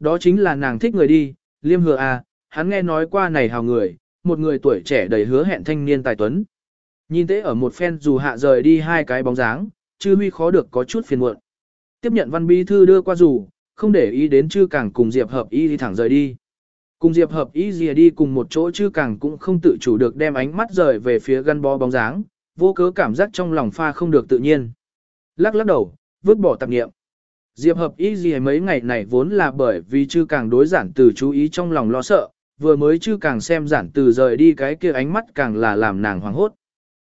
đó chính là nàng thích người đi, liêm hứa à, hắn nghe nói qua này hào người, một người tuổi trẻ đầy hứa hẹn thanh niên tài tuấn. Nhìn tế ở một phen dù hạ rời đi hai cái bóng dáng, chư huy khó được có chút phiền muộn. Tiếp nhận văn bí thư đưa qua dù, không để ý đến chư càng cùng Diệp hợp y đi thẳng rời đi. Cùng Diệp hợp y gì đi cùng một chỗ chư càng cũng không tự chủ được đem ánh mắt rời về phía gân bó bóng dáng, vô cớ cảm giác trong lòng pha không được tự nhiên. Lắc lắc đầu, vứt bỏ tạp nghiệm. Diệp hợp ý gì mấy ngày này vốn là bởi vì chư càng đối giản từ chú ý trong lòng lo sợ, vừa mới chư càng xem giản từ rời đi cái kia ánh mắt càng là làm nàng hoảng hốt.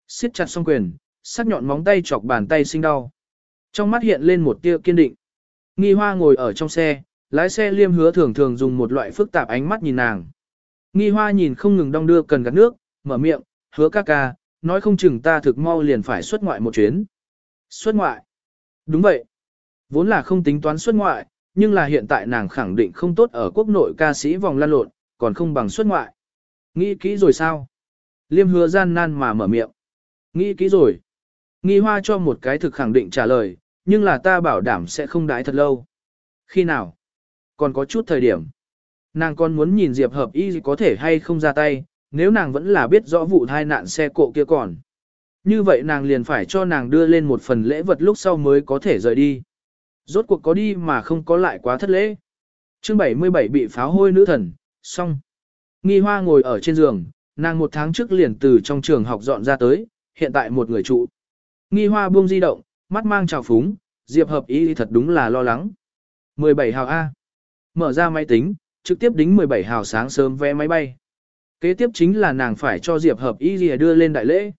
siết chặt song quyền, sắc nhọn móng tay chọc bàn tay sinh đau. Trong mắt hiện lên một tia kiên định. Nghi hoa ngồi ở trong xe, lái xe liêm hứa thường thường dùng một loại phức tạp ánh mắt nhìn nàng. Nghi hoa nhìn không ngừng đong đưa cần gạt nước, mở miệng, hứa ca ca, nói không chừng ta thực mau liền phải xuất ngoại một chuyến. Xuất ngoại? Đúng vậy. Vốn là không tính toán xuất ngoại, nhưng là hiện tại nàng khẳng định không tốt ở quốc nội ca sĩ vòng lan lộn, còn không bằng xuất ngoại. Nghĩ kỹ rồi sao? Liêm hứa gian nan mà mở miệng. Nghĩ kỹ rồi. Nghi hoa cho một cái thực khẳng định trả lời, nhưng là ta bảo đảm sẽ không đái thật lâu. Khi nào? Còn có chút thời điểm. Nàng còn muốn nhìn Diệp hợp y có thể hay không ra tay, nếu nàng vẫn là biết rõ vụ thai nạn xe cộ kia còn. Như vậy nàng liền phải cho nàng đưa lên một phần lễ vật lúc sau mới có thể rời đi. Rốt cuộc có đi mà không có lại quá thất lễ. chương 77 bị pháo hôi nữ thần, xong. Nghi hoa ngồi ở trên giường, nàng một tháng trước liền từ trong trường học dọn ra tới, hiện tại một người trụ. Nghi hoa buông di động, mắt mang trào phúng, Diệp hợp ý thật đúng là lo lắng. 17 hào A. Mở ra máy tính, trực tiếp đính 17 hào sáng sớm vé máy bay. Kế tiếp chính là nàng phải cho Diệp hợp ý gì đưa lên đại lễ.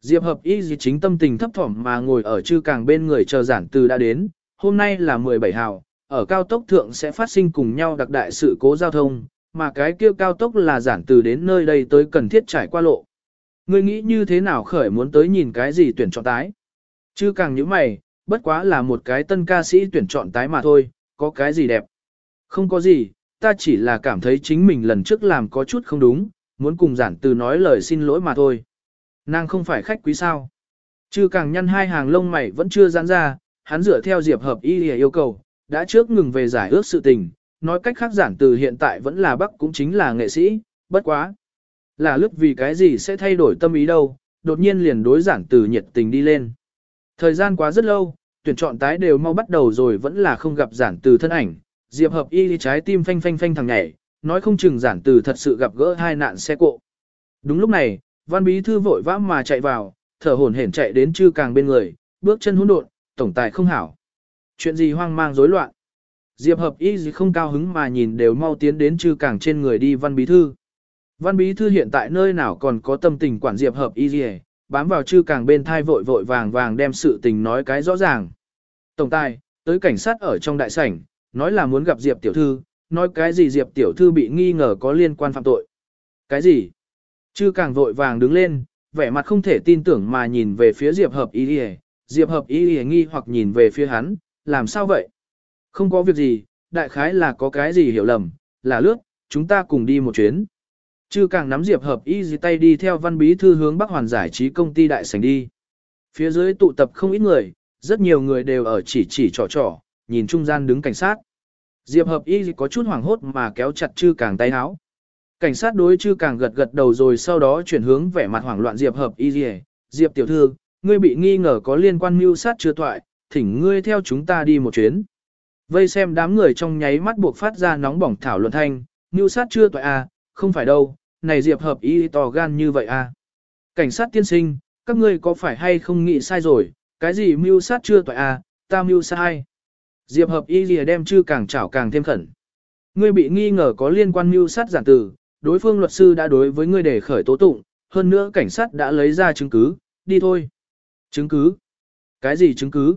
Diệp hợp ý gì chính tâm tình thấp thỏm mà ngồi ở chư càng bên người chờ giản từ đã đến, hôm nay là 17 hào, ở cao tốc thượng sẽ phát sinh cùng nhau đặc đại sự cố giao thông, mà cái kia cao tốc là giản từ đến nơi đây tới cần thiết trải qua lộ. Ngươi nghĩ như thế nào khởi muốn tới nhìn cái gì tuyển chọn tái? Chứ càng như mày, bất quá là một cái tân ca sĩ tuyển chọn tái mà thôi, có cái gì đẹp? Không có gì, ta chỉ là cảm thấy chính mình lần trước làm có chút không đúng, muốn cùng giản từ nói lời xin lỗi mà thôi. Nàng không phải khách quý sao. Chứ càng nhăn hai hàng lông mày vẫn chưa giãn ra, hắn dựa theo diệp hợp y yêu cầu, đã trước ngừng về giải ước sự tình, nói cách khác giản từ hiện tại vẫn là bắc cũng chính là nghệ sĩ, bất quá. Là lúc vì cái gì sẽ thay đổi tâm ý đâu, đột nhiên liền đối giản từ nhiệt tình đi lên. Thời gian quá rất lâu, tuyển chọn tái đều mau bắt đầu rồi vẫn là không gặp giản từ thân ảnh, diệp hợp y trái tim phanh phanh phanh thằng nhảy, nói không chừng giản từ thật sự gặp gỡ hai nạn xe cộ. Đúng lúc này, văn bí thư vội vã mà chạy vào, thở hổn hển chạy đến chư càng bên người, bước chân hỗn độn, tổng tài không hảo. Chuyện gì hoang mang rối loạn. Diệp hợp y gì không cao hứng mà nhìn đều mau tiến đến chư càng trên người đi văn bí thư. Văn bí thư hiện tại nơi nào còn có tâm tình quản diệp hợp y gì bám vào chư càng bên thai vội vội vàng vàng đem sự tình nói cái rõ ràng. Tổng tài, tới cảnh sát ở trong đại sảnh, nói là muốn gặp diệp tiểu thư, nói cái gì diệp tiểu thư bị nghi ngờ có liên quan phạm tội. Cái gì? Chư càng vội vàng đứng lên, vẻ mặt không thể tin tưởng mà nhìn về phía diệp hợp y gì diệp hợp ý gì nghi hoặc nhìn về phía hắn, làm sao vậy? Không có việc gì, đại khái là có cái gì hiểu lầm, là lướt, chúng ta cùng đi một chuyến. Chư càng nắm Diệp Hợp ý gì tay đi theo văn bí thư hướng Bắc Hoàn giải trí công ty đại sảnh đi. Phía dưới tụ tập không ít người, rất nhiều người đều ở chỉ chỉ trò trò, nhìn trung gian đứng cảnh sát. Diệp Hợp Y có chút hoảng hốt mà kéo chặt chư càng tay áo. Cảnh sát đối chư càng gật gật đầu rồi sau đó chuyển hướng vẻ mặt hoảng loạn Diệp Hợp Y gì? Diệp tiểu thư, ngươi bị nghi ngờ có liên quan mưu sát chưa toại, thỉnh ngươi theo chúng ta đi một chuyến. Vây xem đám người trong nháy mắt buộc phát ra nóng bỏng thảo luận thanh, mưu sát chưa toại à, không phải đâu, này Diệp hợp ý to gan như vậy à. Cảnh sát tiên sinh, các ngươi có phải hay không nghĩ sai rồi, cái gì mưu sát chưa toại à, ta mưu sai. Diệp hợp y lìa đem chư càng chảo càng thêm khẩn. Ngươi bị nghi ngờ có liên quan mưu sát giản tử, đối phương luật sư đã đối với ngươi để khởi tố tụng, hơn nữa cảnh sát đã lấy ra chứng cứ, đi thôi. Chứng cứ? Cái gì chứng cứ?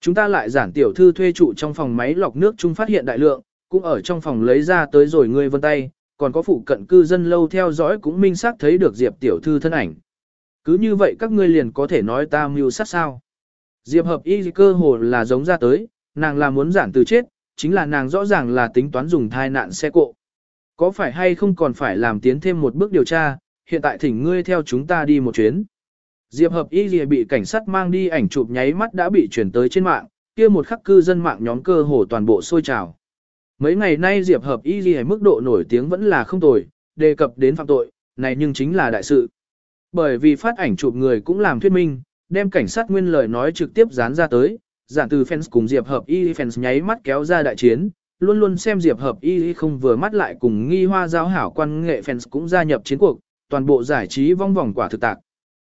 Chúng ta lại giản tiểu thư thuê trụ trong phòng máy lọc nước chung phát hiện đại lượng, cũng ở trong phòng lấy ra tới rồi ngươi vân tay, còn có phụ cận cư dân lâu theo dõi cũng minh xác thấy được Diệp tiểu thư thân ảnh. Cứ như vậy các ngươi liền có thể nói ta mưu sát sao. Diệp hợp y cơ hồ là giống ra tới, nàng là muốn giản từ chết, chính là nàng rõ ràng là tính toán dùng thai nạn xe cộ. Có phải hay không còn phải làm tiến thêm một bước điều tra, hiện tại thỉnh ngươi theo chúng ta đi một chuyến. Diệp hợp y lìa bị cảnh sát mang đi ảnh chụp nháy mắt đã bị chuyển tới trên mạng, kia một khắc cư dân mạng nhóm cơ hồ toàn bộ sôi trào. Mấy ngày nay Diệp Hợp Y Lìa mức độ nổi tiếng vẫn là không tồi, đề cập đến phạm tội, này nhưng chính là đại sự. Bởi vì phát ảnh chụp người cũng làm thuyết minh, đem cảnh sát nguyên lời nói trực tiếp dán ra tới, giản từ fans cùng Diệp Hợp Y fans nháy mắt kéo ra đại chiến, luôn luôn xem Diệp Hợp Y không vừa mắt lại cùng nghi hoa giáo hảo quan nghệ fans cũng gia nhập chiến cuộc, toàn bộ giải trí vong vòng quả thực tạc.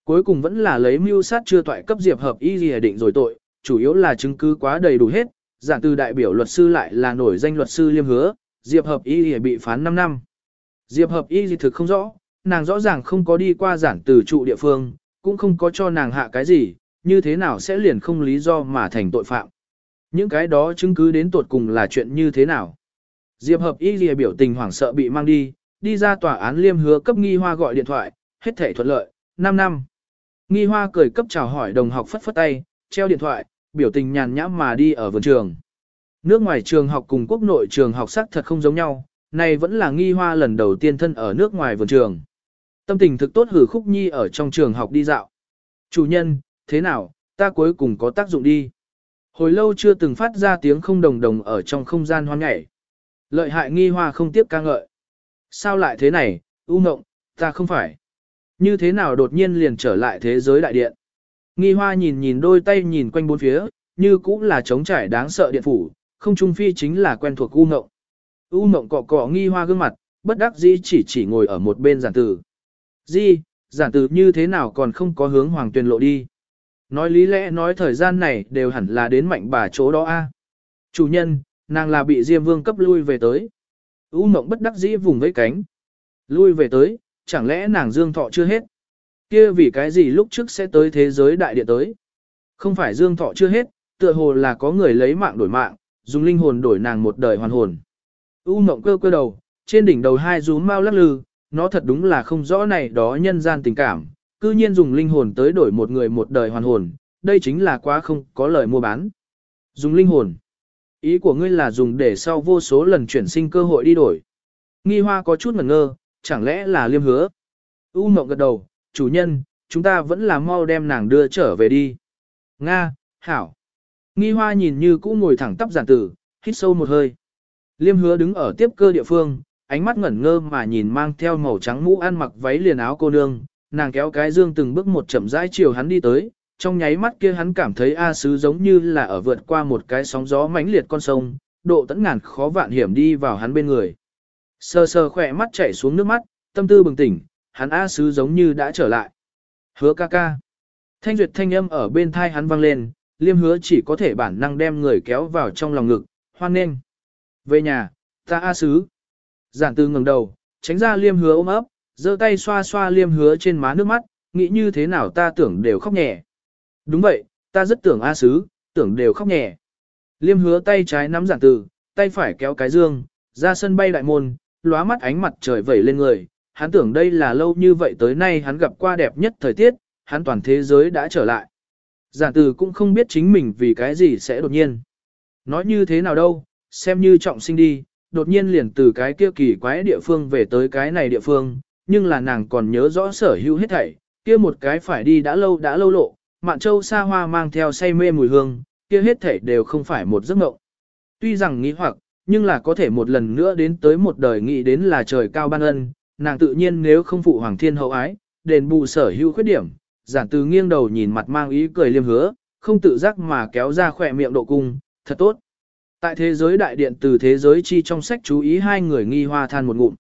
Cuối cùng vẫn là lấy mưu sát chưa toại cấp Diệp Hợp Y gì định rồi tội, chủ yếu là chứng cứ quá đầy đủ hết, giảng từ đại biểu luật sư lại là nổi danh luật sư liêm hứa, Diệp Hợp Y bị phán 5 năm. Diệp Hợp Y gì thực không rõ, nàng rõ ràng không có đi qua giản từ trụ địa phương, cũng không có cho nàng hạ cái gì, như thế nào sẽ liền không lý do mà thành tội phạm. Những cái đó chứng cứ đến tuột cùng là chuyện như thế nào. Diệp Hợp Y lìa biểu tình hoảng sợ bị mang đi, đi ra tòa án liêm hứa cấp nghi hoa gọi điện thoại, hết thể thuận lợi, 5 năm. Nghi hoa cười cấp chào hỏi đồng học phất phất tay, treo điện thoại, biểu tình nhàn nhãm mà đi ở vườn trường. Nước ngoài trường học cùng quốc nội trường học sắc thật không giống nhau, này vẫn là nghi hoa lần đầu tiên thân ở nước ngoài vườn trường. Tâm tình thực tốt hử khúc nhi ở trong trường học đi dạo. Chủ nhân, thế nào, ta cuối cùng có tác dụng đi. Hồi lâu chưa từng phát ra tiếng không đồng đồng ở trong không gian hoang nhảy. Lợi hại nghi hoa không tiếp ca ngợi. Sao lại thế này, u ngộng, ta không phải. Như thế nào đột nhiên liền trở lại thế giới đại điện. Nghi hoa nhìn nhìn đôi tay nhìn quanh bốn phía, như cũng là trống trải đáng sợ điện phủ, không trung phi chính là quen thuộc u Ngộng. U Ngộng cọ cọ nghi hoa gương mặt, bất đắc dĩ chỉ chỉ ngồi ở một bên giản tử. Di, giản tử như thế nào còn không có hướng hoàng tuyên lộ đi. Nói lý lẽ nói thời gian này đều hẳn là đến mạnh bà chỗ đó a. Chủ nhân, nàng là bị Diêm Vương cấp lui về tới. U Ngộng bất đắc dĩ vùng vẫy cánh. Lui về tới, chẳng lẽ nàng dương thọ chưa hết? Kia vì cái gì lúc trước sẽ tới thế giới đại địa tới? Không phải dương thọ chưa hết, tựa hồ là có người lấy mạng đổi mạng, dùng linh hồn đổi nàng một đời hoàn hồn. U mộng cơ cơ đầu, trên đỉnh đầu hai rúm mau lắc lư, nó thật đúng là không rõ này đó nhân gian tình cảm, cư nhiên dùng linh hồn tới đổi một người một đời hoàn hồn, đây chính là quá không có lời mua bán. Dùng linh hồn. Ý của ngươi là dùng để sau vô số lần chuyển sinh cơ hội đi đổi. Nghi hoa có chút ngẩn ngơ, chẳng lẽ là liêm hứa. U mộng gật đầu, chủ nhân, chúng ta vẫn là mau đem nàng đưa trở về đi. Nga, hảo. Nghi hoa nhìn như cũ ngồi thẳng tắp giản tử, hít sâu một hơi. Liêm hứa đứng ở tiếp cơ địa phương, ánh mắt ngẩn ngơ mà nhìn mang theo màu trắng mũ ăn mặc váy liền áo cô nương, nàng kéo cái dương từng bước một chậm rãi chiều hắn đi tới, trong nháy mắt kia hắn cảm thấy A Sứ giống như là ở vượt qua một cái sóng gió mãnh liệt con sông, độ tẫn ngàn khó vạn hiểm đi vào hắn bên người. Sờ sờ khỏe mắt chảy xuống nước mắt, tâm tư bừng tỉnh, hắn A Sứ giống như đã trở lại. Hứa ca ca. Thanh duyệt thanh âm ở bên thai hắn vang lên, liêm hứa chỉ có thể bản năng đem người kéo vào trong lòng ngực, hoan nghênh. Về nhà, ta A Sứ. Giản tư ngẩng đầu, tránh ra liêm hứa ôm ấp, giơ tay xoa xoa liêm hứa trên má nước mắt, nghĩ như thế nào ta tưởng đều khóc nhẹ. Đúng vậy, ta rất tưởng A Sứ, tưởng đều khóc nhẹ. Liêm hứa tay trái nắm giản từ, tay phải kéo cái dương, ra sân bay đại môn, lóa mắt ánh mặt trời vẩy lên người. Hắn tưởng đây là lâu như vậy tới nay hắn gặp qua đẹp nhất thời tiết, hắn toàn thế giới đã trở lại. Giản từ cũng không biết chính mình vì cái gì sẽ đột nhiên. Nói như thế nào đâu, xem như trọng sinh đi, đột nhiên liền từ cái kia kỳ quái địa phương về tới cái này địa phương, nhưng là nàng còn nhớ rõ sở hữu hết thảy, kia một cái phải đi đã lâu đã lâu lộ, mạn châu xa hoa mang theo say mê mùi hương, kia hết thảy đều không phải một giấc mộng. Tuy rằng nghĩ hoặc, nhưng là có thể một lần nữa đến tới một đời nghĩ đến là trời cao ban ân, nàng tự nhiên nếu không phụ hoàng thiên hậu ái, đền bù sở hữu khuyết điểm, giản từ nghiêng đầu nhìn mặt mang ý cười liêm hứa, không tự giác mà kéo ra khỏe miệng độ cung, thật tốt. Tại thế giới đại điện từ thế giới chi trong sách chú ý hai người nghi hoa than một ngụm.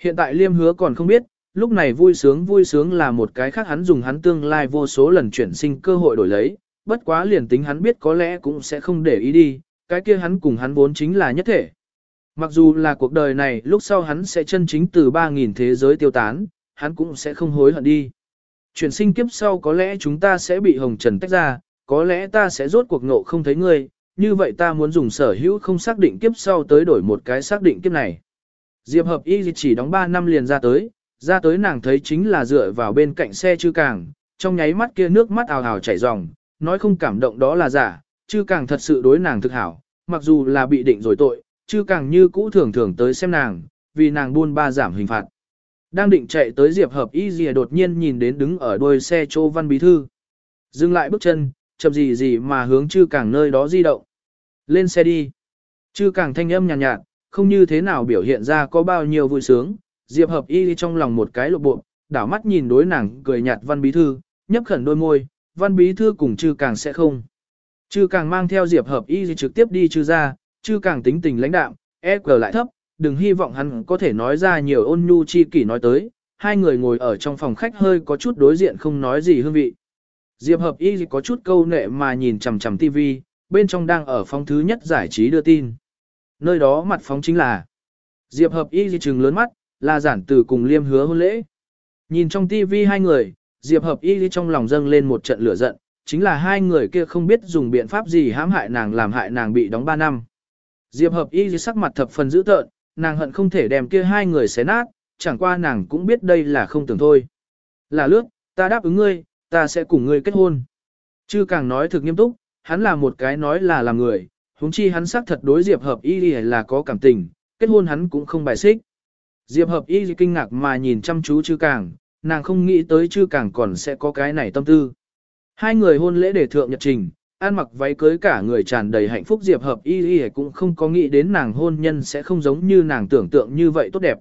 Hiện tại liêm hứa còn không biết, lúc này vui sướng vui sướng là một cái khác hắn dùng hắn tương lai vô số lần chuyển sinh cơ hội đổi lấy, bất quá liền tính hắn biết có lẽ cũng sẽ không để ý đi, cái kia hắn cùng hắn vốn chính là nhất thể. Mặc dù là cuộc đời này lúc sau hắn sẽ chân chính từ 3.000 thế giới tiêu tán, hắn cũng sẽ không hối hận đi. Chuyển sinh kiếp sau có lẽ chúng ta sẽ bị hồng trần tách ra, có lẽ ta sẽ rốt cuộc ngộ không thấy ngươi, như vậy ta muốn dùng sở hữu không xác định kiếp sau tới đổi một cái xác định kiếp này. Diệp hợp y chỉ đóng 3 năm liền ra tới, ra tới nàng thấy chính là dựa vào bên cạnh xe chư càng, trong nháy mắt kia nước mắt ào ào chảy ròng, nói không cảm động đó là giả, chư càng thật sự đối nàng thực hảo, mặc dù là bị định rồi tội, chư càng như cũ thường thường tới xem nàng, vì nàng buôn ba giảm hình phạt. Đang định chạy tới Diệp Hợp Y Dìa đột nhiên nhìn đến đứng ở đuôi xe Châu Văn Bí Thư. Dừng lại bước chân, chậm gì gì mà hướng chư càng nơi đó di động. Lên xe đi. Chư càng thanh âm nhàn nhạt, nhạt, không như thế nào biểu hiện ra có bao nhiêu vui sướng. Diệp hợp y trong lòng một cái lộ bộ, đảo mắt nhìn đối nàng cười nhạt văn bí thư, nhấp khẩn đôi môi, văn bí thư cùng chư càng sẽ không. Chư càng mang theo diệp hợp y trực tiếp đi chư ra, chư càng tính tình lãnh đạm, EQ lại thấp, đừng hy vọng hắn có thể nói ra nhiều ôn nhu chi kỷ nói tới. Hai người ngồi ở trong phòng khách hơi có chút đối diện không nói gì hương vị. Diệp hợp y có chút câu nệ mà nhìn chằm chằm tivi, bên trong đang ở phòng thứ nhất giải trí đưa tin. Nơi đó mặt phóng chính là Diệp hợp y trừng lớn mắt, là giản từ cùng liêm hứa hôn lễ. Nhìn trong tivi hai người, Diệp hợp y trong lòng dâng lên một trận lửa giận, chính là hai người kia không biết dùng biện pháp gì hãm hại nàng làm hại nàng bị đóng 3 năm. Diệp hợp y sắc mặt thập phần dữ tợn, nàng hận không thể đem kia hai người xé nát, chẳng qua nàng cũng biết đây là không tưởng thôi. Là lướt, ta đáp ứng ngươi, ta sẽ cùng ngươi kết hôn. Chứ càng nói thực nghiêm túc, hắn là một cái nói là làm người, huống chi hắn xác thật đối Diệp hợp y là có cảm tình, kết hôn hắn cũng không bài xích. Diệp hợp y kinh ngạc mà nhìn chăm chú chư càng, nàng không nghĩ tới chư càng còn sẽ có cái này tâm tư. Hai người hôn lễ để thượng nhật trình, ăn mặc váy cưới cả người tràn đầy hạnh phúc Diệp hợp y y cũng không có nghĩ đến nàng hôn nhân sẽ không giống như nàng tưởng tượng như vậy tốt đẹp.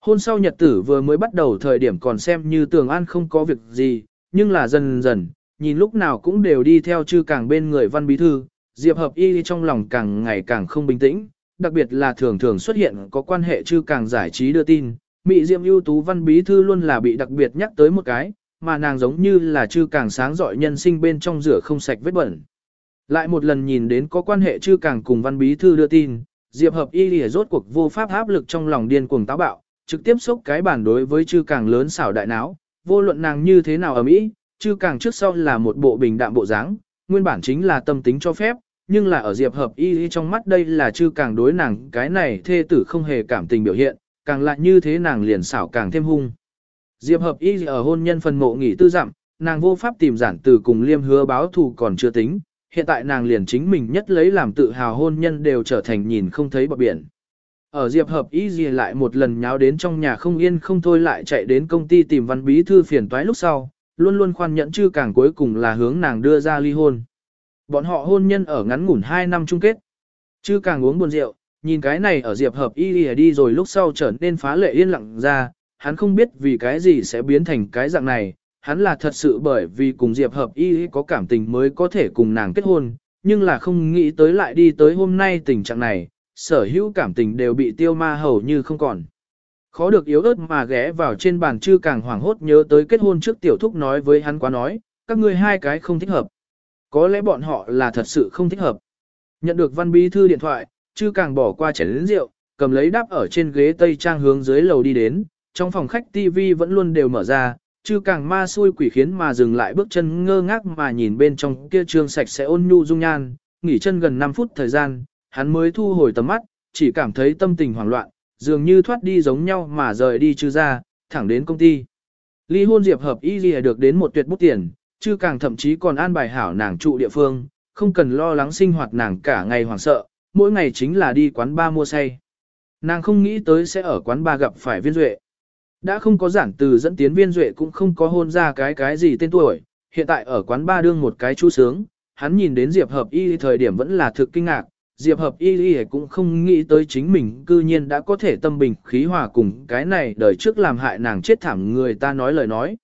Hôn sau nhật tử vừa mới bắt đầu thời điểm còn xem như tường an không có việc gì, nhưng là dần dần, nhìn lúc nào cũng đều đi theo chư càng bên người văn bí thư, Diệp hợp y trong lòng càng ngày càng không bình tĩnh, đặc biệt là thường thường xuất hiện có quan hệ chư càng giải trí đưa tin, Mị Diệm ưu tú văn bí thư luôn là bị đặc biệt nhắc tới một cái, mà nàng giống như là chư càng sáng dọi nhân sinh bên trong rửa không sạch vết bẩn. Lại một lần nhìn đến có quan hệ chư càng cùng văn bí thư đưa tin, Diệp hợp y lìa rốt cuộc vô pháp áp lực trong lòng điên cuồng táo bạo, trực tiếp xúc cái bản đối với chư càng lớn xảo đại náo, vô luận nàng như thế nào ở Mỹ, chư càng trước sau là một bộ bình đạm bộ dáng, nguyên bản chính là tâm tính cho phép, nhưng là ở Diệp hợp y trong mắt đây là chư càng đối nàng cái này thê tử không hề cảm tình biểu hiện, càng lại như thế nàng liền xảo càng thêm hung. Diệp hợp y ở hôn nhân phần mộ nghỉ tư giảm, nàng vô pháp tìm giản từ cùng liêm hứa báo thù còn chưa tính, hiện tại nàng liền chính mình nhất lấy làm tự hào hôn nhân đều trở thành nhìn không thấy bờ biển. Ở Diệp hợp y gì lại một lần nháo đến trong nhà không yên không thôi lại chạy đến công ty tìm văn bí thư phiền toái lúc sau, luôn luôn khoan nhẫn chư càng cuối cùng là hướng nàng đưa ra ly hôn. Bọn họ hôn nhân ở ngắn ngủn 2 năm chung kết. Chư càng uống buồn rượu, nhìn cái này ở Diệp hợp y đi rồi lúc sau trở nên phá lệ yên lặng ra, hắn không biết vì cái gì sẽ biến thành cái dạng này, hắn là thật sự bởi vì cùng Diệp hợp y có cảm tình mới có thể cùng nàng kết hôn, nhưng là không nghĩ tới lại đi tới hôm nay tình trạng này, sở hữu cảm tình đều bị tiêu ma hầu như không còn. Khó được yếu ớt mà ghé vào trên bàn chư càng hoảng hốt nhớ tới kết hôn trước tiểu thúc nói với hắn quá nói, các ngươi hai cái không thích hợp. Có lẽ bọn họ là thật sự không thích hợp. Nhận được văn bí thư điện thoại, chư càng bỏ qua chén lĩnh rượu, cầm lấy đáp ở trên ghế tây trang hướng dưới lầu đi đến, trong phòng khách TV vẫn luôn đều mở ra, chứ càng ma xui quỷ khiến mà dừng lại bước chân ngơ ngác mà nhìn bên trong kia trương sạch sẽ ôn nhu dung nhan, nghỉ chân gần 5 phút thời gian, hắn mới thu hồi tầm mắt, chỉ cảm thấy tâm tình hoảng loạn, dường như thoát đi giống nhau mà rời đi chứ ra, thẳng đến công ty. Ly hôn diệp hợp y lìa được đến một tuyệt bút tiền, chứ càng thậm chí còn an bài hảo nàng trụ địa phương, không cần lo lắng sinh hoạt nàng cả ngày hoảng sợ, mỗi ngày chính là đi quán ba mua say. Nàng không nghĩ tới sẽ ở quán ba gặp phải viên duệ. Đã không có giản từ dẫn tiến viên duệ cũng không có hôn ra cái cái gì tên tuổi, hiện tại ở quán ba đương một cái chú sướng, hắn nhìn đến Diệp Hợp Y thời điểm vẫn là thực kinh ngạc, Diệp Hợp Y Y cũng không nghĩ tới chính mình cư nhiên đã có thể tâm bình khí hòa cùng cái này đời trước làm hại nàng chết thảm người ta nói lời nói.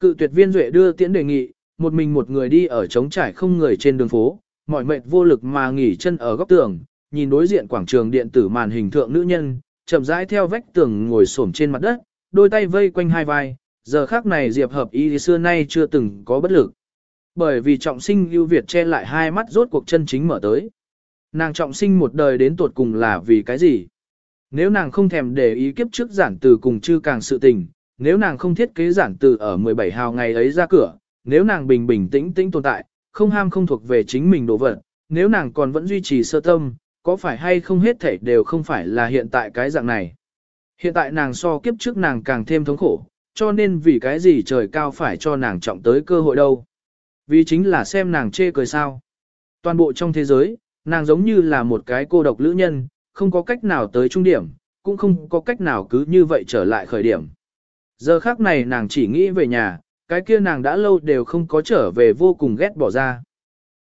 Cự tuyệt viên duệ đưa tiễn đề nghị, một mình một người đi ở trống trải không người trên đường phố, mỏi mệt vô lực mà nghỉ chân ở góc tường, nhìn đối diện quảng trường điện tử màn hình thượng nữ nhân, chậm rãi theo vách tường ngồi xổm trên mặt đất, đôi tay vây quanh hai vai, giờ khác này Diệp Hợp Y thì xưa nay chưa từng có bất lực. Bởi vì trọng sinh Lưu Việt che lại hai mắt rốt cuộc chân chính mở tới. Nàng trọng sinh một đời đến tuột cùng là vì cái gì? Nếu nàng không thèm để ý kiếp trước giản từ cùng chư càng sự tình, nếu nàng không thiết kế giản từ ở 17 hào ngày ấy ra cửa, nếu nàng bình bình tĩnh tĩnh tồn tại, không ham không thuộc về chính mình đồ vật, nếu nàng còn vẫn duy trì sơ tâm, có phải hay không hết thể đều không phải là hiện tại cái dạng này. Hiện tại nàng so kiếp trước nàng càng thêm thống khổ, cho nên vì cái gì trời cao phải cho nàng trọng tới cơ hội đâu. Vì chính là xem nàng chê cười sao. Toàn bộ trong thế giới, nàng giống như là một cái cô độc lữ nhân, không có cách nào tới trung điểm, cũng không có cách nào cứ như vậy trở lại khởi điểm. Giờ khác này nàng chỉ nghĩ về nhà, cái kia nàng đã lâu đều không có trở về vô cùng ghét bỏ ra.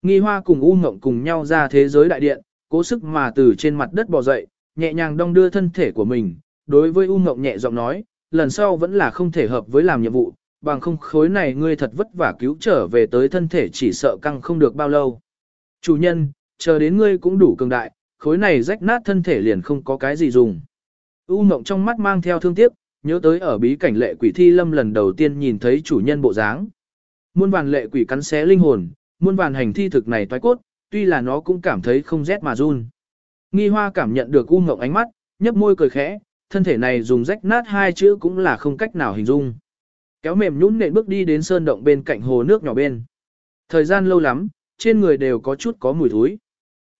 Nghi hoa cùng U Ngộng cùng nhau ra thế giới đại điện, cố sức mà từ trên mặt đất bò dậy, nhẹ nhàng đong đưa thân thể của mình, đối với U Ngộng nhẹ giọng nói, lần sau vẫn là không thể hợp với làm nhiệm vụ, bằng không khối này ngươi thật vất vả cứu trở về tới thân thể chỉ sợ căng không được bao lâu. Chủ nhân, chờ đến ngươi cũng đủ cường đại, khối này rách nát thân thể liền không có cái gì dùng. U Ngộng trong mắt mang theo thương tiếc, nhớ tới ở bí cảnh lệ quỷ thi lâm lần đầu tiên nhìn thấy chủ nhân bộ dáng. Muôn vàn lệ quỷ cắn xé linh hồn, muôn vàn hành thi thực này toái cốt, tuy là nó cũng cảm thấy không rét mà run. Nghi hoa cảm nhận được U Ngộng ánh mắt, nhấp môi cười khẽ, thân thể này dùng rách nát hai chữ cũng là không cách nào hình dung. Kéo mềm nhũn nện bước đi đến sơn động bên cạnh hồ nước nhỏ bên. Thời gian lâu lắm, trên người đều có chút có mùi thối.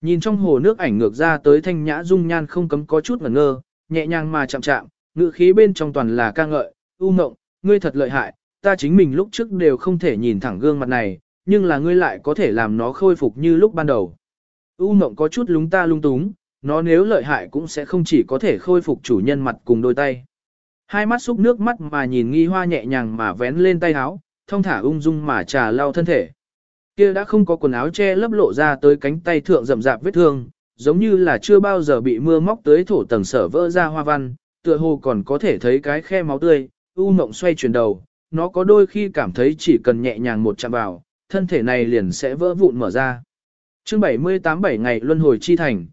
Nhìn trong hồ nước ảnh ngược ra tới thanh nhã dung nhan không cấm có chút ngẩn ngơ, nhẹ nhàng mà chạm chạm, ngự khí bên trong toàn là ca ngợi, u mộng, ngươi thật lợi hại, ta chính mình lúc trước đều không thể nhìn thẳng gương mặt này, nhưng là ngươi lại có thể làm nó khôi phục như lúc ban đầu. U mộng có chút lúng ta lung túng, nó nếu lợi hại cũng sẽ không chỉ có thể khôi phục chủ nhân mặt cùng đôi tay. Hai mắt xúc nước mắt mà nhìn nghi hoa nhẹ nhàng mà vén lên tay áo, thông thả ung dung mà trà lau thân thể. Kia đã không có quần áo che lấp lộ ra tới cánh tay thượng rậm rạp vết thương, giống như là chưa bao giờ bị mưa móc tới thổ tầng sở vỡ ra hoa văn, tựa hồ còn có thể thấy cái khe máu tươi, u mộng xoay chuyển đầu, nó có đôi khi cảm thấy chỉ cần nhẹ nhàng một chạm vào, thân thể này liền sẽ vỡ vụn mở ra. Chương 78 7 ngày luân hồi chi thành,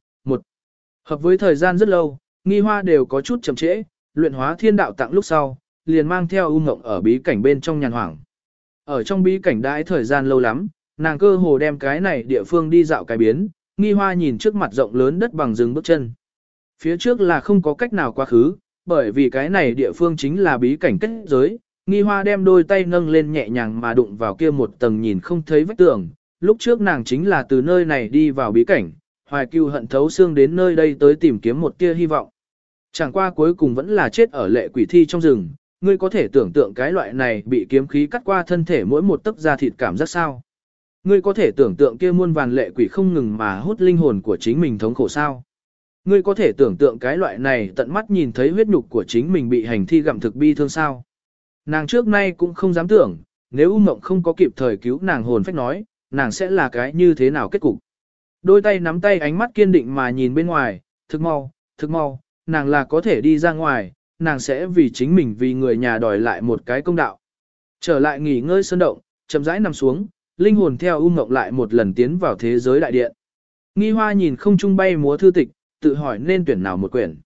Hợp với thời gian rất lâu, nghi hoa đều có chút chậm trễ, luyện hóa thiên đạo tặng lúc sau, liền mang theo u ngộng ở bí cảnh bên trong nhàn hoảng. Ở trong bí cảnh đãi thời gian lâu lắm, nàng cơ hồ đem cái này địa phương đi dạo cái biến, nghi hoa nhìn trước mặt rộng lớn đất bằng rừng bước chân. Phía trước là không có cách nào quá khứ, bởi vì cái này địa phương chính là bí cảnh kết giới, nghi hoa đem đôi tay nâng lên nhẹ nhàng mà đụng vào kia một tầng nhìn không thấy vách tường, lúc trước nàng chính là từ nơi này đi vào bí cảnh, hoài cưu hận thấu xương đến nơi đây tới tìm kiếm một tia hy vọng. Chẳng qua cuối cùng vẫn là chết ở lệ quỷ thi trong rừng, ngươi có thể tưởng tượng cái loại này bị kiếm khí cắt qua thân thể mỗi một tấc da thịt cảm giác sao. Ngươi có thể tưởng tượng kia muôn vàn lệ quỷ không ngừng mà hút linh hồn của chính mình thống khổ sao. Ngươi có thể tưởng tượng cái loại này tận mắt nhìn thấy huyết nhục của chính mình bị hành thi gặm thực bi thương sao. Nàng trước nay cũng không dám tưởng, nếu U Mộng không có kịp thời cứu nàng hồn phách nói, nàng sẽ là cái như thế nào kết cục. Đôi tay nắm tay ánh mắt kiên định mà nhìn bên ngoài, thực mau, thực mau, nàng là có thể đi ra ngoài, nàng sẽ vì chính mình vì người nhà đòi lại một cái công đạo. Trở lại nghỉ ngơi sơn động, chậm rãi nằm xuống, linh hồn theo u ngộng lại một lần tiến vào thế giới đại điện. Nghi hoa nhìn không trung bay múa thư tịch, tự hỏi nên tuyển nào một quyển.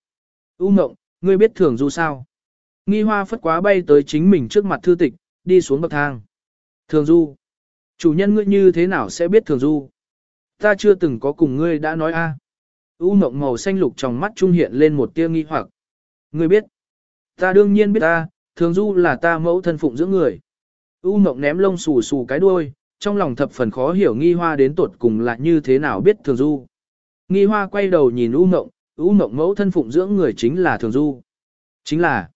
U ngộng, ngươi biết thường du sao? Nghi hoa phất quá bay tới chính mình trước mặt thư tịch, đi xuống bậc thang. Thường du. Chủ nhân ngươi như thế nào sẽ biết thường du? Ta chưa từng có cùng ngươi đã nói a. U mộng màu xanh lục trong mắt trung hiện lên một tia nghi hoặc. Ngươi biết. Ta đương nhiên biết ta, thường du là ta mẫu thân phụng dưỡng người. U mộng ném lông xù xù cái đuôi, trong lòng thập phần khó hiểu nghi hoa đến tột cùng là như thế nào biết thường du. Nghi hoa quay đầu nhìn U mộng, U mộng mẫu thân phụng dưỡng người chính là thường du. Chính là.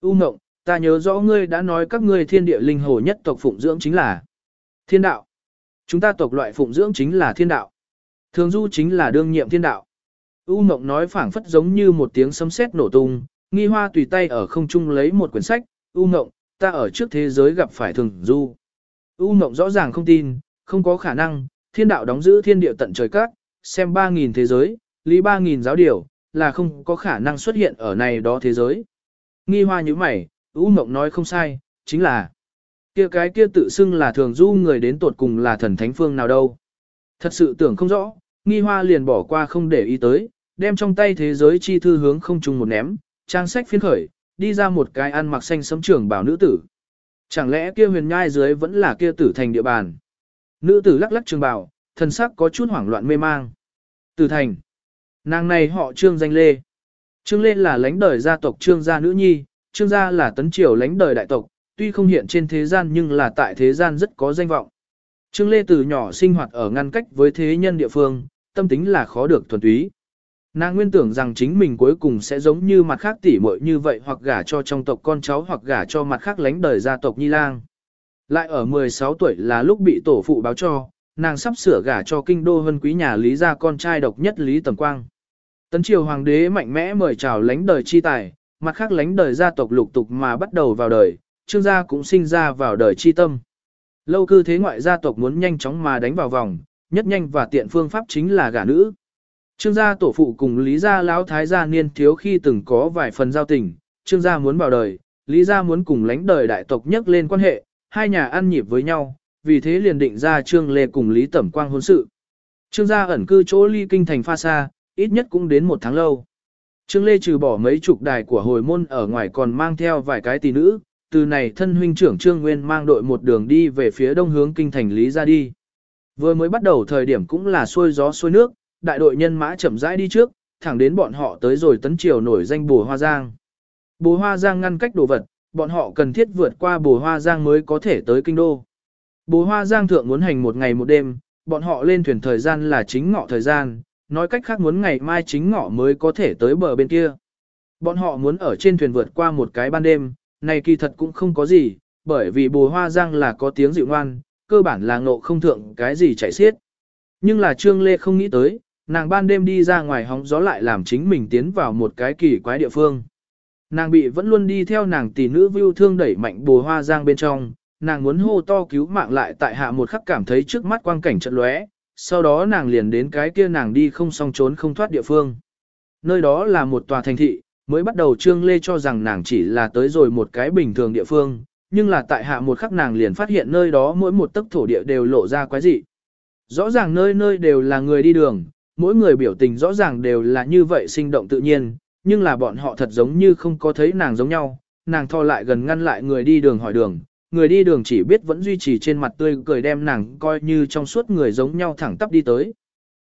U mộng, ta nhớ rõ ngươi đã nói các ngươi thiên địa linh hồ nhất tộc phụng dưỡng chính là thiên đạo. Chúng ta tộc loại phụng dưỡng chính là thiên đạo. Thường du chính là đương nhiệm thiên đạo. U Mộng nói phảng phất giống như một tiếng sấm sét nổ tung, nghi hoa tùy tay ở không trung lấy một quyển sách, U Mộng, ta ở trước thế giới gặp phải thường du. U Mộng rõ ràng không tin, không có khả năng, thiên đạo đóng giữ thiên địa tận trời các, xem 3.000 thế giới, lý 3.000 giáo điều, là không có khả năng xuất hiện ở này đó thế giới. Nghi hoa như mày, U Mộng nói không sai, chính là kia cái kia tự xưng là thường du người đến tột cùng là thần thánh phương nào đâu. Thật sự tưởng không rõ, nghi hoa liền bỏ qua không để ý tới, đem trong tay thế giới chi thư hướng không trung một ném, trang sách phiên khởi, đi ra một cái ăn mặc xanh sấm trưởng bảo nữ tử. Chẳng lẽ kia huyền nhai dưới vẫn là kia tử thành địa bàn. Nữ tử lắc lắc trường bảo, thần sắc có chút hoảng loạn mê mang. Tử thành. Nàng này họ trương danh lê. Trương lê là lãnh đời gia tộc trương gia nữ nhi, trương gia là tấn triều lãnh đời đại tộc, tuy không hiện trên thế gian nhưng là tại thế gian rất có danh vọng. Trương lê từ nhỏ sinh hoạt ở ngăn cách với thế nhân địa phương, tâm tính là khó được thuần túy. Nàng nguyên tưởng rằng chính mình cuối cùng sẽ giống như mặt khác tỷ muội như vậy hoặc gả cho trong tộc con cháu hoặc gả cho mặt khác lánh đời gia tộc Nhi Lang. Lại ở 16 tuổi là lúc bị tổ phụ báo cho, nàng sắp sửa gả cho kinh đô hân quý nhà Lý gia con trai độc nhất Lý Tầm Quang. Tấn triều hoàng đế mạnh mẽ mời chào lánh đời chi tài, mặt khác lánh đời gia tộc lục tục mà bắt đầu vào đời, trương gia cũng sinh ra vào đời chi tâm. Lâu cư thế ngoại gia tộc muốn nhanh chóng mà đánh vào vòng, nhất nhanh và tiện phương pháp chính là gả nữ. Trương gia tổ phụ cùng Lý gia lão thái gia niên thiếu khi từng có vài phần giao tình, Trương gia muốn vào đời, Lý gia muốn cùng lãnh đời đại tộc nhắc lên quan hệ, hai nhà ăn nhịp với nhau, vì thế liền định ra Trương Lê cùng Lý Tẩm Quang hôn sự. Trương gia ẩn cư chỗ ly kinh thành pha xa, ít nhất cũng đến một tháng lâu. Trương Lê trừ bỏ mấy chục đài của hồi môn ở ngoài còn mang theo vài cái tỷ nữ, từ này thân huynh trưởng Trương Nguyên mang đội một đường đi về phía đông hướng kinh thành Lý ra đi. Vừa mới bắt đầu thời điểm cũng là xuôi gió xuôi nước, đại đội nhân mã chậm rãi đi trước, thẳng đến bọn họ tới rồi tấn triều nổi danh Bồ Hoa Giang. Bồ Hoa Giang ngăn cách đồ vật, bọn họ cần thiết vượt qua Bồ Hoa Giang mới có thể tới kinh đô. Bồ Hoa Giang thượng muốn hành một ngày một đêm, bọn họ lên thuyền thời gian là chính ngọ thời gian, nói cách khác muốn ngày mai chính ngọ mới có thể tới bờ bên kia. Bọn họ muốn ở trên thuyền vượt qua một cái ban đêm, này kỳ thật cũng không có gì, bởi vì bồ hoa giang là có tiếng dịu ngoan, cơ bản là ngộ không thượng cái gì chạy xiết. Nhưng là Trương Lê không nghĩ tới, nàng ban đêm đi ra ngoài hóng gió lại làm chính mình tiến vào một cái kỳ quái địa phương. Nàng bị vẫn luôn đi theo nàng tỷ nữ vưu thương đẩy mạnh bồ hoa giang bên trong, nàng muốn hô to cứu mạng lại tại hạ một khắc cảm thấy trước mắt quang cảnh trận lóe, sau đó nàng liền đến cái kia nàng đi không xong trốn không thoát địa phương. Nơi đó là một tòa thành thị, mới bắt đầu Trương Lê cho rằng nàng chỉ là tới rồi một cái bình thường địa phương, nhưng là tại hạ một khắc nàng liền phát hiện nơi đó mỗi một tấc thổ địa đều lộ ra quái dị. Rõ ràng nơi nơi đều là người đi đường, mỗi người biểu tình rõ ràng đều là như vậy sinh động tự nhiên, nhưng là bọn họ thật giống như không có thấy nàng giống nhau, nàng thò lại gần ngăn lại người đi đường hỏi đường, người đi đường chỉ biết vẫn duy trì trên mặt tươi cười đem nàng coi như trong suốt người giống nhau thẳng tắp đi tới.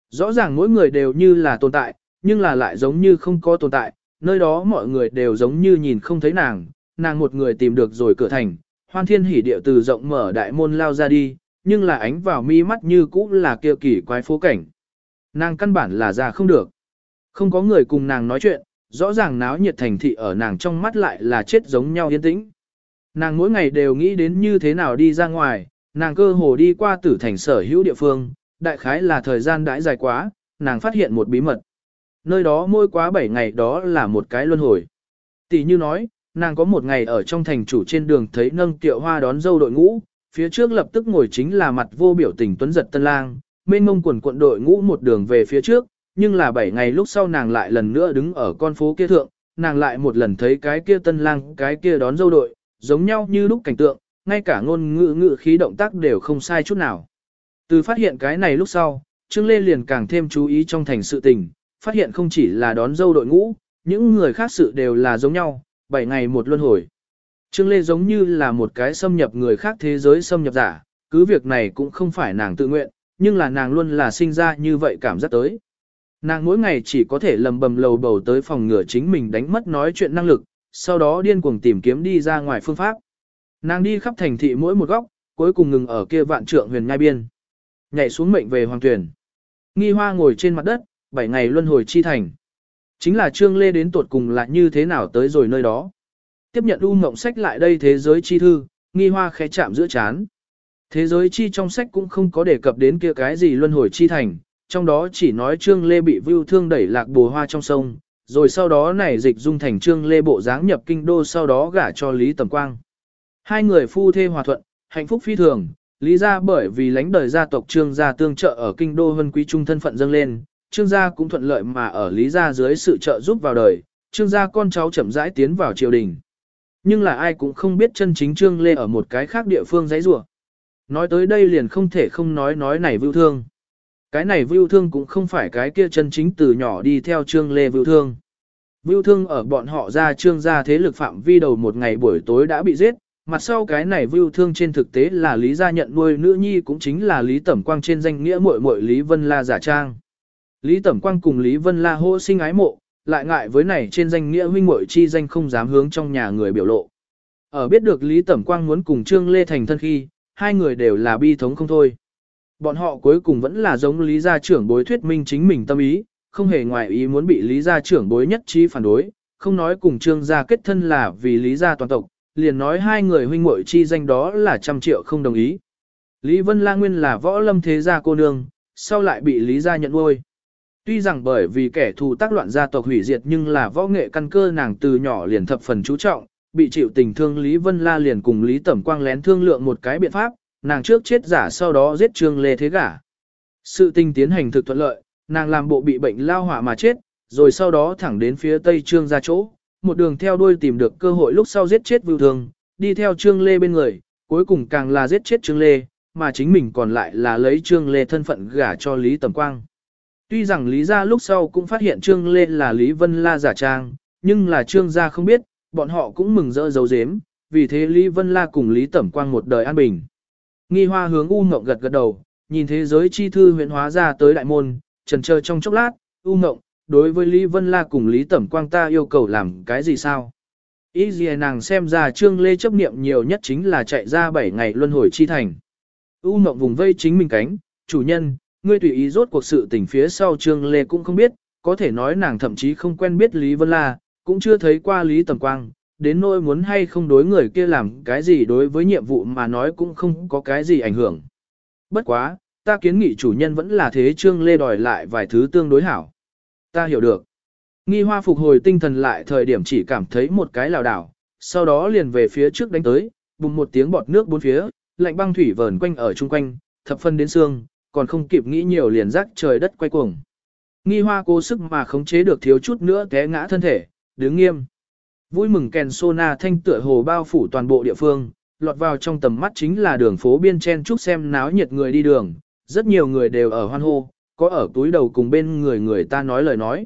Rõ ràng mỗi người đều như là tồn tại, nhưng là lại giống như không có tồn tại, nơi đó mọi người đều giống như nhìn không thấy nàng, nàng một người tìm được rồi cửa thành, hoan thiên hỉ điệu từ rộng mở đại môn lao ra đi, nhưng là ánh vào mi mắt như cũ là kia kỳ quái phố cảnh. Nàng căn bản là ra không được. Không có người cùng nàng nói chuyện, rõ ràng náo nhiệt thành thị ở nàng trong mắt lại là chết giống nhau yên tĩnh. Nàng mỗi ngày đều nghĩ đến như thế nào đi ra ngoài, nàng cơ hồ đi qua tử thành sở hữu địa phương, đại khái là thời gian đãi dài quá, nàng phát hiện một bí mật. Nơi đó mỗi quá 7 ngày đó là một cái luân hồi. Tỷ như nói, nàng có một ngày ở trong thành chủ trên đường thấy nâng tiệu hoa đón dâu đội ngũ, phía trước lập tức ngồi chính là mặt vô biểu tình tuấn giật tân lang, mênh mông quần quận đội ngũ một đường về phía trước, nhưng là 7 ngày lúc sau nàng lại lần nữa đứng ở con phố kia thượng, nàng lại một lần thấy cái kia tân lang, cái kia đón dâu đội, giống nhau như lúc cảnh tượng, ngay cả ngôn ngữ ngữ khí động tác đều không sai chút nào. Từ phát hiện cái này lúc sau, Trương Lê liền càng thêm chú ý trong thành sự tình, phát hiện không chỉ là đón dâu đội ngũ, những người khác sự đều là giống nhau, 7 ngày một luân hồi. Trương Lê giống như là một cái xâm nhập người khác thế giới xâm nhập giả, cứ việc này cũng không phải nàng tự nguyện, nhưng là nàng luôn là sinh ra như vậy cảm giác tới. Nàng mỗi ngày chỉ có thể lầm bầm lầu bầu tới phòng ngừa chính mình đánh mất nói chuyện năng lực, sau đó điên cuồng tìm kiếm đi ra ngoài phương pháp. Nàng đi khắp thành thị mỗi một góc, cuối cùng ngừng ở kia vạn trượng huyền nhai biên. Nhảy xuống mệnh về hoàng tuyển. Nghi hoa ngồi trên mặt đất, bảy ngày luân hồi chi thành. Chính là Trương Lê đến tuột cùng là như thế nào tới rồi nơi đó. Tiếp nhận u Ngộng sách lại đây thế giới chi thư, nghi hoa khẽ chạm giữa chán. Thế giới chi trong sách cũng không có đề cập đến kia cái gì luân hồi chi thành, trong đó chỉ nói Trương Lê bị vưu thương đẩy lạc bồ hoa trong sông, rồi sau đó này dịch dung thành trương lê bộ dáng nhập kinh đô sau đó gả cho Lý Tầm Quang. Hai người phu thê hòa thuận, hạnh phúc phi thường, lý ra bởi vì lãnh đời gia tộc trương gia tương trợ ở kinh đô hân quý trung thân phận dâng lên, trương gia cũng thuận lợi mà ở lý gia dưới sự trợ giúp vào đời, trương gia con cháu chậm rãi tiến vào triều đình. Nhưng là ai cũng không biết chân chính trương lê ở một cái khác địa phương giấy rủa Nói tới đây liền không thể không nói nói này vưu thương. Cái này vưu thương cũng không phải cái kia chân chính từ nhỏ đi theo trương lê vưu thương. Vưu thương ở bọn họ ra trương gia thế lực phạm vi đầu một ngày buổi tối đã bị giết, mặt sau cái này vưu thương trên thực tế là Lý gia nhận nuôi nữ nhi cũng chính là Lý Tẩm Quang trên danh nghĩa muội muội Lý Vân La giả trang. Lý Tẩm Quang cùng Lý Vân La hô sinh ái mộ, lại ngại với này trên danh nghĩa huynh muội chi danh không dám hướng trong nhà người biểu lộ. Ở biết được Lý Tẩm Quang muốn cùng Trương Lê thành thân khi, hai người đều là bi thống không thôi. Bọn họ cuối cùng vẫn là giống lý gia trưởng bối thuyết minh chính mình tâm ý, không hề ngoài ý muốn bị lý gia trưởng bối nhất trí phản đối, không nói cùng trương gia kết thân là vì lý gia toàn tộc, liền nói hai người huynh muội chi danh đó là trăm triệu không đồng ý. Lý Vân La Nguyên là võ lâm thế gia cô nương, sau lại bị lý gia nhận nuôi. Tuy rằng bởi vì kẻ thù tác loạn gia tộc hủy diệt nhưng là võ nghệ căn cơ nàng từ nhỏ liền thập phần chú trọng, bị chịu tình thương Lý Vân La liền cùng Lý Tẩm Quang lén thương lượng một cái biện pháp, nàng trước chết giả sau đó giết Trương Lê Thế Gả. Sự tình tiến hành thực thuận lợi, nàng làm bộ bị bệnh lao hỏa mà chết, rồi sau đó thẳng đến phía tây trương ra chỗ, một đường theo đuôi tìm được cơ hội lúc sau giết chết Vưu Thường, đi theo Trương Lê bên người, cuối cùng càng là giết chết Trương Lê, mà chính mình còn lại là lấy Trương Lê thân phận gả cho Lý Tầm Quang. Tuy rằng Lý gia lúc sau cũng phát hiện Trương Lê là Lý Vân La giả trang, nhưng là Trương gia không biết, bọn họ cũng mừng rỡ dấu dếm, vì thế Lý Vân La cùng Lý Tẩm Quang một đời an bình. Nghi hoa hướng U Ngộng gật gật đầu, nhìn thế giới chi thư huyện hóa ra tới đại môn, trần chờ trong chốc lát, U Ngộng, đối với Lý Vân La cùng Lý Tẩm Quang ta yêu cầu làm cái gì sao? Ý gì à, nàng xem ra Trương Lê chấp niệm nhiều nhất chính là chạy ra 7 ngày luân hồi chi thành. U Ngộng vùng vây chính mình cánh, chủ nhân, ngươi tùy ý rốt cuộc sự tình phía sau Trương Lê cũng không biết, có thể nói nàng thậm chí không quen biết Lý Vân La, cũng chưa thấy qua Lý Tầm Quang, đến nỗi muốn hay không đối người kia làm cái gì đối với nhiệm vụ mà nói cũng không có cái gì ảnh hưởng. Bất quá, ta kiến nghị chủ nhân vẫn là thế Trương Lê đòi lại vài thứ tương đối hảo. Ta hiểu được. Nghi hoa phục hồi tinh thần lại thời điểm chỉ cảm thấy một cái lào đảo, sau đó liền về phía trước đánh tới, bùng một tiếng bọt nước bốn phía, lạnh băng thủy vờn quanh ở chung quanh, thập phân đến xương, còn không kịp nghĩ nhiều liền rắc trời đất quay cuồng. Nghi hoa cố sức mà khống chế được thiếu chút nữa té ngã thân thể, đứng nghiêm. Vui mừng kèn sona thanh tựa hồ bao phủ toàn bộ địa phương, lọt vào trong tầm mắt chính là đường phố biên chen chúc xem náo nhiệt người đi đường, rất nhiều người đều ở hoan hô, có ở túi đầu cùng bên người người ta nói lời nói.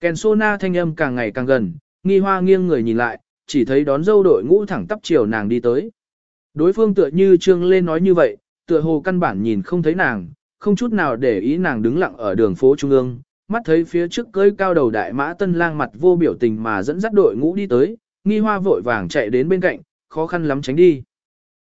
Kèn sona thanh âm càng ngày càng gần, nghi hoa nghiêng người nhìn lại, chỉ thấy đón dâu đội ngũ thẳng tắp chiều nàng đi tới. Đối phương tựa như trương lên nói như vậy, tựa hồ căn bản nhìn không thấy nàng, không chút nào để ý nàng đứng lặng ở đường phố trung ương, mắt thấy phía trước cưỡi cao đầu đại mã tân lang mặt vô biểu tình mà dẫn dắt đội ngũ đi tới, nghi hoa vội vàng chạy đến bên cạnh, khó khăn lắm tránh đi.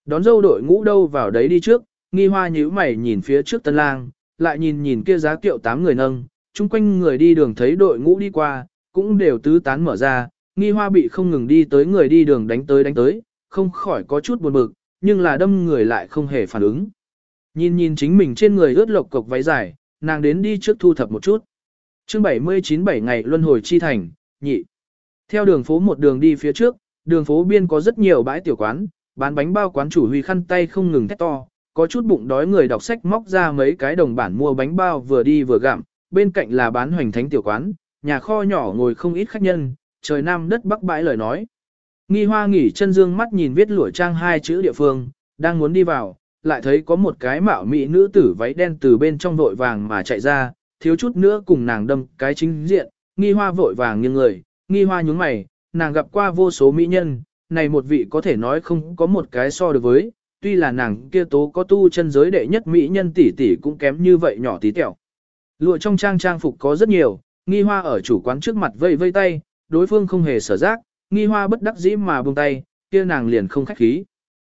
Đón dâu đội ngũ đâu vào đấy đi trước, nghi hoa nhíu mày nhìn phía trước tân lang, lại nhìn nhìn kia giá kiệu tám người nâng, chung quanh người đi đường thấy đội ngũ đi qua, cũng đều tứ tán mở ra, nghi hoa bị không ngừng đi tới người đi đường đánh tới đánh tới, không khỏi có chút buồn bực, nhưng là đâm người lại không hề phản ứng. Nhìn nhìn chính mình trên người ướt lộc cộc váy dài, nàng đến đi trước thu thập một chút. chương 79 7 ngày luân hồi chi thành, nhị. Theo đường phố một đường đi phía trước, đường phố biên có rất nhiều bãi tiểu quán, bán bánh bao quán chủ huy khăn tay không ngừng thét to, có chút bụng đói người đọc sách móc ra mấy cái đồng bản mua bánh bao vừa đi vừa gặm, bên cạnh là bán hoành thánh tiểu quán, nhà kho nhỏ ngồi không ít khách nhân, trời nam đất bắc bãi lời nói. Nghi hoa nghỉ chân dương mắt nhìn viết lũa trang hai chữ địa phương, đang muốn đi vào, lại thấy có một cái mạo mỹ nữ tử váy đen từ bên trong vội vàng mà chạy ra, thiếu chút nữa cùng nàng đâm cái chính diện, nghi hoa vội vàng như người, nghi hoa nhúng mày, nàng gặp qua vô số mỹ nhân, này một vị có thể nói không có một cái so được với, tuy là nàng kia tố có tu chân giới đệ nhất mỹ nhân tỷ tỷ cũng kém như vậy nhỏ tí tẹo. Lụa trong trang trang phục có rất nhiều, nghi hoa ở chủ quán trước mặt vây vây tay, đối phương không hề sở giác, nghi hoa bất đắc dĩ mà buông tay, kia nàng liền không khách khí.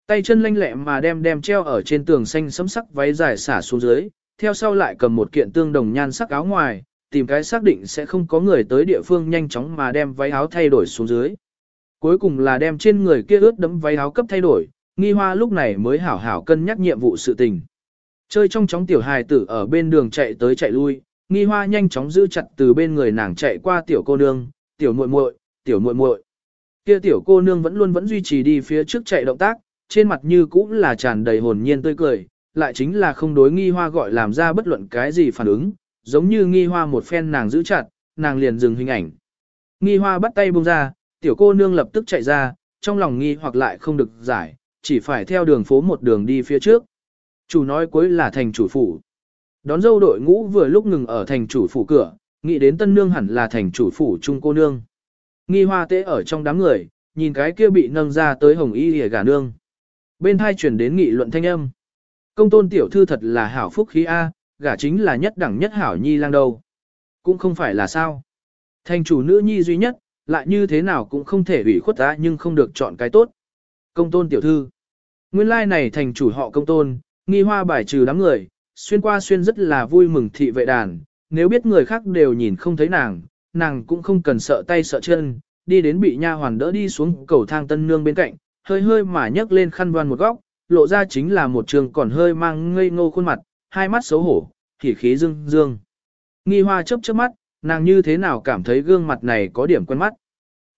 Tay chân lanh lẹ mà đem đem treo ở trên tường xanh sẫm sắc váy dài xả xuống dưới, theo sau lại cầm một kiện tương đồng nhan sắc áo ngoài, tìm cái xác định sẽ không có người tới địa phương nhanh chóng mà đem váy áo thay đổi xuống dưới. Cuối cùng là đem trên người kia ướt đẫm váy áo cấp thay đổi, nghi hoa lúc này mới hảo hảo cân nhắc nhiệm vụ sự tình. Chơi trong chóng tiểu hài tử ở bên đường chạy tới chạy lui, nghi hoa nhanh chóng giữ chặt từ bên người nàng chạy qua tiểu cô nương, tiểu muội muội, tiểu muội muội. Kia tiểu cô nương vẫn luôn vẫn duy trì đi phía trước chạy động tác, trên mặt như cũng là tràn đầy hồn nhiên tươi cười, lại chính là không đối nghi hoa gọi làm ra bất luận cái gì phản ứng, giống như nghi hoa một phen nàng giữ chặt, nàng liền dừng hình ảnh. Nghi hoa bắt tay buông ra, tiểu cô nương lập tức chạy ra, trong lòng nghi hoặc lại không được giải, chỉ phải theo đường phố một đường đi phía trước. Chủ nói cuối là thành chủ phủ. Đón dâu đội ngũ vừa lúc ngừng ở thành chủ phủ cửa, nghĩ đến tân nương hẳn là thành chủ phủ trung cô nương. Nghi hoa tế ở trong đám người, nhìn cái kia bị nâng ra tới hồng y hề gà nương. Bên thai chuyển đến nghị luận thanh âm. Công tôn tiểu thư thật là hảo phúc khí A, gả chính là nhất đẳng nhất hảo nhi lang đầu Cũng không phải là sao. Thành chủ nữ nhi duy nhất, lại như thế nào cũng không thể ủy khuất ta nhưng không được chọn cái tốt. Công tôn tiểu thư. Nguyên lai này thành chủ họ công tôn, nghi hoa bài trừ đám người, xuyên qua xuyên rất là vui mừng thị vệ đàn, nếu biết người khác đều nhìn không thấy nàng, nàng cũng không cần sợ tay sợ chân, đi đến bị nha hoàn đỡ đi xuống cầu thang tân nương bên cạnh, hơi hơi mà nhấc lên khăn đoan một góc, lộ ra chính là một trường còn hơi mang ngây ngô khuôn mặt, hai mắt xấu hổ, khỉ khí dương dương. Nghi hoa chớp chớp mắt, nàng như thế nào cảm thấy gương mặt này có điểm quen mắt.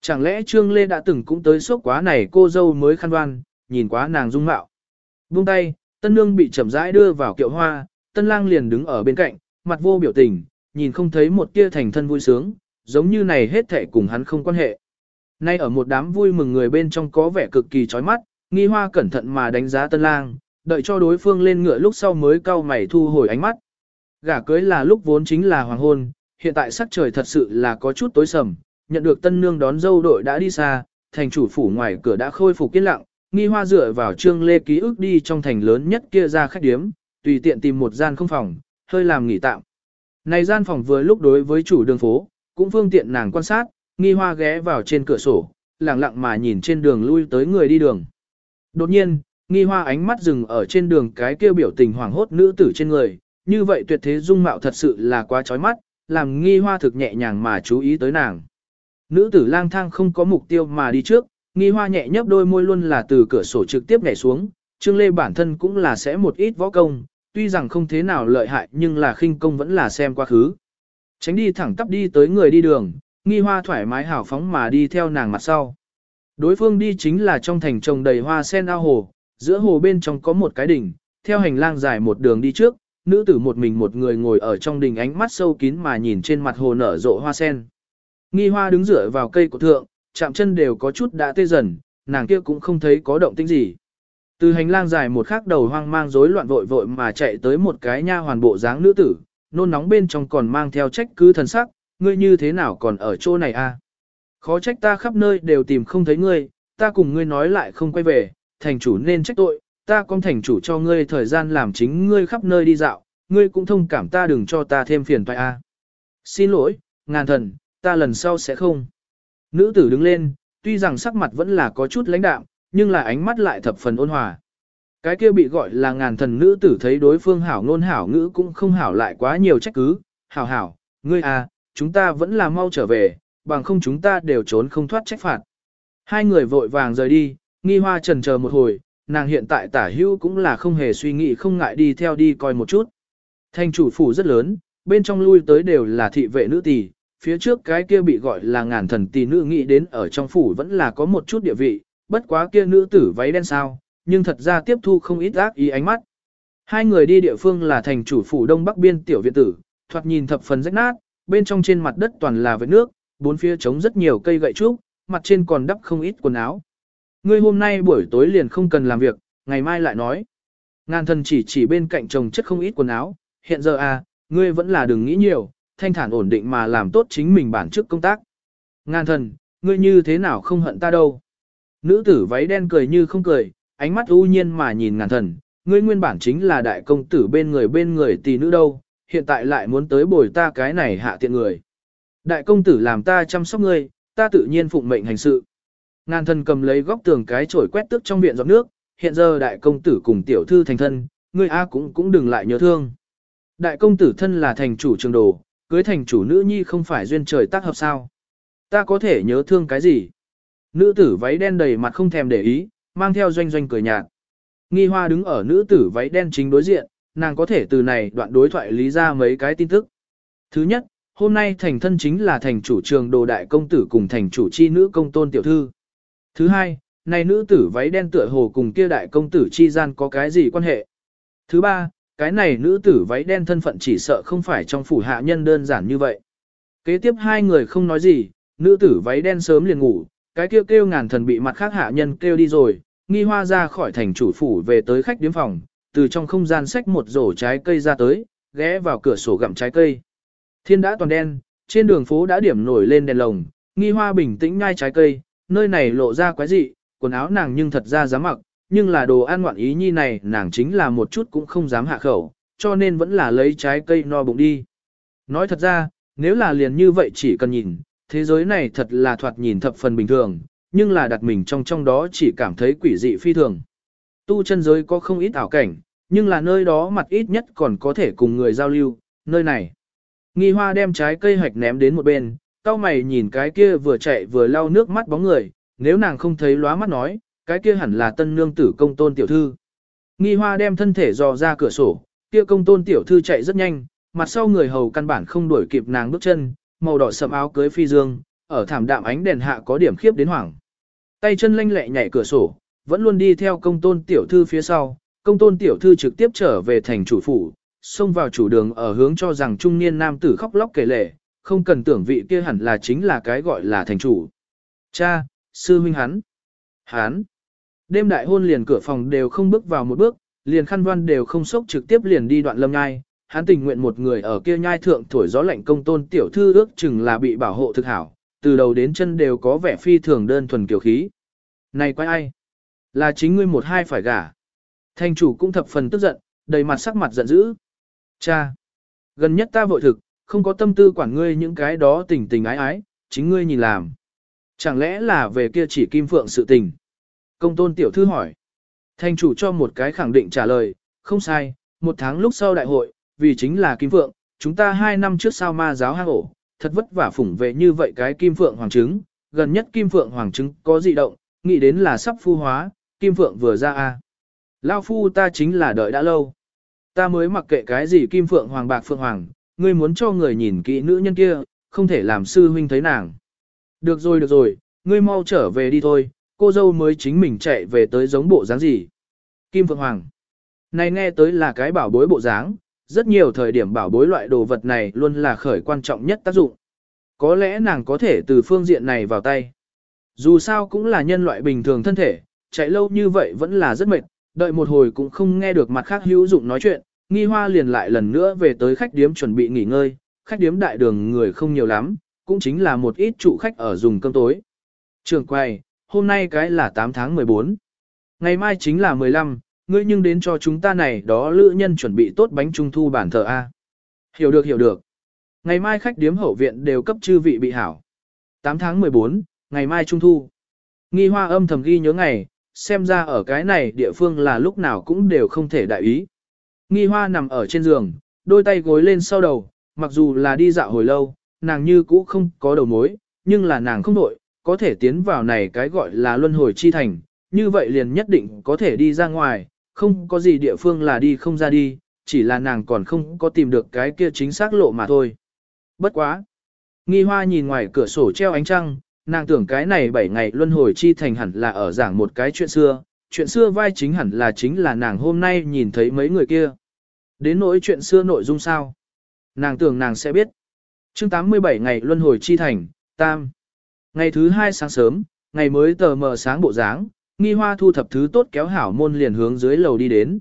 Chẳng lẽ Trương Lê đã từng cũng tới sốc quá này cô dâu mới khăn đoan, nhìn quá nàng dung mạo. Buông tay, tân nương bị chậm rãi đưa vào kiệu hoa, tân lang liền đứng ở bên cạnh, mặt vô biểu tình, nhìn không thấy một tia thành thân vui sướng, giống như này hết thệ cùng hắn không quan hệ. Nay ở một đám vui mừng người bên trong có vẻ cực kỳ chói mắt, nghi hoa cẩn thận mà đánh giá tân lang, đợi cho đối phương lên ngựa lúc sau mới cau mày thu hồi ánh mắt. Gả cưới là lúc vốn chính là hoàng hôn, hiện tại sắc trời thật sự là có chút tối sầm, nhận được tân nương đón dâu đội đã đi xa, thành chủ phủ ngoài cửa đã khôi phục yên lặng, nghi hoa dựa vào trương lê ký ức đi trong thành lớn nhất kia ra khách điếm, tùy tiện tìm một gian không phòng, hơi làm nghỉ tạm. Này gian phòng vừa lúc đối với chủ đường phố, cũng phương tiện nàng quan sát, nghi hoa ghé vào trên cửa sổ, lặng lặng mà nhìn trên đường lui tới người đi đường. Đột nhiên, nghi hoa ánh mắt dừng ở trên đường cái kêu biểu tình hoảng hốt nữ tử trên người, như vậy tuyệt thế dung mạo thật sự là quá chói mắt, làm nghi hoa thực nhẹ nhàng mà chú ý tới nàng. Nữ tử lang thang không có mục tiêu mà đi trước, nghi hoa nhẹ nhấp đôi môi luôn là từ cửa sổ trực tiếp nhảy xuống, Trương Lê bản thân cũng là sẽ một ít võ công, tuy rằng không thế nào lợi hại nhưng là khinh công vẫn là xem quá khứ. Tránh đi thẳng tắp đi tới người đi đường, nghi hoa thoải mái hào phóng mà đi theo nàng mặt sau. Đối phương đi chính là trong thành trồng đầy hoa sen ao hồ, giữa hồ bên trong có một cái đỉnh, theo hành lang dài một đường đi trước, nữ tử một mình một người ngồi ở trong đỉnh ánh mắt sâu kín mà nhìn trên mặt hồ nở rộ hoa sen. Nghi hoa đứng dựa vào cây của thượng, chạm chân đều có chút đã tê dần, nàng kia cũng không thấy có động tĩnh gì. Từ hành lang dài một khắc đầu hoang mang rối loạn vội vội mà chạy tới một cái nha hoàn bộ dáng nữ tử, nôn nóng bên trong còn mang theo trách cứ thần sắc, ngươi như thế nào còn ở chỗ này a? Khó trách ta khắp nơi đều tìm không thấy ngươi, ta cùng ngươi nói lại không quay về, thành chủ nên trách tội, ta con thành chủ cho ngươi thời gian làm chính ngươi khắp nơi đi dạo, ngươi cũng thông cảm ta đừng cho ta thêm phiền toái a. Xin lỗi, ngàn thần, ta lần sau sẽ không. Nữ tử đứng lên, tuy rằng sắc mặt vẫn là có chút lãnh đạm, nhưng là ánh mắt lại thập phần ôn hòa. Cái kia bị gọi là ngàn thần nữ tử thấy đối phương hảo ngôn hảo ngữ cũng không hảo lại quá nhiều trách cứ, hảo hảo, ngươi à, chúng ta vẫn là mau trở về, bằng không chúng ta đều trốn không thoát trách phạt. Hai người vội vàng rời đi, nghi hoa trần chờ một hồi, nàng hiện tại tả hữu cũng là không hề suy nghĩ không ngại đi theo đi coi một chút. Thành chủ phủ rất lớn, bên trong lui tới đều là thị vệ nữ tỷ, phía trước cái kia bị gọi là ngàn thần tỷ nữ nghĩ đến ở trong phủ vẫn là có một chút địa vị, bất quá kia nữ tử váy đen sao, nhưng thật ra tiếp thu không ít ác ý ánh mắt. Hai người đi địa phương là thành chủ phủ đông bắc biên tiểu viện tử, thoạt nhìn thập phần rách nát, bên trong trên mặt đất toàn là vết nước, bốn phía trống rất nhiều cây gậy trúc, mặt trên còn đắp không ít quần áo. Ngươi hôm nay buổi tối liền không cần làm việc, ngày mai lại nói. Ngàn thần chỉ chỉ bên cạnh chồng chất không ít quần áo, hiện giờ à, ngươi vẫn là đừng nghĩ nhiều, thanh thản ổn định mà làm tốt chính mình bản chức công tác. Ngàn thần, ngươi như thế nào không hận ta đâu. Nữ tử váy đen cười như không cười, ánh mắt u nhiên mà nhìn ngàn thần, ngươi nguyên bản chính là đại công tử bên người bên người tỷ nữ đâu, hiện tại lại muốn tới bồi ta cái này hạ tiện người. Đại công tử làm ta chăm sóc ngươi, ta tự nhiên phụng mệnh hành sự. Ngàn thần cầm lấy góc tường cái chổi quét tước trong viện giọt nước, hiện giờ đại công tử cùng tiểu thư thành thân, ngươi A cũng cũng đừng lại nhớ thương. Đại công tử thân là thành chủ trường đồ, cưới thành chủ nữ nhi không phải duyên trời tác hợp sao. Ta có thể nhớ thương cái gì? Nữ tử váy đen đầy mặt không thèm để ý, mang theo doanh doanh cười nhạt. Nghi hoa đứng ở nữ tử váy đen chính đối diện, nàng có thể từ này đoạn đối thoại lý ra mấy cái tin tức. Thứ nhất, hôm nay thành thân chính là thành chủ trường đồ đại công tử cùng thành chủ chi nữ công tôn tiểu thư. Thứ hai, này nữ tử váy đen tựa hồ cùng kia đại công tử chi gian có cái gì quan hệ. Thứ ba, cái này nữ tử váy đen thân phận chỉ sợ không phải trong phủ hạ nhân đơn giản như vậy. Kế tiếp hai người không nói gì, nữ tử váy đen sớm liền ngủ, cái kêu kêu ngàn thần bị mặt khác hạ nhân kêu đi rồi, nghi hoa ra khỏi thành chủ phủ về tới khách điếm phòng, từ trong không gian xách một rổ trái cây ra tới, ghé vào cửa sổ gặm trái cây. Thiên đã toàn đen, trên đường phố đã điểm nổi lên đèn lồng, nghi hoa bình tĩnh nhai trái cây, nơi này lộ ra quái dị, quần áo nàng nhưng thật ra dám mặc, nhưng là đồ ăn ngoạn ý nhi này nàng chính là một chút cũng không dám hạ khẩu, cho nên vẫn là lấy trái cây no bụng đi. Nói thật ra, nếu là liền như vậy chỉ cần nhìn, thế giới này thật là thoạt nhìn thập phần bình thường, nhưng là đặt mình trong trong đó chỉ cảm thấy quỷ dị phi thường. Tu chân giới có không ít ảo cảnh, nhưng là nơi đó mặt ít nhất còn có thể cùng người giao lưu, nơi này. Nghi hoa đem trái cây hoạch ném đến một bên, tao mày nhìn cái kia vừa chạy vừa lau nước mắt bóng người, nếu nàng không thấy lóa mắt nói, cái kia hẳn là tân nương tử công tôn tiểu thư. Nghi hoa đem thân thể dò ra cửa sổ, kia công tôn tiểu thư chạy rất nhanh, mặt sau người hầu căn bản không đuổi kịp nàng bước chân, màu đỏ sậm áo cưới phi dương, ở thảm đạm ánh đèn hạ có điểm khiếp đến hoảng. Tay chân lanh lẹ nhảy cửa sổ, vẫn luôn đi theo công tôn tiểu thư phía sau, công tôn tiểu thư trực tiếp trở về thành chủ phủ, xông vào chủ đường ở hướng cho rằng trung niên nam tử khóc lóc kể lể, không cần tưởng vị kia hẳn là chính là cái gọi là thành chủ. Cha, sư huynh hắn. Hắn. Đêm đại hôn liền cửa phòng đều không bước vào một bước, liền khăn văn đều không sốc trực tiếp liền đi đoạn lâm nhai. Hắn tình nguyện một người ở kia nhai thượng thổi gió lạnh công tôn tiểu thư ước chừng là bị bảo hộ thực hảo, từ đầu đến chân đều có vẻ phi thường đơn thuần kiểu khí. Này quay ai? Là chính ngươi một hai phải gả. Thành chủ cũng thập phần tức giận, đầy mặt sắc mặt giận dữ. Cha! Gần nhất ta vội thực, không có tâm tư quản ngươi những cái đó tình tình ái ái, chính ngươi nhìn làm. Chẳng lẽ là về kia chỉ kim phượng sự tình? Công tôn tiểu thư hỏi. Thành chủ cho một cái khẳng định trả lời, không sai, một tháng lúc sau đại hội, vì chính là kim phượng, chúng ta hai năm trước sao ma giáo hang ổ, thật vất vả phủng về như vậy cái kim phượng hoàng trứng, gần nhất kim phượng hoàng trứng có dị động, nghĩ đến là sắp phu hóa, kim phượng vừa ra a. Lao phu ta chính là đợi đã lâu. Ta mới mặc kệ cái gì kim phượng hoàng bạc phượng hoàng, ngươi muốn cho người nhìn kỹ nữ nhân kia, không thể làm sư huynh thấy nàng. Được rồi được rồi, ngươi mau trở về đi thôi, cô dâu mới chính mình chạy về tới giống bộ dáng gì. Kim Phượng Hoàng. Này nghe tới là cái bảo bối bộ dáng, rất nhiều thời điểm bảo bối loại đồ vật này luôn là khởi quan trọng nhất tác dụng. Có lẽ nàng có thể từ phương diện này vào tay. Dù sao cũng là nhân loại bình thường thân thể, chạy lâu như vậy vẫn là rất mệt, đợi một hồi cũng không nghe được mặt khác hữu dụng nói chuyện, nghi hoa liền lại lần nữa về tới khách điếm chuẩn bị nghỉ ngơi, khách điếm đại đường người không nhiều lắm, cũng chính là một ít trụ khách ở dùng cơm tối. Trường quay, hôm nay cái là 8 tháng 14. Ngày mai chính là 15, ngươi nhưng đến cho chúng ta này đó lữ nhân chuẩn bị tốt bánh trung thu bản thờ A. Hiểu được hiểu được. Ngày mai khách điếm hậu viện đều cấp chư vị bị hảo. 8 tháng 14, ngày mai trung thu. Nghi hoa âm thầm ghi nhớ ngày, xem ra ở cái này địa phương là lúc nào cũng đều không thể đại ý. Nghi hoa nằm ở trên giường, đôi tay gối lên sau đầu, mặc dù là đi dạo hồi lâu, nàng như cũ không có đầu mối, nhưng là nàng không đội có thể tiến vào này cái gọi là luân hồi chi thành, như vậy liền nhất định có thể đi ra ngoài, không có gì địa phương là đi không ra đi, chỉ là nàng còn không có tìm được cái kia chính xác lộ mà thôi. Bất quá. Nghi hoa nhìn ngoài cửa sổ treo ánh trăng, nàng tưởng cái này 7 ngày luân hồi chi thành hẳn là ở giảng một cái chuyện xưa, chuyện xưa vai chính hẳn là chính là nàng hôm nay nhìn thấy mấy người kia. Đến nỗi chuyện xưa nội dung sao? Nàng tưởng nàng sẽ biết. chương 87 ngày luân hồi chi thành, tam. Ngày thứ hai sáng sớm, ngày mới tờ mờ sáng bộ dáng, nghi hoa thu thập thứ tốt kéo hảo môn liền hướng dưới lầu đi đến.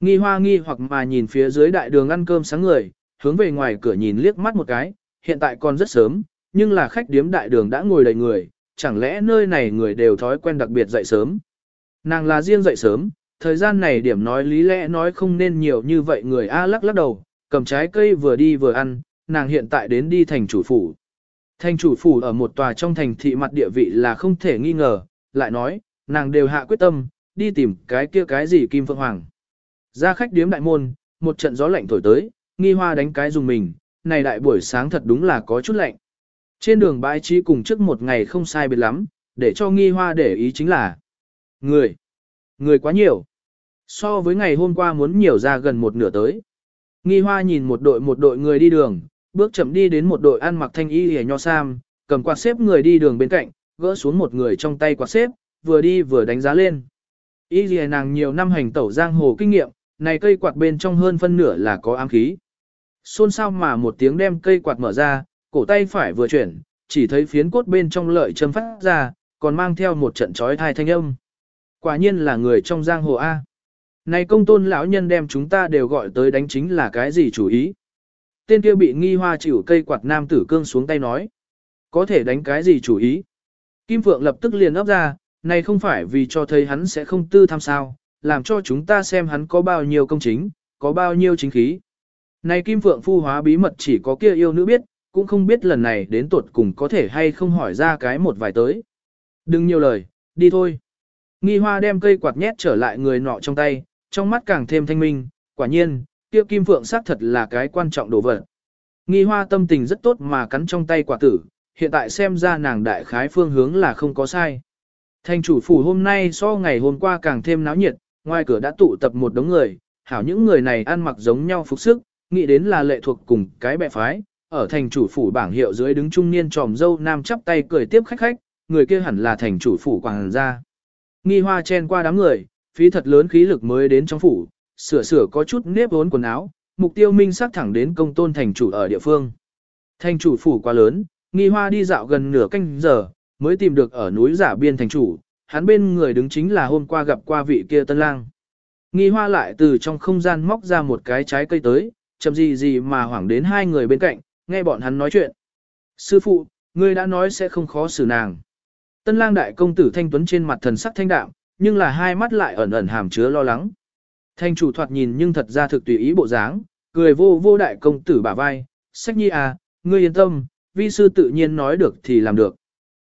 Nghi hoa nghi hoặc mà nhìn phía dưới đại đường ăn cơm sáng người, hướng về ngoài cửa nhìn liếc mắt một cái, hiện tại còn rất sớm, nhưng là khách điếm đại đường đã ngồi đầy người, chẳng lẽ nơi này người đều thói quen đặc biệt dậy sớm. Nàng là riêng dậy sớm, thời gian này điểm nói lý lẽ nói không nên nhiều như vậy người A lắc lắc đầu, cầm trái cây vừa đi vừa ăn, nàng hiện tại đến đi thành chủ phủ. Thành chủ phủ ở một tòa trong thành thị mặt địa vị là không thể nghi ngờ, lại nói, nàng đều hạ quyết tâm, đi tìm cái kia cái gì Kim Phượng Hoàng. Ra khách điếm đại môn, một trận gió lạnh thổi tới, nghi hoa đánh cái dùng mình, này đại buổi sáng thật đúng là có chút lạnh. Trên đường bãi trí cùng trước một ngày không sai biệt lắm, để cho nghi hoa để ý chính là người. Người quá nhiều. So với ngày hôm qua muốn nhiều ra gần một nửa tới. Nghi hoa nhìn một đội một đội người đi đường, bước chậm đi đến một đội ăn mặc thanh y hề nho sam, cầm quạt xếp người đi đường bên cạnh, gỡ xuống một người trong tay quạt xếp, vừa đi vừa đánh giá lên. Y hề nàng nhiều năm hành tẩu giang hồ kinh nghiệm, này cây quạt bên trong hơn phân nửa là có ám khí. Xôn sao mà một tiếng đem cây quạt mở ra, cổ tay phải vừa chuyển, chỉ thấy phiến cốt bên trong lợi châm phát ra, còn mang theo một trận trói thai thanh âm. Quả nhiên là người trong giang hồ A. Này công tôn lão nhân đem chúng ta đều gọi tới đánh chính là cái gì chủ ý. Tên kia bị nghi hoa chịu cây quạt nam tử cương xuống tay nói. Có thể đánh cái gì chủ ý. Kim Phượng lập tức liền ấp ra, này không phải vì cho thấy hắn sẽ không tư tham sao, làm cho chúng ta xem hắn có bao nhiêu công chính, có bao nhiêu chính khí. Này Kim Phượng phu hóa bí mật chỉ có kia yêu nữ biết, cũng không biết lần này đến tuột cùng có thể hay không hỏi ra cái một vài tới. Đừng nhiều lời, đi thôi. Nghi hoa đem cây quạt nhét trở lại người nọ trong tay, trong mắt càng thêm thanh minh, quả nhiên, kia kim phượng xác thật là cái quan trọng đồ vật. Nghi hoa tâm tình rất tốt mà cắn trong tay quả tử, hiện tại xem ra nàng đại khái phương hướng là không có sai. Thành chủ phủ hôm nay so ngày hôm qua càng thêm náo nhiệt, ngoài cửa đã tụ tập một đống người, hảo những người này ăn mặc giống nhau phục sức, nghĩ đến là lệ thuộc cùng cái bệ phái, ở thành chủ phủ bảng hiệu dưới đứng trung niên tròm dâu nam chắp tay cười tiếp khách khách, người kia hẳn là thành chủ phủ quảng gia. Nghi hoa chen qua đám người, phí thật lớn khí lực mới đến trong phủ, sửa sửa có chút nếp vốn quần áo, mục tiêu minh sắc thẳng đến công tôn thành chủ ở địa phương. Thành chủ phủ quá lớn, nghi hoa đi dạo gần nửa canh giờ, mới tìm được ở núi giả biên thành chủ, hắn bên người đứng chính là hôm qua gặp qua vị kia tân lang. Nghi hoa lại từ trong không gian móc ra một cái trái cây tới, chậm gì gì mà hoảng đến hai người bên cạnh, nghe bọn hắn nói chuyện. Sư phụ, ngươi đã nói sẽ không khó xử nàng. Tân lang đại công tử thanh tuấn trên mặt thần sắc thanh đạm, nhưng là hai mắt lại ẩn ẩn hàm chứa lo lắng. Thanh chủ thoạt nhìn nhưng thật ra thực tùy ý bộ dáng, cười vô vô đại công tử bả vai, sách nhi à, ngươi yên tâm, vi sư tự nhiên nói được thì làm được.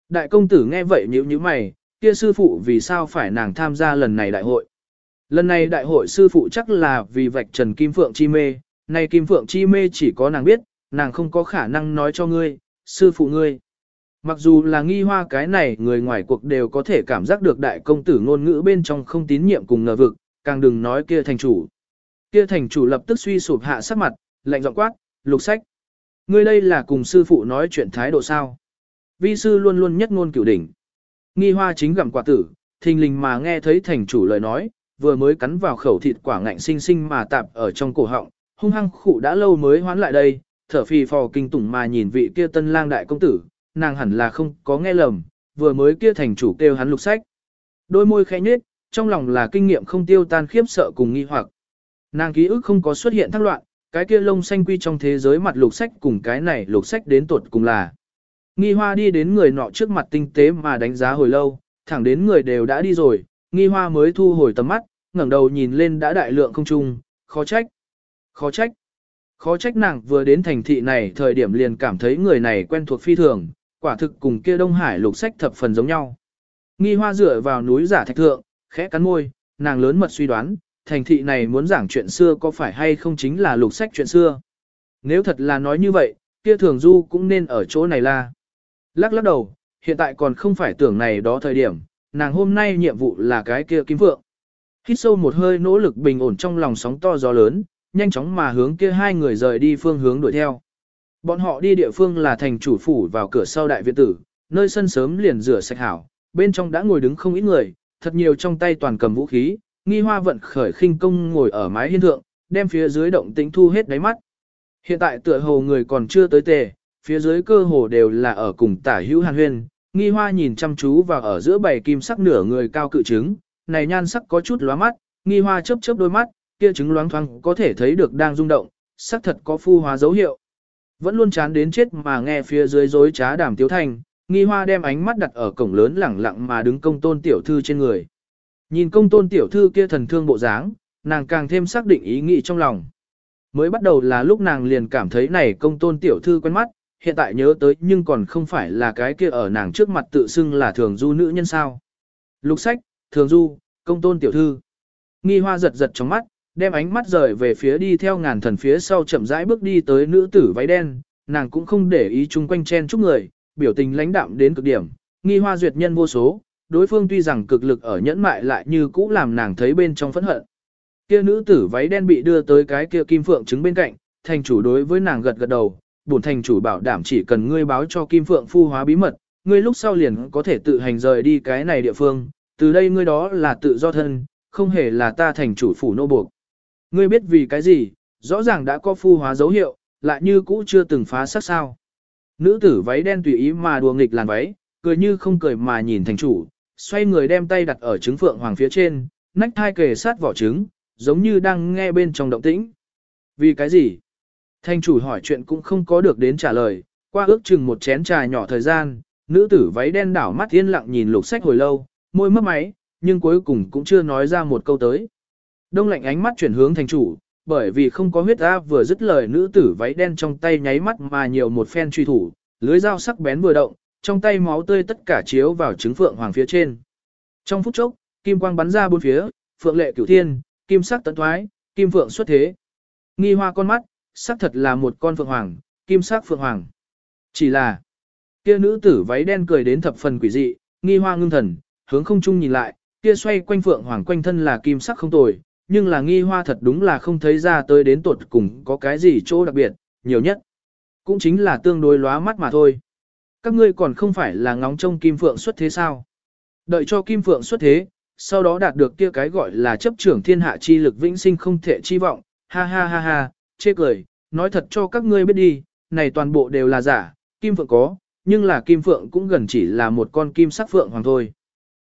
Đại công tử nghe vậy nhíu nhíu mày, kia sư phụ vì sao phải nàng tham gia lần này đại hội. Lần này đại hội sư phụ chắc là vì vạch trần Kim Phượng chi mê, nay Kim Phượng chi mê chỉ có nàng biết, nàng không có khả năng nói cho ngươi, sư phụ ngươi. Mặc dù là nghi hoa cái này người ngoài cuộc đều có thể cảm giác được đại công tử ngôn ngữ bên trong không tín nhiệm cùng ngờ vực, càng đừng nói kia thành chủ. Kia thành chủ lập tức suy sụp hạ sắc mặt, lạnh giọng quát, lục sách. Ngươi đây là cùng sư phụ nói chuyện thái độ sao. Vi sư luôn luôn nhất ngôn cửu đỉnh. Nghi hoa chính gặm quả tử, thình lình mà nghe thấy thành chủ lời nói, vừa mới cắn vào khẩu thịt quả ngạnh sinh sinh mà tạp ở trong cổ họng, hung hăng khụ đã lâu mới hoán lại đây, thở phì phò kinh tủng mà nhìn vị kia tân lang đại công tử, nàng hẳn là không có nghe lầm, vừa mới kia thành chủ kêu hắn lục sách. Đôi môi khẽ nhếch, trong lòng là kinh nghiệm không tiêu tan khiếp sợ cùng nghi hoặc. Nàng ký ức không có xuất hiện thắc loạn, cái kia lông xanh quy trong thế giới mặt lục sách cùng cái này lục sách đến tuột cùng là. Nghi hoa đi đến người nọ trước mặt tinh tế mà đánh giá hồi lâu, thẳng đến người đều đã đi rồi, nghi hoa mới thu hồi tầm mắt, ngẩng đầu nhìn lên đã đại lượng không trung, khó trách. Khó trách. Khó trách nàng vừa đến thành thị này thời điểm liền cảm thấy người này quen thuộc phi thường, quả thực cùng kia Đông Hải lục sách thập phần giống nhau. Nghi hoa dựa vào núi giả thạch thượng, khẽ cắn môi, nàng lớn mật suy đoán, thành thị này muốn giảng chuyện xưa có phải hay không chính là lục sách chuyện xưa. Nếu thật là nói như vậy, kia thường du cũng nên ở chỗ này la. Lắc lắc đầu, hiện tại còn không phải tưởng này đó thời điểm, nàng hôm nay nhiệm vụ là cái kia kim vượng. Hít sâu một hơi nỗ lực bình ổn trong lòng sóng to gió lớn, nhanh chóng mà hướng kia hai người rời đi phương hướng đuổi theo. Bọn họ đi địa phương là thành chủ phủ vào cửa sau đại viện tử, nơi sân sớm liền rửa sạch hảo, bên trong đã ngồi đứng không ít người, thật nhiều trong tay toàn cầm vũ khí, nghi hoa vận khởi khinh công ngồi ở mái hiên thượng, đem phía dưới động tĩnh thu hết đáy mắt. Hiện tại tựa hồ người còn chưa tới tề, phía dưới cơ hồ đều là ở cùng tả hữu hàn huyên, nghi hoa nhìn chăm chú vào ở giữa bảy kim sắc nửa người cao cự trứng, này nhan sắc có chút lóa mắt, nghi hoa chớp chớp đôi mắt, kia trứng loáng thoáng có thể thấy được đang rung động, xác thật có phu hóa dấu hiệu. Vẫn luôn chán đến chết mà nghe phía dưới rối trá đàm tiếu thành, nghi hoa đem ánh mắt đặt ở cổng lớn lẳng lặng mà đứng công tôn tiểu thư trên người. Nhìn công tôn tiểu thư kia thần thương bộ dáng, nàng càng thêm xác định ý nghĩ trong lòng. Mới bắt đầu là lúc nàng liền cảm thấy này công tôn tiểu thư quen mắt, hiện tại nhớ tới nhưng còn không phải là cái kia ở nàng trước mặt tự xưng là thường du nữ nhân sao. Lục sách, thường du, công tôn tiểu thư. Nghi hoa giật giật trong mắt, đem ánh mắt rời về phía đi theo ngàn thần phía sau chậm rãi bước đi tới nữ tử váy đen, nàng cũng không để ý chung quanh chen chúc người, biểu tình lãnh đạm đến cực điểm, nghi hoa duyệt nhân vô số, đối phương tuy rằng cực lực ở nhẫn mại lại như cũ làm nàng thấy bên trong phẫn hận. Kia nữ tử váy đen bị đưa tới cái kia kim phượng trứng bên cạnh, thành chủ đối với nàng gật gật đầu, bổn thành chủ bảo đảm chỉ cần ngươi báo cho kim phượng phu hóa bí mật, ngươi lúc sau liền có thể tự hành rời đi cái này địa phương, từ đây ngươi đó là tự do thân, không hề là ta thành chủ phủ nô buộc. Ngươi biết vì cái gì, rõ ràng đã có phu hóa dấu hiệu, lại như cũ chưa từng phá sắc sao. Nữ tử váy đen tùy ý mà đùa nghịch làn váy, cười như không cười mà nhìn thành chủ, xoay người đem tay đặt ở trứng phượng hoàng phía trên, nách thai kề sát vỏ trứng, giống như đang nghe bên trong động tĩnh. Vì cái gì? Thành chủ hỏi chuyện cũng không có được đến trả lời, qua ước chừng một chén trà nhỏ thời gian, nữ tử váy đen đảo mắt yên lặng nhìn lục sách hồi lâu, môi mấp máy, nhưng cuối cùng cũng chưa nói ra một câu tới. Đông lạnh ánh mắt chuyển hướng thành chủ, bởi vì không có huyết áp vừa dứt lời nữ tử váy đen trong tay nháy mắt mà nhiều một phen truy thủ, lưới dao sắc bén vừa động, trong tay máu tươi tất cả chiếu vào trứng phượng hoàng phía trên. Trong phút chốc, kim quang bắn ra bốn phía, phượng lệ cửu thiên, kim sắc tận thoái, kim phượng xuất thế. Nghi hoa con mắt, sắc thật là một con phượng hoàng, kim sắc phượng hoàng. Chỉ là, kia nữ tử váy đen cười đến thập phần quỷ dị, nghi hoa ngưng thần, hướng không trung nhìn lại, kia xoay quanh phượng hoàng quanh thân là kim sắc không tồi, nhưng là nghi hoa thật đúng là không thấy ra tới đến tuột cùng có cái gì chỗ đặc biệt, nhiều nhất. Cũng chính là tương đối lóa mắt mà thôi. Các ngươi còn không phải là ngóng trông kim phượng xuất thế sao? Đợi cho kim phượng xuất thế, sau đó đạt được kia cái gọi là chấp trưởng thiên hạ chi lực vĩnh sinh không thể chi vọng, ha ha ha ha, chê cười, nói thật cho các ngươi biết đi, này toàn bộ đều là giả, kim phượng có, nhưng là kim phượng cũng gần chỉ là một con kim sắc phượng hoàng thôi.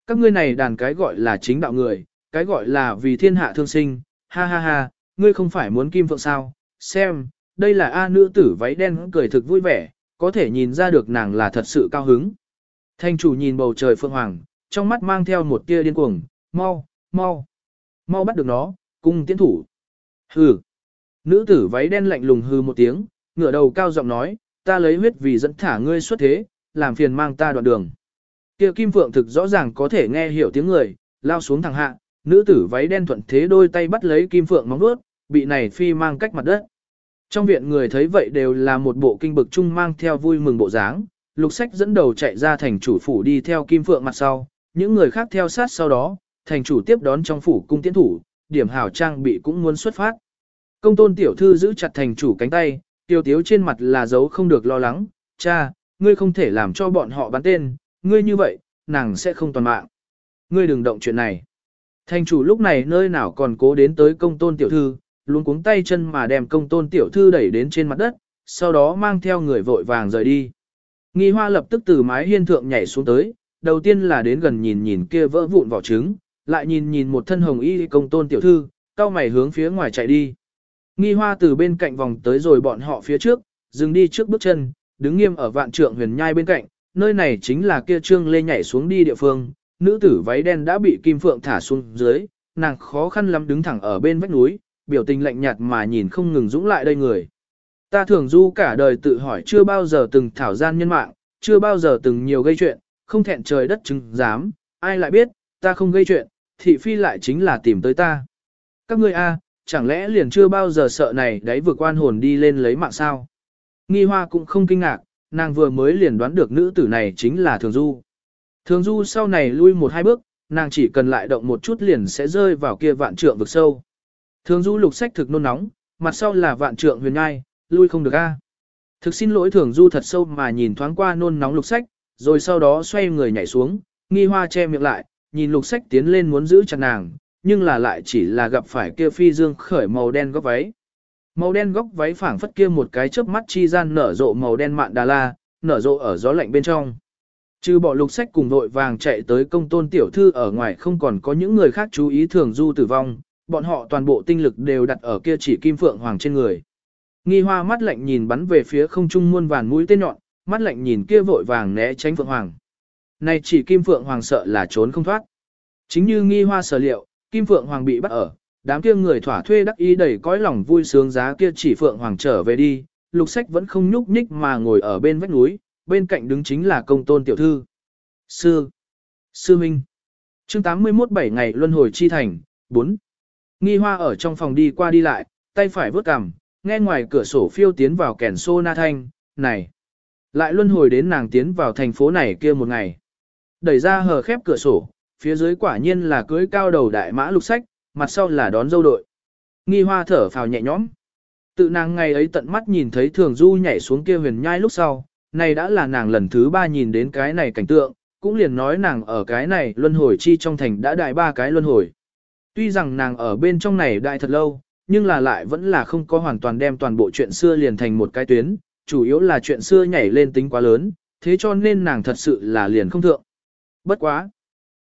Các ngươi này đàn cái gọi là chính đạo người, cái gọi là vì thiên hạ thương sinh, ha ha ha, ngươi không phải muốn kim phượng sao, xem, đây là A nữ tử váy đen cười thực vui vẻ, có thể nhìn ra được nàng là thật sự cao hứng. Thanh chủ nhìn bầu trời phượng hoàng, trong mắt mang theo một tia điên cuồng, mau, mau, mau bắt được nó, cung tiến thủ. Hừ. Nữ tử váy đen lạnh lùng hừ một tiếng, ngửa đầu cao giọng nói, ta lấy huyết vì dẫn thả ngươi xuất thế, làm phiền mang ta đoạn đường. Kia kim phượng thực rõ ràng có thể nghe hiểu tiếng người, lao xuống thẳng hạ, nữ tử váy đen thuận thế đôi tay bắt lấy kim phượng móng vuốt, bị này phi mang cách mặt đất. Trong viện người thấy vậy đều là một bộ kinh bực chung mang theo vui mừng bộ dáng, lục sách dẫn đầu chạy ra thành chủ phủ đi theo kim phượng mặt sau, những người khác theo sát sau đó, thành chủ tiếp đón trong phủ cung tiến thủ, điểm hảo trang bị cũng muốn xuất phát. Công tôn tiểu thư giữ chặt thành chủ cánh tay, tiêu tiếu trên mặt là dấu không được lo lắng, cha, ngươi không thể làm cho bọn họ bắn tên, ngươi như vậy, nàng sẽ không toàn mạng. Ngươi đừng động chuyện này. Thành chủ lúc này nơi nào còn cố đến tới công tôn tiểu thư, luôn cuống tay chân mà đem công tôn tiểu thư đẩy đến trên mặt đất, sau đó mang theo người vội vàng rời đi. Nghi hoa lập tức từ mái hiên thượng nhảy xuống tới, đầu tiên là đến gần nhìn nhìn kia vỡ vụn vỏ trứng, lại nhìn nhìn một thân hồng y công tôn tiểu thư, cao mày hướng phía ngoài chạy đi. Nghi hoa từ bên cạnh vòng tới rồi bọn họ phía trước, dừng đi trước bước chân, đứng nghiêm ở vạn trượng huyền nhai bên cạnh, nơi này chính là kia trương lê nhảy xuống đi địa phương, nữ tử váy đen đã bị kim phượng thả xuống dưới, nàng khó khăn lắm đứng thẳng ở bên vách núi, biểu tình lạnh nhạt mà nhìn không ngừng dũng lại đây người. Ta thường du cả đời tự hỏi chưa bao giờ từng thảo gian nhân mạng, chưa bao giờ từng nhiều gây chuyện, không thẹn trời đất chứng dám, ai lại biết, ta không gây chuyện, thị phi lại chính là tìm tới ta. Các ngươi a, chẳng lẽ liền chưa bao giờ sợ này đấy vừa quan hồn đi lên lấy mạng sao? Nghi hoa cũng không kinh ngạc, nàng vừa mới liền đoán được nữ tử này chính là thường du. Thường du sau này lui một hai bước, nàng chỉ cần lại động một chút liền sẽ rơi vào kia vạn trượng vực sâu. Thường du lục sách thực nôn nóng, mặt sau là vạn trượng huyền ngai, lui không được a. Thực xin lỗi thường du thật sâu mà nhìn thoáng qua nôn nóng lục sách, rồi sau đó xoay người nhảy xuống, nghi hoa che miệng lại, nhìn lục sách tiến lên muốn giữ chặt nàng, nhưng là lại chỉ là gặp phải kia phi dương khởi màu đen góc váy. Màu đen góc váy phảng phất kia một cái chớp mắt chi gian nở rộ màu đen mạn đà la, nở rộ ở gió lạnh bên trong. Trừ bỏ lục sách cùng vội vàng chạy tới công tôn tiểu thư ở ngoài không còn có những người khác chú ý thường du tử vong, bọn họ toàn bộ tinh lực đều đặt ở kia chỉ kim phượng hoàng trên người. Nghi hoa mắt lạnh nhìn bắn về phía không trung muôn vàn mũi tên nhọn, mắt lạnh nhìn kia vội vàng né tránh phượng hoàng. Này chỉ kim phượng hoàng sợ là trốn không thoát. Chính như nghi hoa sở liệu, kim phượng hoàng bị bắt ở, đám kia người thỏa thuê đắc ý đầy cõi lòng vui sướng giá kia chỉ phượng hoàng trở về đi, lục sách vẫn không nhúc nhích mà ngồi ở bên vách núi, bên cạnh đứng chính là công tôn tiểu thư. Sư, Sư Minh, chương 81 bảy ngày luân hồi chi thành, 4. Nghi hoa ở trong phòng đi qua đi lại, tay phải vớt cằm, nghe ngoài cửa sổ phiêu tiến vào kèn xô na thanh, này. Lại luân hồi đến nàng tiến vào thành phố này kia một ngày. Đẩy ra hờ khép cửa sổ, phía dưới quả nhiên là cưới cao đầu đại mã lục sách, mặt sau là đón dâu đội. Nghi hoa thở phào nhẹ nhõm. Tự nàng ngày ấy tận mắt nhìn thấy thường du nhảy xuống kia huyền nhai lúc sau, này đã là nàng lần thứ ba nhìn đến cái này cảnh tượng, cũng liền nói nàng ở cái này luân hồi chi trong thành đã đại ba cái luân hồi. Tuy rằng nàng ở bên trong này đại thật lâu, nhưng là lại vẫn là không có hoàn toàn đem toàn bộ chuyện xưa liền thành một cái tuyến, chủ yếu là chuyện xưa nhảy lên tính quá lớn, thế cho nên nàng thật sự là liền không thượng. Bất quá.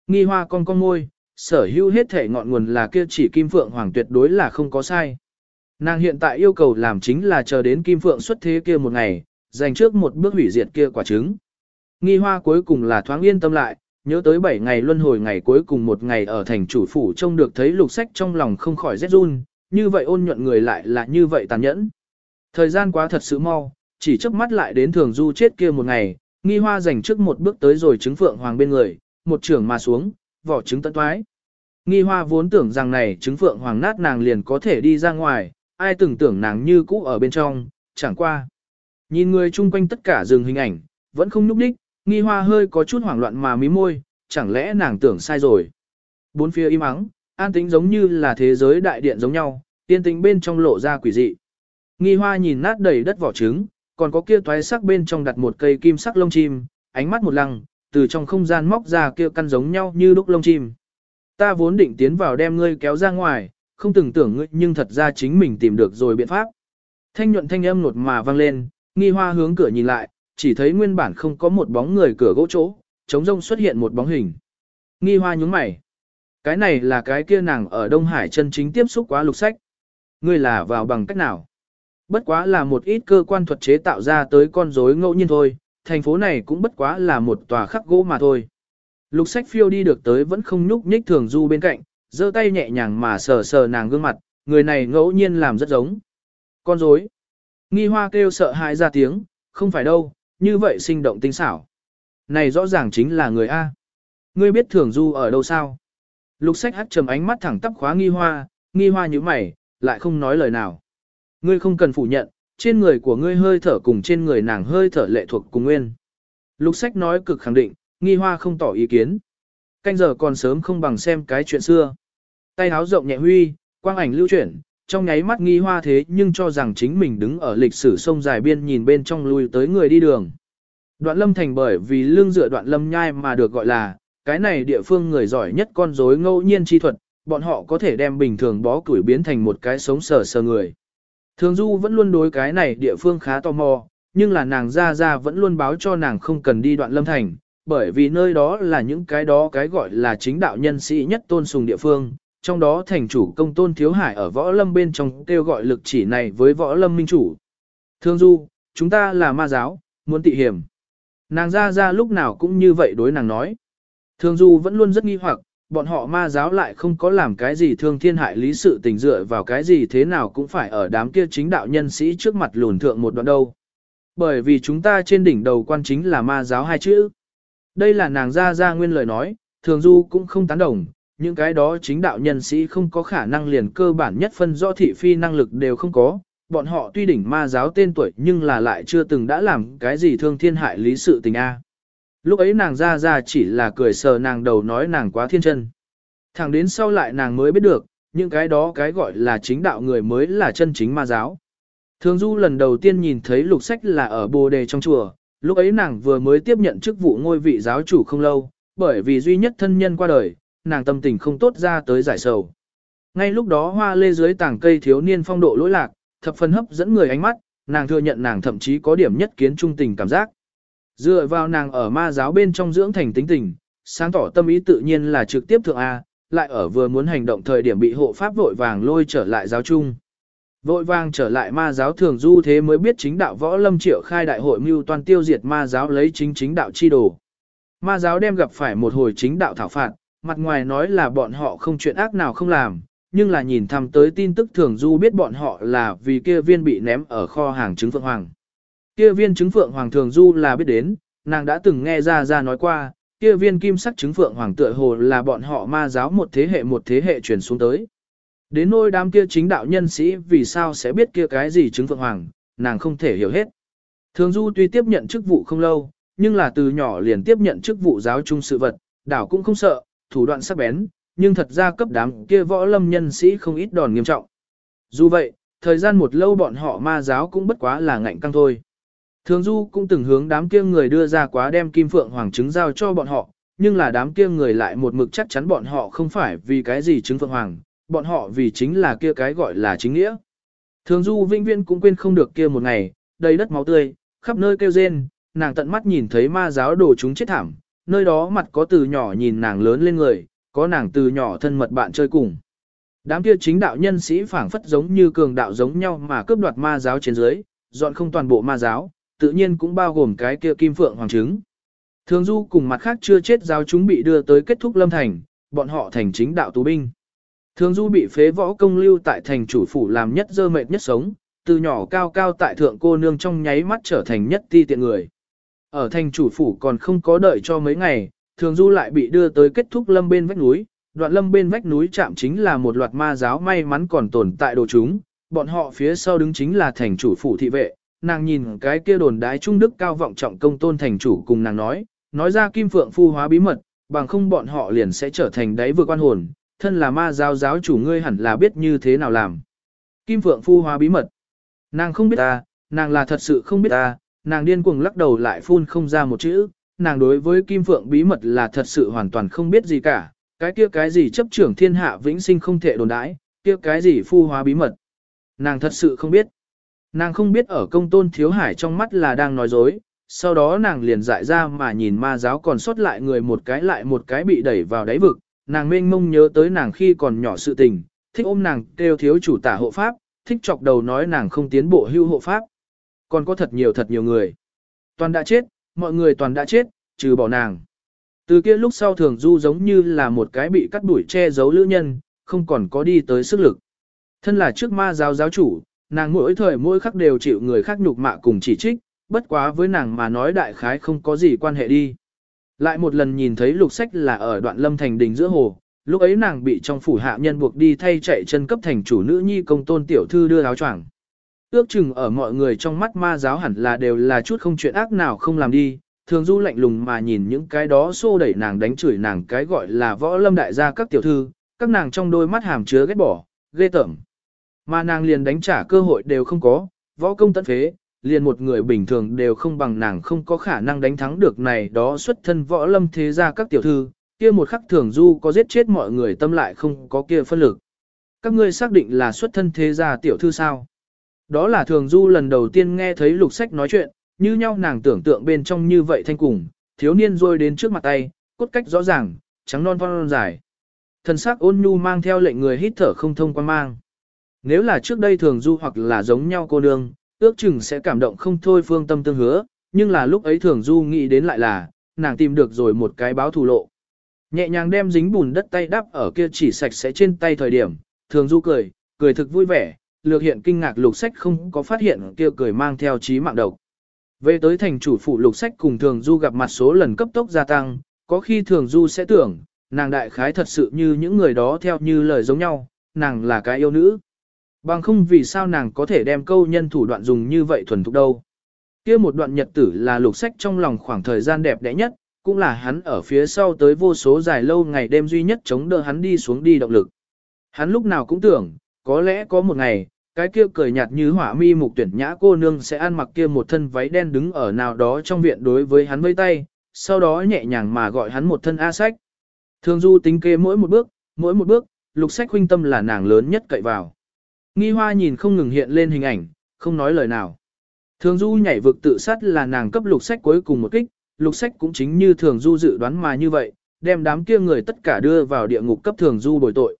Nghi hoa con con môi, sở hữu hết thể ngọn nguồn là kia chỉ Kim Phượng Hoàng tuyệt đối là không có sai. Nàng hiện tại yêu cầu làm chính là chờ đến Kim Phượng xuất thế kia một ngày, dành trước một bước hủy diệt kia quả trứng. Nghi hoa cuối cùng là thoáng yên tâm lại, nhớ tới 7 ngày luân hồi ngày cuối cùng một ngày ở thành chủ phủ trông được thấy lục sách trong lòng không khỏi rét run, như vậy ôn nhuận người lại là như vậy tàn nhẫn. Thời gian quá thật sự mau, chỉ trước mắt lại đến thường du chết kia một ngày, nghi hoa dành trước một bước tới rồi trứng phượng hoàng bên người, một trưởng mà xuống, vỏ trứng tận toái. Nghi hoa vốn tưởng rằng này trứng phượng hoàng nát nàng liền có thể đi ra ngoài, ai từng tưởng nàng như cũ ở bên trong, chẳng qua. Nhìn người chung quanh tất cả dừng hình ảnh, vẫn không núp đích, nghi hoa hơi có chút hoảng loạn mà mí môi, chẳng lẽ nàng tưởng sai rồi. Bốn phía im ắng, an tĩnh giống như là thế giới đại điện giống nhau, tiên tĩnh bên trong lộ ra quỷ dị. Nghi hoa nhìn nát đầy đất vỏ trứng, còn có kia toái sắc bên trong đặt một cây kim sắc lông chim, ánh mắt một lăng, từ trong không gian móc ra kia căn giống nhau như đúc lông chim. Ta vốn định tiến vào đem ngươi kéo ra ngoài, không từng tưởng ngươi nhưng thật ra chính mình tìm được rồi biện pháp. Thanh nhuận thanh âm nột mà vang lên, nghi hoa hướng cửa nhìn lại, chỉ thấy nguyên bản không có một bóng người cửa gỗ chỗ, trống rông xuất hiện một bóng hình. Nghi hoa nhúng mày. Cái này là cái kia nàng ở Đông Hải chân chính tiếp xúc quá lục sách. Ngươi là vào bằng cách nào? Bất quá là một ít cơ quan thuật chế tạo ra tới con rối ngẫu nhiên thôi, thành phố này cũng bất quá là một tòa khắc gỗ mà thôi. Lục sách phiêu đi được tới vẫn không nhúc nhích thường du bên cạnh, giơ tay nhẹ nhàng mà sờ sờ nàng gương mặt, người này ngẫu nhiên làm rất giống. Con rối. Nghi hoa kêu sợ hãi ra tiếng, không phải đâu, như vậy sinh động tinh xảo. Này rõ ràng chính là người A. Ngươi biết thường du ở đâu sao? Lục sách hắt trầm ánh mắt thẳng tắp khóa nghi hoa, nghi hoa như mày, lại không nói lời nào. Ngươi không cần phủ nhận, trên người của ngươi hơi thở cùng trên người nàng hơi thở lệ thuộc cùng nguyên. Lục sách nói cực khẳng định, nghi hoa không tỏ ý kiến. Canh giờ còn sớm không bằng xem cái chuyện xưa. Tay áo rộng nhẹ huy, quang ảnh lưu chuyển, trong nháy mắt nghi hoa thế nhưng cho rằng chính mình đứng ở lịch sử sông dài biên nhìn bên trong lui tới người đi đường. Đoạn lâm thành bởi vì lương dựa đoạn lâm nhai mà được gọi là, cái này địa phương người giỏi nhất con rối ngẫu nhiên chi thuật, bọn họ có thể đem bình thường bó củi biến thành một cái sống sờ sờ người. Thường Du vẫn luôn đối cái này địa phương khá tò mò, nhưng là nàng ra ra vẫn luôn báo cho nàng không cần đi đoạn lâm thành, bởi vì nơi đó là những cái đó cái gọi là chính đạo nhân sĩ nhất tôn sùng địa phương, trong đó thành chủ công tôn thiếu hải ở võ lâm bên trong kêu gọi lực chỉ này với võ lâm minh chủ. Thương Du, chúng ta là ma giáo, muốn tị hiểm. Nàng ra ra lúc nào cũng như vậy đối nàng nói. Thương Du vẫn luôn rất nghi hoặc, bọn họ ma giáo lại không có làm cái gì thương thiên hại lý sự tình dựa vào cái gì thế nào cũng phải ở đám kia chính đạo nhân sĩ trước mặt lùn thượng một đoạn đâu. Bởi vì chúng ta trên đỉnh đầu quan chính là ma giáo hai chữ. Đây là nàng ra ra nguyên lời nói, thường du cũng không tán đồng, những cái đó chính đạo nhân sĩ không có khả năng liền cơ bản nhất phân rõ thị phi năng lực đều không có, bọn họ tuy đỉnh ma giáo tên tuổi nhưng là lại chưa từng đã làm cái gì thương thiên hại lý sự tình A. Lúc ấy nàng ra ra chỉ là cười sờ nàng đầu nói nàng quá thiên chân. Thẳng đến sau lại nàng mới biết được, những cái đó cái gọi là chính đạo người mới là chân chính ma giáo. Thường Du lần đầu tiên nhìn thấy lục sách là ở bồ đề trong chùa, lúc ấy nàng vừa mới tiếp nhận chức vụ ngôi vị giáo chủ không lâu, bởi vì duy nhất thân nhân qua đời, nàng tâm tình không tốt ra tới giải sầu. Ngay lúc đó hoa lê dưới tảng cây thiếu niên phong độ lỗi lạc, thập phần hấp dẫn người ánh mắt, nàng thừa nhận nàng thậm chí có điểm nhất kiến trung tình cảm giác. Dựa vào nàng ở ma giáo bên trong dưỡng thành tính tình, sáng tỏ tâm ý tự nhiên là trực tiếp thượng A, lại ở vừa muốn hành động thời điểm bị hộ pháp vội vàng lôi trở lại giáo trung Vội vàng trở lại ma giáo thường du thế mới biết chính đạo võ lâm triệu khai đại hội mưu toàn tiêu diệt ma giáo lấy chính chính đạo chi đồ. Ma giáo đem gặp phải một hồi chính đạo thảo phạt, mặt ngoài nói là bọn họ không chuyện ác nào không làm, nhưng là nhìn thăm tới tin tức thường du biết bọn họ là vì kia viên bị ném ở kho hàng trứng phượng hoàng. Kia viên trứng phượng hoàng thường du là biết đến, nàng đã từng nghe ra ra nói qua, kia viên kim sắc trứng phượng hoàng tựa hồ là bọn họ ma giáo một thế hệ một thế hệ truyền xuống tới. Đến nôi đám kia chính đạo nhân sĩ vì sao sẽ biết kia cái gì trứng phượng hoàng, nàng không thể hiểu hết. Thường Du tuy tiếp nhận chức vụ không lâu, nhưng là từ nhỏ liền tiếp nhận chức vụ giáo trung sự vật, đảo cũng không sợ, thủ đoạn sắc bén, nhưng thật ra cấp đám kia võ lâm nhân sĩ không ít đòn nghiêm trọng. Dù vậy, thời gian một lâu bọn họ ma giáo cũng bất quá là ngạnh căng thôi. Thường Du cũng từng hướng đám kia người đưa ra quá đem kim phượng hoàng trứng giao cho bọn họ, nhưng là đám kia người lại một mực chắc chắn bọn họ không phải vì cái gì trứng phượng hoàng, bọn họ vì chính là kia cái gọi là chính nghĩa. Thường Du vĩnh viễn cũng quên không được kia một ngày, đầy đất máu tươi, khắp nơi kêu rên, nàng tận mắt nhìn thấy ma giáo đồ chúng chết thảm, nơi đó mặt có từ nhỏ nhìn nàng lớn lên người, có nàng từ nhỏ thân mật bạn chơi cùng. Đám kia chính đạo nhân sĩ phảng phất giống như cường đạo giống nhau mà cướp đoạt ma giáo trên dưới, dọn không toàn bộ ma giáo, tự nhiên cũng bao gồm cái kia kim phượng hoàng trứng. Thường du cùng mặt khác chưa chết giáo chúng bị đưa tới kết thúc lâm thành, bọn họ thành chính đạo tù binh. Thường du bị phế võ công lưu tại thành chủ phủ làm nhất dơ mệt nhất sống, từ nhỏ cao cao tại thượng cô nương trong nháy mắt trở thành nhất ti tiện người. Ở thành chủ phủ còn không có đợi cho mấy ngày, thường du lại bị đưa tới kết thúc lâm bên vách núi, đoạn lâm bên vách núi chạm chính là một loạt ma giáo may mắn còn tồn tại đồ chúng, bọn họ phía sau đứng chính là thành chủ phủ thị vệ, nàng nhìn cái kia đồn đái trung đức cao vọng trọng công tôn thành chủ cùng nàng nói, nói ra kim phượng phu hóa bí mật, bằng không bọn họ liền sẽ trở thành đáy vừa quan hồn, thân là ma giáo giáo chủ ngươi hẳn là biết như thế nào làm. Kim phượng phu hóa bí mật. Nàng không biết ta, nàng là thật sự không biết ta, nàng điên cuồng lắc đầu lại phun không ra một chữ, nàng đối với kim phượng bí mật là thật sự hoàn toàn không biết gì cả, cái kia cái gì chấp trưởng thiên hạ vĩnh sinh không thể đồn đãi, kia cái gì phu hóa bí mật. Nàng thật sự không biết. Nàng không biết ở công tôn thiếu hải trong mắt là đang nói dối, sau đó nàng liền dại ra mà nhìn ma giáo còn sót lại người một cái lại một cái bị đẩy vào đáy vực, nàng mênh mông nhớ tới nàng khi còn nhỏ sự tình, thích ôm nàng kêu thiếu chủ tả hộ pháp, thích chọc đầu nói nàng không tiến bộ hưu hộ pháp. Còn có thật nhiều thật nhiều người. Toàn đã chết, mọi người toàn đã chết, trừ bỏ nàng. Từ kia lúc sau thường du giống như là một cái bị cắt đuổi che giấu lữ nhân, không còn có đi tới sức lực. Thân là trước ma giáo giáo chủ, nàng mỗi thời mỗi khắc đều chịu người khác nhục mạ cùng chỉ trích, bất quá với nàng mà nói đại khái không có gì quan hệ đi. Lại một lần nhìn thấy lục sách là ở đoạn lâm thành đình giữa hồ, lúc ấy nàng bị trong phủ hạ nhân buộc đi thay chạy chân cấp thành chủ nữ nhi công tôn tiểu thư đưa áo choàng. Ước chừng ở mọi người trong mắt ma giáo hẳn là đều là chút không chuyện ác nào không làm đi, thường du lạnh lùng mà nhìn những cái đó xô đẩy nàng đánh chửi nàng cái gọi là võ lâm đại gia các tiểu thư, các nàng trong đôi mắt hàm chứa ghét bỏ, ghê tởm. Mà nàng liền đánh trả cơ hội đều không có, võ công tận phế, liền một người bình thường đều không bằng nàng không có khả năng đánh thắng được này đó xuất thân võ lâm thế gia các tiểu thư, kia một khắc thường du có giết chết mọi người tâm lại không có kia phân lực. Các ngươi xác định là xuất thân thế gia tiểu thư sao? Đó là thường du lần đầu tiên nghe thấy lục sách nói chuyện, như nhau nàng tưởng tượng bên trong như vậy thanh cùng, thiếu niên rôi đến trước mặt tay, cốt cách rõ ràng, trắng non non dài. Thần sắc ôn nhu mang theo lệnh người hít thở không thông quan mang. Nếu là trước đây thường du hoặc là giống nhau cô nương, ước chừng sẽ cảm động không thôi phương tâm tương hứa, nhưng là lúc ấy thường du nghĩ đến lại là, nàng tìm được rồi một cái báo thù lộ. Nhẹ nhàng đem dính bùn đất tay đắp ở kia chỉ sạch sẽ trên tay thời điểm, thường du cười, cười thực vui vẻ, lược hiện kinh ngạc lục sách không có phát hiện kia cười mang theo trí mạng độc. Về tới thành chủ phụ lục sách cùng thường du gặp mặt số lần cấp tốc gia tăng, có khi thường du sẽ tưởng, nàng đại khái thật sự như những người đó theo như lời giống nhau, nàng là cái yêu nữ. Bằng không vì sao nàng có thể đem câu nhân thủ đoạn dùng như vậy thuần thục đâu. kia một đoạn nhật tử là lục sách trong lòng khoảng thời gian đẹp đẽ nhất, cũng là hắn ở phía sau tới vô số dài lâu ngày đêm duy nhất chống đỡ hắn đi xuống đi động lực. Hắn lúc nào cũng tưởng, có lẽ có một ngày, cái kia cười nhạt như hỏa mi mục tuyển nhã cô nương sẽ ăn mặc kia một thân váy đen đứng ở nào đó trong viện đối với hắn vây tay, sau đó nhẹ nhàng mà gọi hắn một thân A sách. Thường du tính kê mỗi một bước, mỗi một bước, lục sách huynh tâm là nàng lớn nhất cậy vào. Nghi hoa nhìn không ngừng hiện lên hình ảnh, không nói lời nào. Thường du nhảy vực tự sát là nàng cấp lục sách cuối cùng một kích, lục sách cũng chính như thường du dự đoán mà như vậy, đem đám kia người tất cả đưa vào địa ngục cấp thường du bồi tội.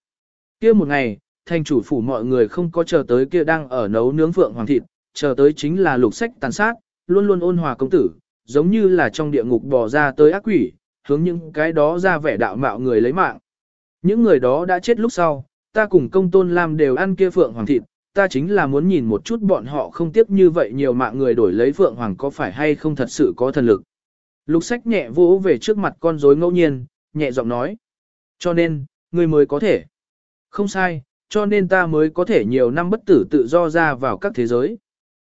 Kia một ngày, thành chủ phủ mọi người không có chờ tới kia đang ở nấu nướng phượng hoàng thịt, chờ tới chính là lục sách tàn sát, luôn luôn ôn hòa công tử, giống như là trong địa ngục bò ra tới ác quỷ, hướng những cái đó ra vẻ đạo mạo người lấy mạng. Những người đó đã chết lúc sau, ta cùng công tôn làm đều ăn kia phượng hoàng thịt, ta chính là muốn nhìn một chút bọn họ không tiếp như vậy nhiều mạng người đổi lấy phượng hoàng có phải hay không thật sự có thần lực. Lục sách nhẹ vỗ về trước mặt con rối ngẫu nhiên, nhẹ giọng nói. Cho nên, người mới có thể. Không sai, cho nên ta mới có thể nhiều năm bất tử tự do ra vào các thế giới.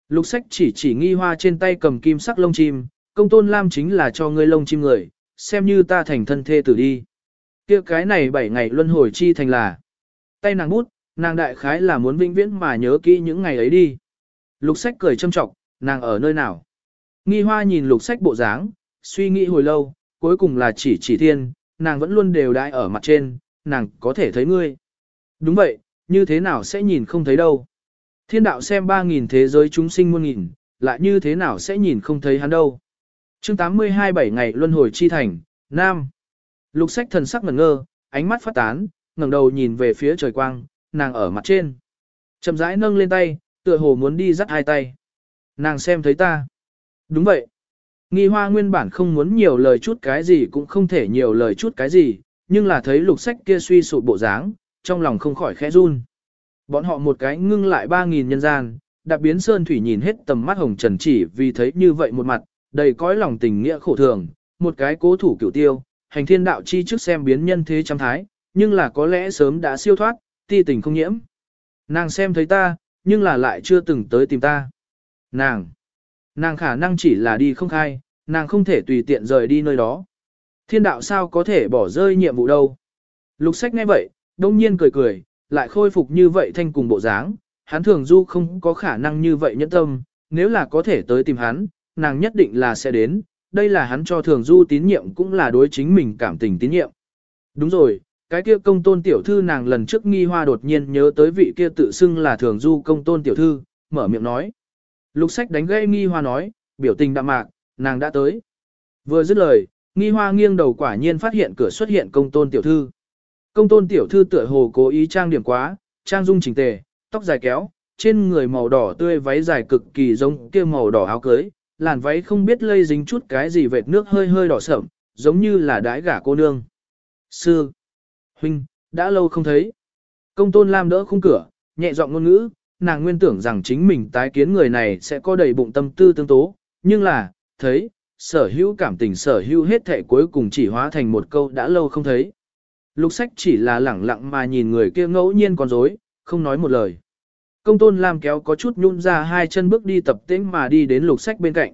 Lục sách chỉ chỉ nghi hoa trên tay cầm kim sắc lông chim, công tôn lam chính là cho ngươi lông chim người, xem như ta thành thân thê tử đi. kia cái này bảy ngày luân hồi chi thành là. Tay nàng bút, nàng đại khái là muốn vĩnh viễn mà nhớ kỹ những ngày ấy đi. Lục sách cười châm trọng, nàng ở nơi nào? Nghi hoa nhìn lục sách bộ dáng, suy nghĩ hồi lâu, cuối cùng là chỉ chỉ thiên, nàng vẫn luôn đều đãi ở mặt trên, nàng có thể thấy ngươi. Đúng vậy, như thế nào sẽ nhìn không thấy đâu. Thiên đạo xem 3.000 thế giới chúng sinh muôn nghìn, lại như thế nào sẽ nhìn không thấy hắn đâu. chương 82 bảy ngày luân hồi chi thành, Nam. Lục sách thần sắc ngẩn ngơ, ánh mắt phát tán, ngẩng đầu nhìn về phía trời quang, nàng ở mặt trên. Chậm rãi nâng lên tay, tựa hồ muốn đi dắt hai tay. Nàng xem thấy ta. Đúng vậy. Nghi hoa nguyên bản không muốn nhiều lời chút cái gì cũng không thể nhiều lời chút cái gì, nhưng là thấy lục sách kia suy sụp bộ dáng, trong lòng không khỏi khẽ run. Bọn họ một cái ngưng lại 3.000 nhân gian, đặc biến sơn thủy nhìn hết tầm mắt hồng trần chỉ vì thấy như vậy một mặt, đầy cõi lòng tình nghĩa khổ thường, một cái cố thủ cửu tiêu, hành thiên đạo chi trước xem biến nhân thế trăm thái, nhưng là có lẽ sớm đã siêu thoát, ti tình không nhiễm. Nàng xem thấy ta, nhưng là lại chưa từng tới tìm ta. Nàng, nàng khả năng chỉ là đi không khai, nàng không thể tùy tiện rời đi nơi đó. Thiên đạo sao có thể bỏ rơi nhiệm vụ đâu. Lục sách ngay vậy, đông nhiên cười cười, lại khôi phục như vậy thanh cùng bộ dáng, hắn thường du không có khả năng như vậy nhẫn tâm, nếu là có thể tới tìm hắn, nàng nhất định là sẽ đến, đây là hắn cho thường du tín nhiệm cũng là đối chính mình cảm tình tín nhiệm. Đúng rồi, cái kia công tôn tiểu thư nàng lần trước nghi hoa đột nhiên nhớ tới vị kia tự xưng là thường du công tôn tiểu thư, mở miệng nói. Lục sách đánh gây nghi hoa nói, biểu tình đạm mạc, nàng đã tới. Vừa dứt lời, nghi hoa nghiêng đầu quả nhiên phát hiện cửa xuất hiện công tôn tiểu thư. Công tôn tiểu thư tựa hồ cố ý trang điểm quá, trang dung chỉnh tề, tóc dài kéo, trên người màu đỏ tươi váy dài cực kỳ giống kia màu đỏ áo cưới, làn váy không biết lây dính chút cái gì vệt nước hơi hơi đỏ sậm, giống như là đái gả cô nương. Sư, huynh, đã lâu không thấy. Công tôn Lam đỡ khung cửa, nhẹ giọng ngôn ngữ, nàng nguyên tưởng rằng chính mình tái kiến người này sẽ có đầy bụng tâm tư tương tố, nhưng là, thấy, sở hữu cảm tình sở hữu hết thể cuối cùng chỉ hóa thành một câu đã lâu không thấy. Lục sách chỉ là lẳng lặng mà nhìn người kia ngẫu nhiên con dối, không nói một lời. Công tôn Lam kéo có chút nhún ra hai chân bước đi tập tĩnh mà đi đến lục sách bên cạnh.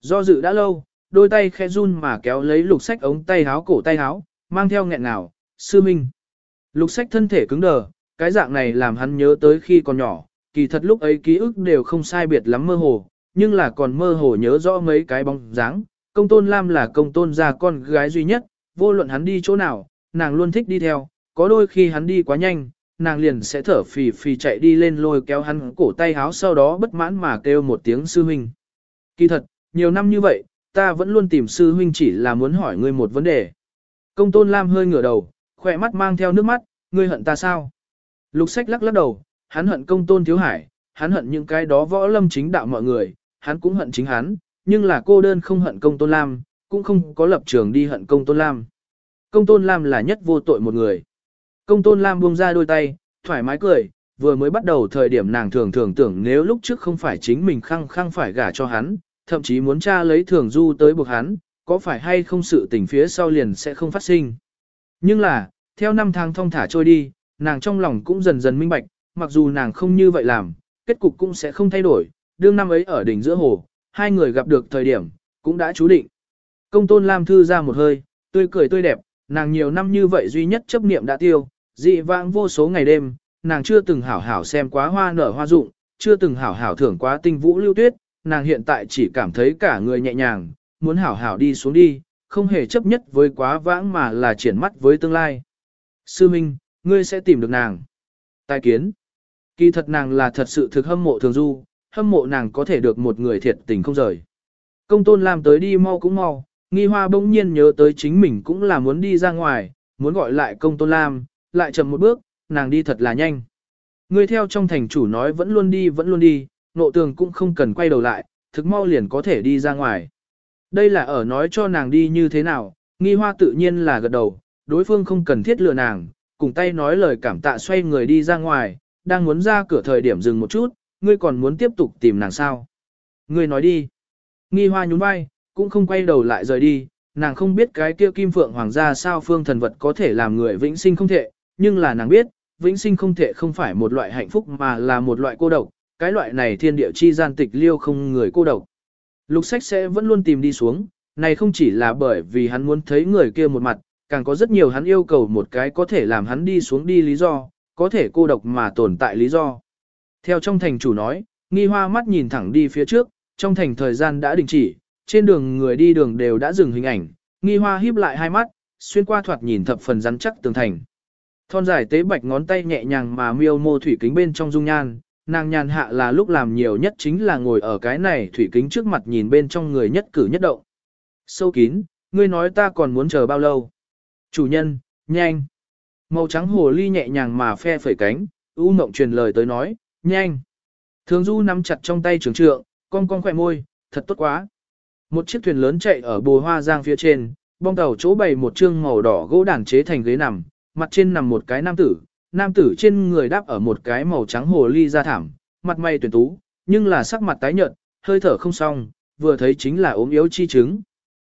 Do dự đã lâu, đôi tay khẽ run mà kéo lấy lục sách ống tay háo cổ tay háo, mang theo nghẹn nào, sư minh. Lục sách thân thể cứng đờ, cái dạng này làm hắn nhớ tới khi còn nhỏ, kỳ thật lúc ấy ký ức đều không sai biệt lắm mơ hồ, nhưng là còn mơ hồ nhớ rõ mấy cái bóng dáng. Công tôn Lam là công tôn gia con gái duy nhất, vô luận hắn đi chỗ nào, nàng luôn thích đi theo, có đôi khi hắn đi quá nhanh, nàng liền sẽ thở phì phì chạy đi lên lôi kéo hắn cổ tay háo sau đó bất mãn mà kêu một tiếng sư huynh. Kỳ thật, nhiều năm như vậy, ta vẫn luôn tìm sư huynh chỉ là muốn hỏi ngươi một vấn đề. Công tôn Lam hơi ngửa đầu, khỏe mắt mang theo nước mắt, ngươi hận ta sao? Lục sách lắc lắc đầu, hắn hận công tôn thiếu hải, hắn hận những cái đó võ lâm chính đạo mọi người, hắn cũng hận chính hắn, nhưng là cô đơn không hận công tôn Lam, cũng không có lập trường đi hận công tôn Lam. Công tôn Lam là nhất vô tội một người. Công tôn Lam buông ra đôi tay, thoải mái cười, vừa mới bắt đầu thời điểm nàng thường thường tưởng nếu lúc trước không phải chính mình khăng khăng phải gả cho hắn, thậm chí muốn cha lấy thường du tới buộc hắn, có phải hay không sự tình phía sau liền sẽ không phát sinh. Nhưng là, theo năm tháng thông thả trôi đi, nàng trong lòng cũng dần dần minh bạch, mặc dù nàng không như vậy làm, kết cục cũng sẽ không thay đổi, đương năm ấy ở đỉnh giữa hồ, hai người gặp được thời điểm, cũng đã chú định. Công tôn Lam thư ra một hơi, tươi cười tươi đẹp, nàng nhiều năm như vậy duy nhất chấp niệm đã tiêu, dị vãng vô số ngày đêm, nàng chưa từng hảo hảo xem quá hoa nở hoa rụng, chưa từng hảo hảo thưởng quá tinh vũ lưu tuyết, nàng hiện tại chỉ cảm thấy cả người nhẹ nhàng, muốn hảo hảo đi xuống đi, không hề chấp nhất với quá vãng mà là triển mắt với tương lai. Sư Minh, ngươi sẽ tìm được nàng. Tài kiến. Kỳ thật nàng là thật sự thực hâm mộ thường du, hâm mộ nàng có thể được một người thiệt tình không rời. Công tôn làm tới đi mau cũng mau, nghi hoa bỗng nhiên nhớ tới chính mình cũng là muốn đi ra ngoài, muốn gọi lại công tôn lam, lại chậm một bước, nàng đi thật là nhanh. Người theo trong thành chủ nói vẫn luôn đi vẫn luôn đi, nộ tường cũng không cần quay đầu lại, thực mau liền có thể đi ra ngoài. Đây là ở nói cho nàng đi như thế nào, nghi hoa tự nhiên là gật đầu, đối phương không cần thiết lừa nàng, cùng tay nói lời cảm tạ xoay người đi ra ngoài, đang muốn ra cửa thời điểm dừng một chút, ngươi còn muốn tiếp tục tìm nàng sao. Ngươi nói đi. Nghi hoa nhún vai, cũng không quay đầu lại rời đi, nàng không biết cái kia kim phượng hoàng gia sao phương thần vật có thể làm người vĩnh sinh không thể, nhưng là nàng biết, vĩnh sinh không thể không phải một loại hạnh phúc mà là một loại cô độc, cái loại này thiên địa chi gian tịch liêu không người cô độc. Lục sách sẽ vẫn luôn tìm đi xuống, này không chỉ là bởi vì hắn muốn thấy người kia một mặt, càng có rất nhiều hắn yêu cầu một cái có thể làm hắn đi xuống đi lý do, có thể cô độc mà tồn tại lý do. Theo trong thành chủ nói, nghi hoa mắt nhìn thẳng đi phía trước, trong thành thời gian đã đình chỉ, trên đường người đi đường đều đã dừng hình ảnh, nghi hoa híp lại hai mắt, xuyên qua thoạt nhìn thập phần rắn chắc tường thành. Thon dài tế bạch ngón tay nhẹ nhàng mà miêu mô thủy kính bên trong dung nhan, nàng nhàn hạ là lúc làm nhiều nhất chính là ngồi ở cái này thủy kính trước mặt nhìn bên trong người nhất cử nhất động. Sâu kín, ngươi nói ta còn muốn chờ bao lâu? Chủ nhân, nhanh. Màu trắng hồ ly nhẹ nhàng mà phe phẩy cánh, u mộng truyền lời tới nói, nhanh. Thường du nắm chặt trong tay trường trượng, con con khỏe môi, thật tốt quá. Một chiếc thuyền lớn chạy ở bồ hoa giang phía trên, bong tàu chỗ bày một trương màu đỏ gỗ đàn chế thành ghế nằm, mặt trên nằm một cái nam tử, nam tử trên người đáp ở một cái màu trắng hồ ly da thảm, mặt mày tuyển tú, nhưng là sắc mặt tái nhợt, hơi thở không xong, vừa thấy chính là ốm yếu chi chứng.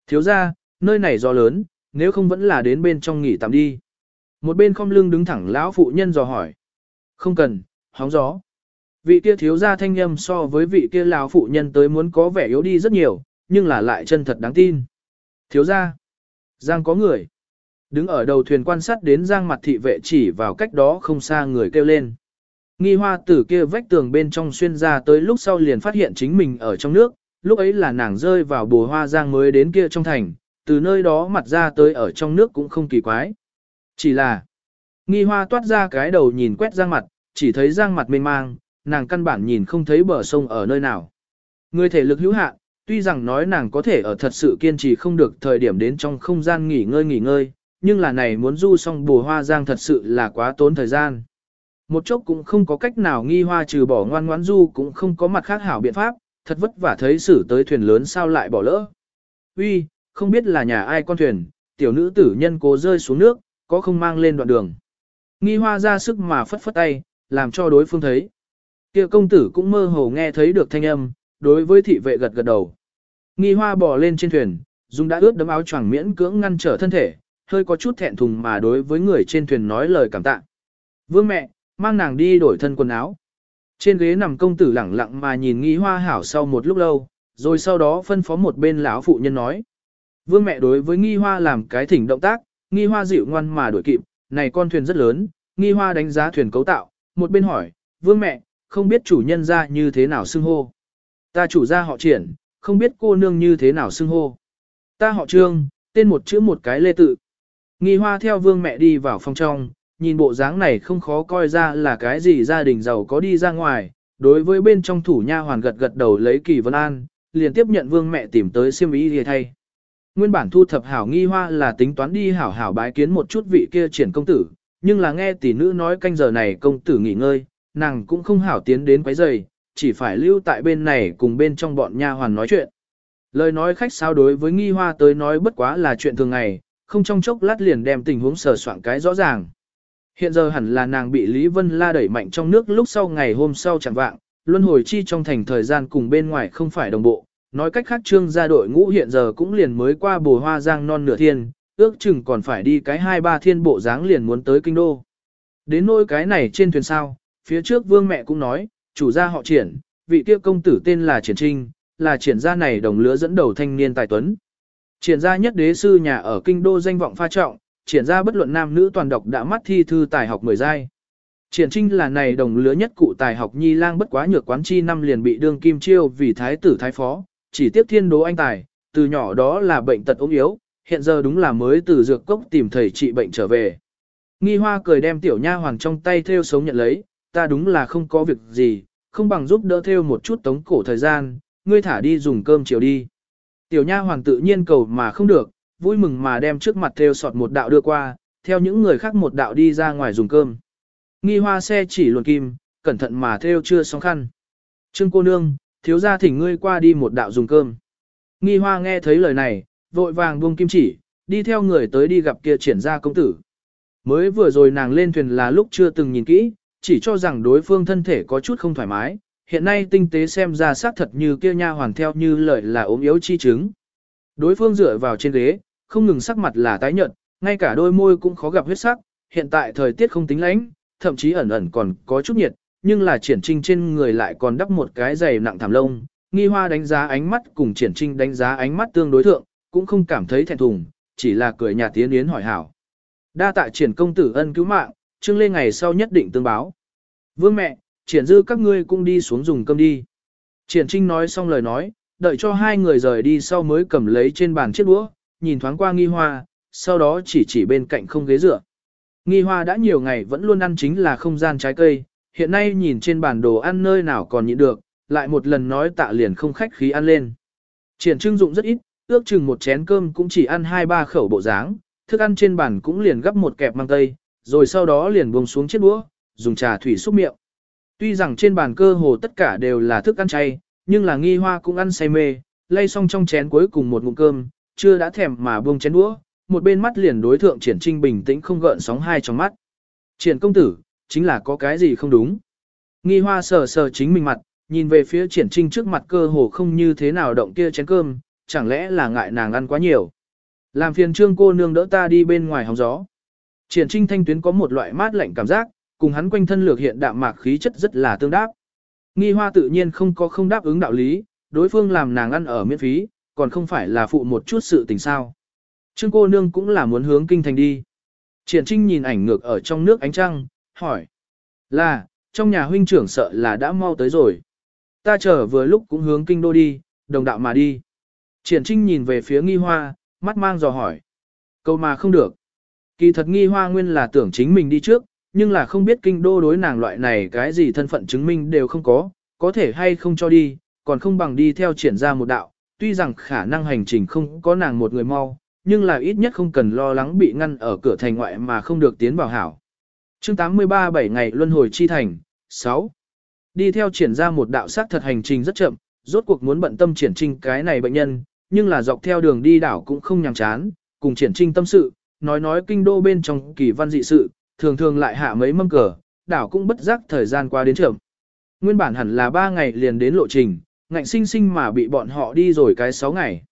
Thiếu ra, nơi này gió lớn, nếu không vẫn là đến bên trong nghỉ tạm đi. Một bên không lưng đứng thẳng lão phụ nhân dò hỏi. Không cần, hóng gió. Vị kia thiếu ra thanh âm so với vị kia lão phụ nhân tới muốn có vẻ yếu đi rất nhiều, nhưng là lại chân thật đáng tin. Thiếu ra. Giang có người. Đứng ở đầu thuyền quan sát đến giang mặt thị vệ chỉ vào cách đó không xa người kêu lên. Nghi hoa tử kia vách tường bên trong xuyên ra tới lúc sau liền phát hiện chính mình ở trong nước, lúc ấy là nàng rơi vào bùa hoa giang mới đến kia trong thành, từ nơi đó mặt ra tới ở trong nước cũng không kỳ quái. Chỉ là, nghi hoa toát ra cái đầu nhìn quét giang mặt, chỉ thấy giang mặt mênh mang, nàng căn bản nhìn không thấy bờ sông ở nơi nào. Người thể lực hữu hạn, tuy rằng nói nàng có thể ở thật sự kiên trì không được thời điểm đến trong không gian nghỉ ngơi nghỉ ngơi, nhưng là này muốn du xong bùa hoa giang thật sự là quá tốn thời gian. Một chốc cũng không có cách nào nghi hoa trừ bỏ ngoan ngoãn du cũng không có mặt khác hảo biện pháp, thật vất vả thấy xử tới thuyền lớn sao lại bỏ lỡ. Uy, không biết là nhà ai con thuyền, tiểu nữ tử nhân cố rơi xuống nước, có không mang lên đoạn đường. Nghi hoa ra sức mà phất phất tay, làm cho đối phương thấy. Kia công tử cũng mơ hồ nghe thấy được thanh âm, đối với thị vệ gật gật đầu. Nghi hoa bò lên trên thuyền, dùng đã ướt đấm áo choàng miễn cưỡng ngăn trở thân thể, hơi có chút thẹn thùng mà đối với người trên thuyền nói lời cảm tạ. Vương mẹ, mang nàng đi đổi thân quần áo. Trên ghế nằm công tử lẳng lặng mà nhìn nghi hoa hảo sau một lúc lâu, rồi sau đó phân phó một bên lão phụ nhân nói. Vương mẹ đối với nghi hoa làm cái thỉnh động tác, nghi hoa dịu ngoan mà đuổi kịp, này con thuyền rất lớn, nghi hoa đánh giá thuyền cấu tạo, một bên hỏi, vương mẹ, không biết chủ nhân ra như thế nào xưng hô. Ta chủ gia họ triển, không biết cô nương như thế nào xưng hô. Ta họ trương, tên một chữ một cái lê tự. Nghi hoa theo vương mẹ đi vào phòng trong, nhìn bộ dáng này không khó coi ra là cái gì gia đình giàu có đi ra ngoài. Đối với bên trong thủ nha hoàn gật gật đầu lấy kỳ vân an, liền tiếp nhận vương mẹ tìm tới siêm ý thì thay. Nguyên bản thu thập hảo nghi hoa là tính toán đi hảo hảo bái kiến một chút vị kia triển công tử, nhưng là nghe tỷ nữ nói canh giờ này công tử nghỉ ngơi, nàng cũng không hảo tiến đến quấy giày, chỉ phải lưu tại bên này cùng bên trong bọn nha hoàn nói chuyện. Lời nói khách sao đối với nghi hoa tới nói bất quá là chuyện thường ngày, không trong chốc lát liền đem tình huống sờ soạn cái rõ ràng. Hiện giờ hẳn là nàng bị Lý Vân La đẩy mạnh trong nước lúc sau ngày hôm sau chẳng vạng, luân hồi chi trong thành thời gian cùng bên ngoài không phải đồng bộ. Nói cách khác trương gia đội ngũ hiện giờ cũng liền mới qua bồ hoa giang non nửa thiên, ước chừng còn phải đi cái hai ba thiên bộ dáng liền muốn tới kinh đô. Đến nỗi cái này trên thuyền sao, phía trước vương mẹ cũng nói, chủ gia họ triển, vị kia công tử tên là triển trinh, là triển gia này đồng lứa dẫn đầu thanh niên tài tuấn. Triển gia nhất đế sư nhà ở kinh đô danh vọng pha trọng, triển gia bất luận nam nữ toàn độc đã mắt thi thư tài học mười giai. Triển trinh là này đồng lứa nhất cụ tài học nhi lang bất quá nhược quán chi năm liền bị đương kim chiêu vì thái tử thái phó, chỉ tiếp thiên đố anh tài, từ nhỏ đó là bệnh tật ốm yếu, hiện giờ đúng là mới từ dược cốc tìm thầy trị bệnh trở về. Nghi hoa cười đem tiểu nha hoàng trong tay theo sống nhận lấy, ta đúng là không có việc gì, không bằng giúp đỡ theo một chút tống cổ thời gian, ngươi thả đi dùng cơm chiều đi. Tiểu nha hoàng tự nhiên cầu mà không được, vui mừng mà đem trước mặt theo sọt một đạo đưa qua, theo những người khác một đạo đi ra ngoài dùng cơm. Nghi hoa xe chỉ luồn kim, cẩn thận mà theo chưa xong khăn. Trương cô nương, thiếu gia thỉnh ngươi qua đi một đạo dùng cơm. Nghi hoa nghe thấy lời này, vội vàng buông kim chỉ, đi theo người tới đi gặp kia triển gia công tử. Mới vừa rồi nàng lên thuyền là lúc chưa từng nhìn kỹ, chỉ cho rằng đối phương thân thể có chút không thoải mái, hiện nay tinh tế xem ra xác thật như kia nha hoàn theo như lời là ốm yếu chi chứng. Đối phương dựa vào trên ghế, không ngừng sắc mặt là tái nhợt, ngay cả đôi môi cũng khó gặp huyết sắc, hiện tại thời tiết không tính lạnh, thậm chí ẩn ẩn còn có chút nhiệt, nhưng là triển trinh trên người lại còn đắp một cái giày nặng thảm lông. Nghi hoa đánh giá ánh mắt cùng triển trinh đánh giá ánh mắt tương đối thượng, cũng không cảm thấy thẹn thùng, chỉ là cười nhà tiến yến hỏi hảo. Đa tạ triển công tử ân cứu mạng, trương lê ngày sau nhất định tương báo. Vương mẹ, triển dư các ngươi cũng đi xuống dùng cơm đi. Triển trinh nói xong lời nói, đợi cho hai người rời đi sau mới cầm lấy trên bàn chiếc đũa, nhìn thoáng qua nghi hoa, sau đó chỉ chỉ bên cạnh không ghế dựa. Nghi hoa đã nhiều ngày vẫn luôn ăn chính là không gian trái cây, hiện nay nhìn trên bản đồ ăn nơi nào còn nhịn được, lại một lần nói tạ liền không khách khí ăn lên. Triển trưng dụng rất ít, ước chừng một chén cơm cũng chỉ ăn hai ba khẩu bộ dáng, thức ăn trên bàn cũng liền gấp một kẹp mang tây, rồi sau đó liền buông xuống chiếc đũa, dùng trà thủy xúc miệng. Tuy rằng trên bàn cơ hồ tất cả đều là thức ăn chay, nhưng là nghi hoa cũng ăn say mê, lay xong trong chén cuối cùng một ngụm cơm, chưa đã thèm mà buông chén đũa, một bên mắt liền đối thượng triển trinh bình tĩnh không gợn sóng hai trong mắt. Triển công tử, chính là có cái gì không đúng. Nghi hoa sờ sờ chính mình mặt, nhìn về phía triển trinh trước mặt cơ hồ không như thế nào động kia chén cơm, chẳng lẽ là ngại nàng ăn quá nhiều. Làm phiền trương cô nương đỡ ta đi bên ngoài hóng gió. Triển trinh thanh tuyến có một loại mát lạnh cảm giác, cùng hắn quanh thân lược hiện đạm mạc khí chất rất là tương đáp. Nghi hoa tự nhiên không có không đáp ứng đạo lý, đối phương làm nàng ăn ở miễn phí, còn không phải là phụ một chút sự tình sao. Trương cô nương cũng là muốn hướng kinh thành đi. Triển trinh nhìn ảnh ngược ở trong nước ánh trăng, hỏi. Là, trong nhà huynh trưởng sợ là đã mau tới rồi. Ta chờ vừa lúc cũng hướng kinh đô đi, đồng đạo mà đi. Triển trinh nhìn về phía nghi hoa, mắt mang dò hỏi. Câu mà không được. Kỳ thật nghi hoa nguyên là tưởng chính mình đi trước, nhưng là không biết kinh đô đối nàng loại này cái gì thân phận chứng minh đều không có, có thể hay không cho đi, còn không bằng đi theo triển ra một đạo, tuy rằng khả năng hành trình không có nàng một người mau, nhưng là ít nhất không cần lo lắng bị ngăn ở cửa thành ngoại mà không được tiến vào hảo. chương 83 7 ngày luân hồi chi thành, 6. Đi theo triển ra một đạo sát thật hành trình rất chậm, rốt cuộc muốn bận tâm triển trinh cái này bệnh nhân, nhưng là dọc theo đường đi đảo cũng không nhàm chán, cùng triển trinh tâm sự, nói nói kinh đô bên trong kỳ văn dị sự, thường thường lại hạ mấy mâm cờ, đảo cũng bất giác thời gian qua đến trưởng. Nguyên bản hẳn là 3 ngày liền đến lộ trình, ngạnh sinh sinh mà bị bọn họ đi rồi cái 6 ngày.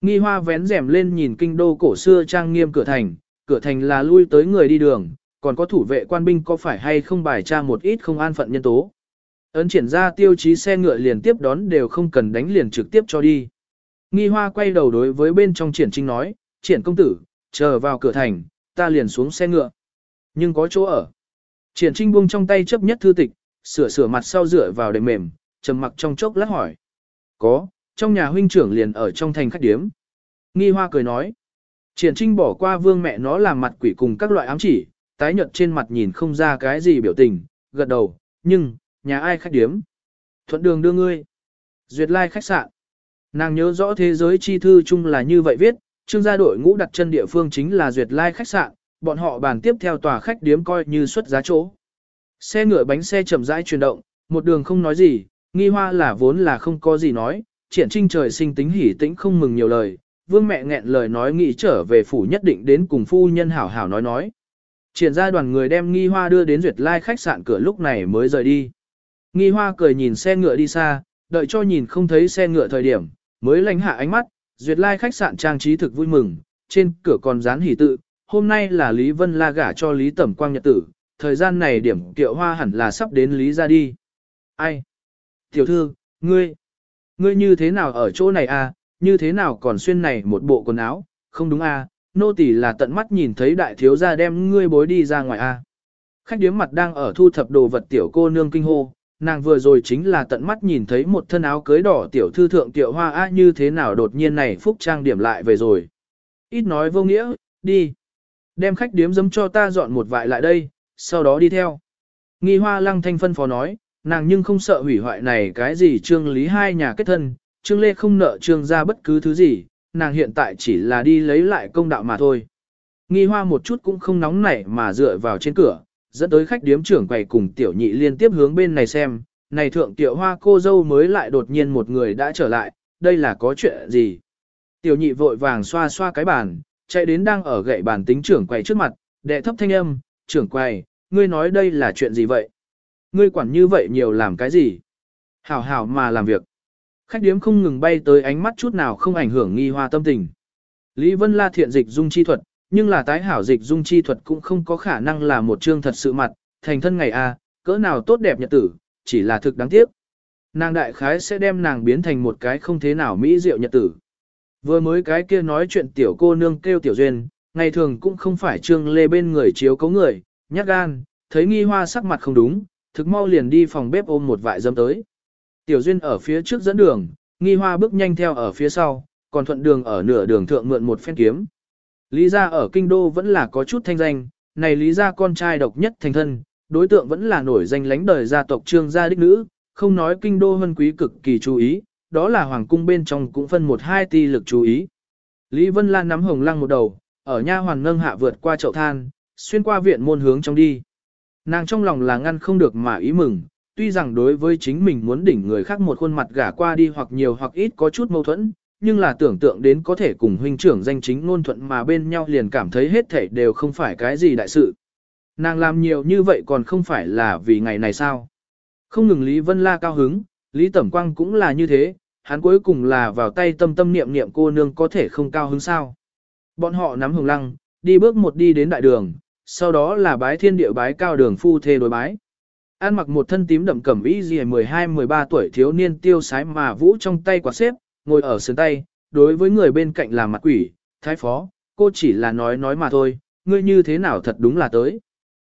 Nghi hoa vén rèm lên nhìn kinh đô cổ xưa trang nghiêm cửa thành, cửa thành là lui tới người đi đường, còn có thủ vệ quan binh có phải hay không bài tra một ít không an phận nhân tố. Ấn triển ra tiêu chí xe ngựa liền tiếp đón đều không cần đánh liền trực tiếp cho đi. Nghi hoa quay đầu đối với bên trong triển trinh nói, triển công tử, chờ vào cửa thành, ta liền xuống xe ngựa. Nhưng có chỗ ở. Triển trinh buông trong tay chấp nhất thư tịch, sửa sửa mặt sau dựa vào đệm mềm, trầm mặc trong chốc lát hỏi. Có, trong nhà huynh trưởng liền ở trong thành khách điếm. Nghi hoa cười nói. Triển trinh bỏ qua vương mẹ nó làm mặt quỷ cùng các loại ám chỉ, tái nhợt trên mặt nhìn không ra cái gì biểu tình, gật đầu, nhưng, nhà ai khách điếm? Thuận đường đưa ngươi. Duyệt lai khách sạn. Nàng nhớ rõ thế giới chi thư chung là như vậy viết, trương gia đội ngũ đặt chân địa phương chính là Duyệt lai khách sạn, bọn họ bàn tiếp theo tòa khách điếm coi như xuất giá chỗ. Xe ngựa bánh xe chậm rãi chuyển động, một đường không nói gì, nghi hoa là vốn là không có gì nói, triển trinh trời sinh tính hỉ tĩnh không mừng nhiều lời, vương mẹ nghẹn lời nói nghĩ trở về phủ nhất định đến cùng phu nhân hảo hảo nói nói. Triển ra đoàn người đem nghi hoa đưa đến duyệt lai khách sạn cửa lúc này mới rời đi. Nghi hoa cười nhìn xe ngựa đi xa, đợi cho nhìn không thấy xe ngựa thời điểm, mới lánh hạ ánh mắt, duyệt lai khách sạn trang trí thực vui mừng, trên cửa còn dán hỉ tự, hôm nay là Lý Vân La gả cho Lý Tẩm Quang nhật tử, thời gian này điểm kiệu hoa hẳn là sắp đến Lý ra đi. Ai? Tiểu thư, ngươi, ngươi như thế nào ở chỗ này à, như thế nào còn xuyên này một bộ quần áo, không đúng à, nô tỳ là tận mắt nhìn thấy đại thiếu gia đem ngươi bối đi ra ngoài à. Khách điếm mặt đang ở thu thập đồ vật tiểu cô nương kinh hô, nàng vừa rồi chính là tận mắt nhìn thấy một thân áo cưới đỏ tiểu thư thượng tiểu hoa a như thế nào đột nhiên này phúc trang điểm lại về rồi. Ít nói vô nghĩa, đi. Đem khách điếm dấm cho ta dọn một vại lại đây, sau đó đi theo. Nghi hoa lăng thanh phân phó nói, nàng nhưng không sợ hủy hoại này cái gì trương lý hai nhà kết thân, trương lê không nợ trương ra bất cứ thứ gì, nàng hiện tại chỉ là đi lấy lại công đạo mà thôi. Nghi hoa một chút cũng không nóng nảy mà dựa vào trên cửa, dẫn tới khách điếm trưởng quầy cùng tiểu nhị liên tiếp hướng bên này xem, này thượng tiểu hoa cô dâu mới lại đột nhiên một người đã trở lại, đây là có chuyện gì? Tiểu nhị vội vàng xoa xoa cái bàn, chạy đến đang ở gậy bàn tính trưởng quầy trước mặt, đệ thấp thanh âm, trưởng quầy, ngươi nói đây là chuyện gì vậy? Ngươi quản như vậy nhiều làm cái gì? Hảo hảo mà làm việc. Khách điếm không ngừng bay tới ánh mắt chút nào không ảnh hưởng nghi hoa tâm tình. Lý Vân La thiện dịch dung chi thuật, nhưng là tái hảo dịch dung chi thuật cũng không có khả năng là một chương thật sự mặt, thành thân ngày a, cỡ nào tốt đẹp nhật tử, chỉ là thực đáng tiếc. Nàng đại khái sẽ đem nàng biến thành một cái không thế nào mỹ diệu nhật tử. Vừa mới cái kia nói chuyện tiểu cô nương kêu tiểu duyên, ngày thường cũng không phải trương lê bên người chiếu cấu người, nhát gan, thấy nghi hoa sắc mặt không đúng, thực mau liền đi phòng bếp ôm một vại dâm tới. Tiểu duyên ở phía trước dẫn đường, nghi hoa bước nhanh theo ở phía sau, còn thuận đường ở nửa đường thượng mượn một phen kiếm. Lý gia ở kinh đô vẫn là có chút thanh danh, này lý gia con trai độc nhất thành thân, đối tượng vẫn là nổi danh lánh đời gia tộc trương gia đích nữ, không nói kinh đô hân quý cực kỳ chú ý, đó là hoàng cung bên trong cũng phân một hai ti lực chú ý. Lý Vân Lan nắm hồng lăng một đầu, ở nha hoàng nâng hạ vượt qua chậu than, xuyên qua viện môn hướng trong đi. Nàng trong lòng là ngăn không được mà ý mừng, tuy rằng đối với chính mình muốn đỉnh người khác một khuôn mặt gả qua đi hoặc nhiều hoặc ít có chút mâu thuẫn, nhưng là tưởng tượng đến có thể cùng huynh trưởng danh chính ngôn thuận mà bên nhau liền cảm thấy hết thảy đều không phải cái gì đại sự. Nàng làm nhiều như vậy còn không phải là vì ngày này sao. Không ngừng Lý Vân La cao hứng, Lý Tẩm Quang cũng là như thế, hắn cuối cùng là vào tay tâm tâm niệm niệm cô nương có thể không cao hứng sao. Bọn họ nắm hồng lăng, đi bước một đi đến đại đường, sau đó là bái thiên địa bái cao đường phu thê đối bái. An mặc một thân tím đậm cẩm y gì 12-13 tuổi thiếu niên tiêu sái mà vũ trong tay quả xếp, ngồi ở sườn tay, đối với người bên cạnh là mặt quỷ, thái phó, cô chỉ là nói nói mà thôi, ngươi như thế nào thật đúng là tới.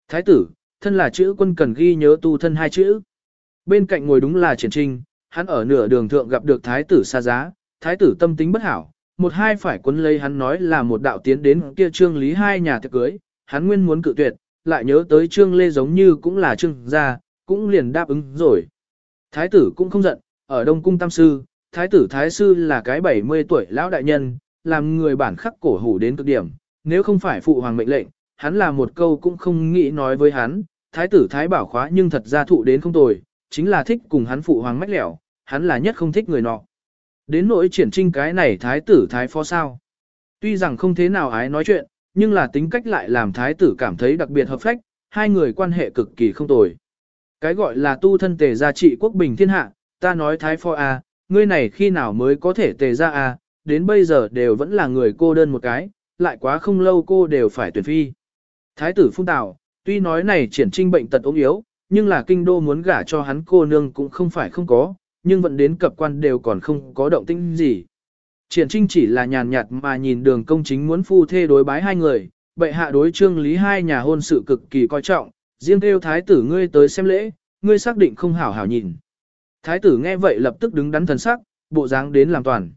Thái tử, thân là chữ quân cần ghi nhớ tu thân hai chữ. Bên cạnh ngồi đúng là triển trinh, hắn ở nửa đường thượng gặp được thái tử xa giá, thái tử tâm tính bất hảo, một hai phải quân lấy hắn nói là một đạo tiến đến kia trương lý hai nhà tiệc cưới, hắn nguyên muốn cự tuyệt, lại nhớ tới trương lê giống như cũng là trương gia, cũng liền đáp ứng rồi. Thái tử cũng không giận, ở Đông Cung Tam Sư, Thái tử Thái Sư là cái 70 tuổi lão đại nhân, làm người bản khắc cổ hủ đến cực điểm, nếu không phải phụ hoàng mệnh lệnh, hắn là một câu cũng không nghĩ nói với hắn, Thái tử Thái bảo khóa nhưng thật ra thụ đến không tồi, chính là thích cùng hắn phụ hoàng mách lẻo, hắn là nhất không thích người nọ. Đến nỗi triển trinh cái này Thái tử Thái phó sao. Tuy rằng không thế nào ái nói chuyện, nhưng là tính cách lại làm Thái tử cảm thấy đặc biệt hợp phách, hai người quan hệ cực kỳ không tồi. Cái gọi là tu thân tề gia trị quốc bình thiên hạ, ta nói thái phó a, ngươi này khi nào mới có thể tề ra à? đến bây giờ đều vẫn là người cô đơn một cái, lại quá không lâu cô đều phải tuyển phi. Thái tử phung Tào, tuy nói này triển trinh bệnh tật ốm yếu, nhưng là kinh đô muốn gả cho hắn cô nương cũng không phải không có, nhưng vẫn đến cập quan đều còn không có động tĩnh gì. Triển trinh chỉ là nhàn nhạt mà nhìn đường công chính muốn phu thê đối bái hai người, bệ hạ đối trương lý hai nhà hôn sự cực kỳ coi trọng, riêng theo thái tử ngươi tới xem lễ, ngươi xác định không hảo hảo nhìn. Thái tử nghe vậy lập tức đứng đắn thần sắc, bộ dáng đến làm toàn.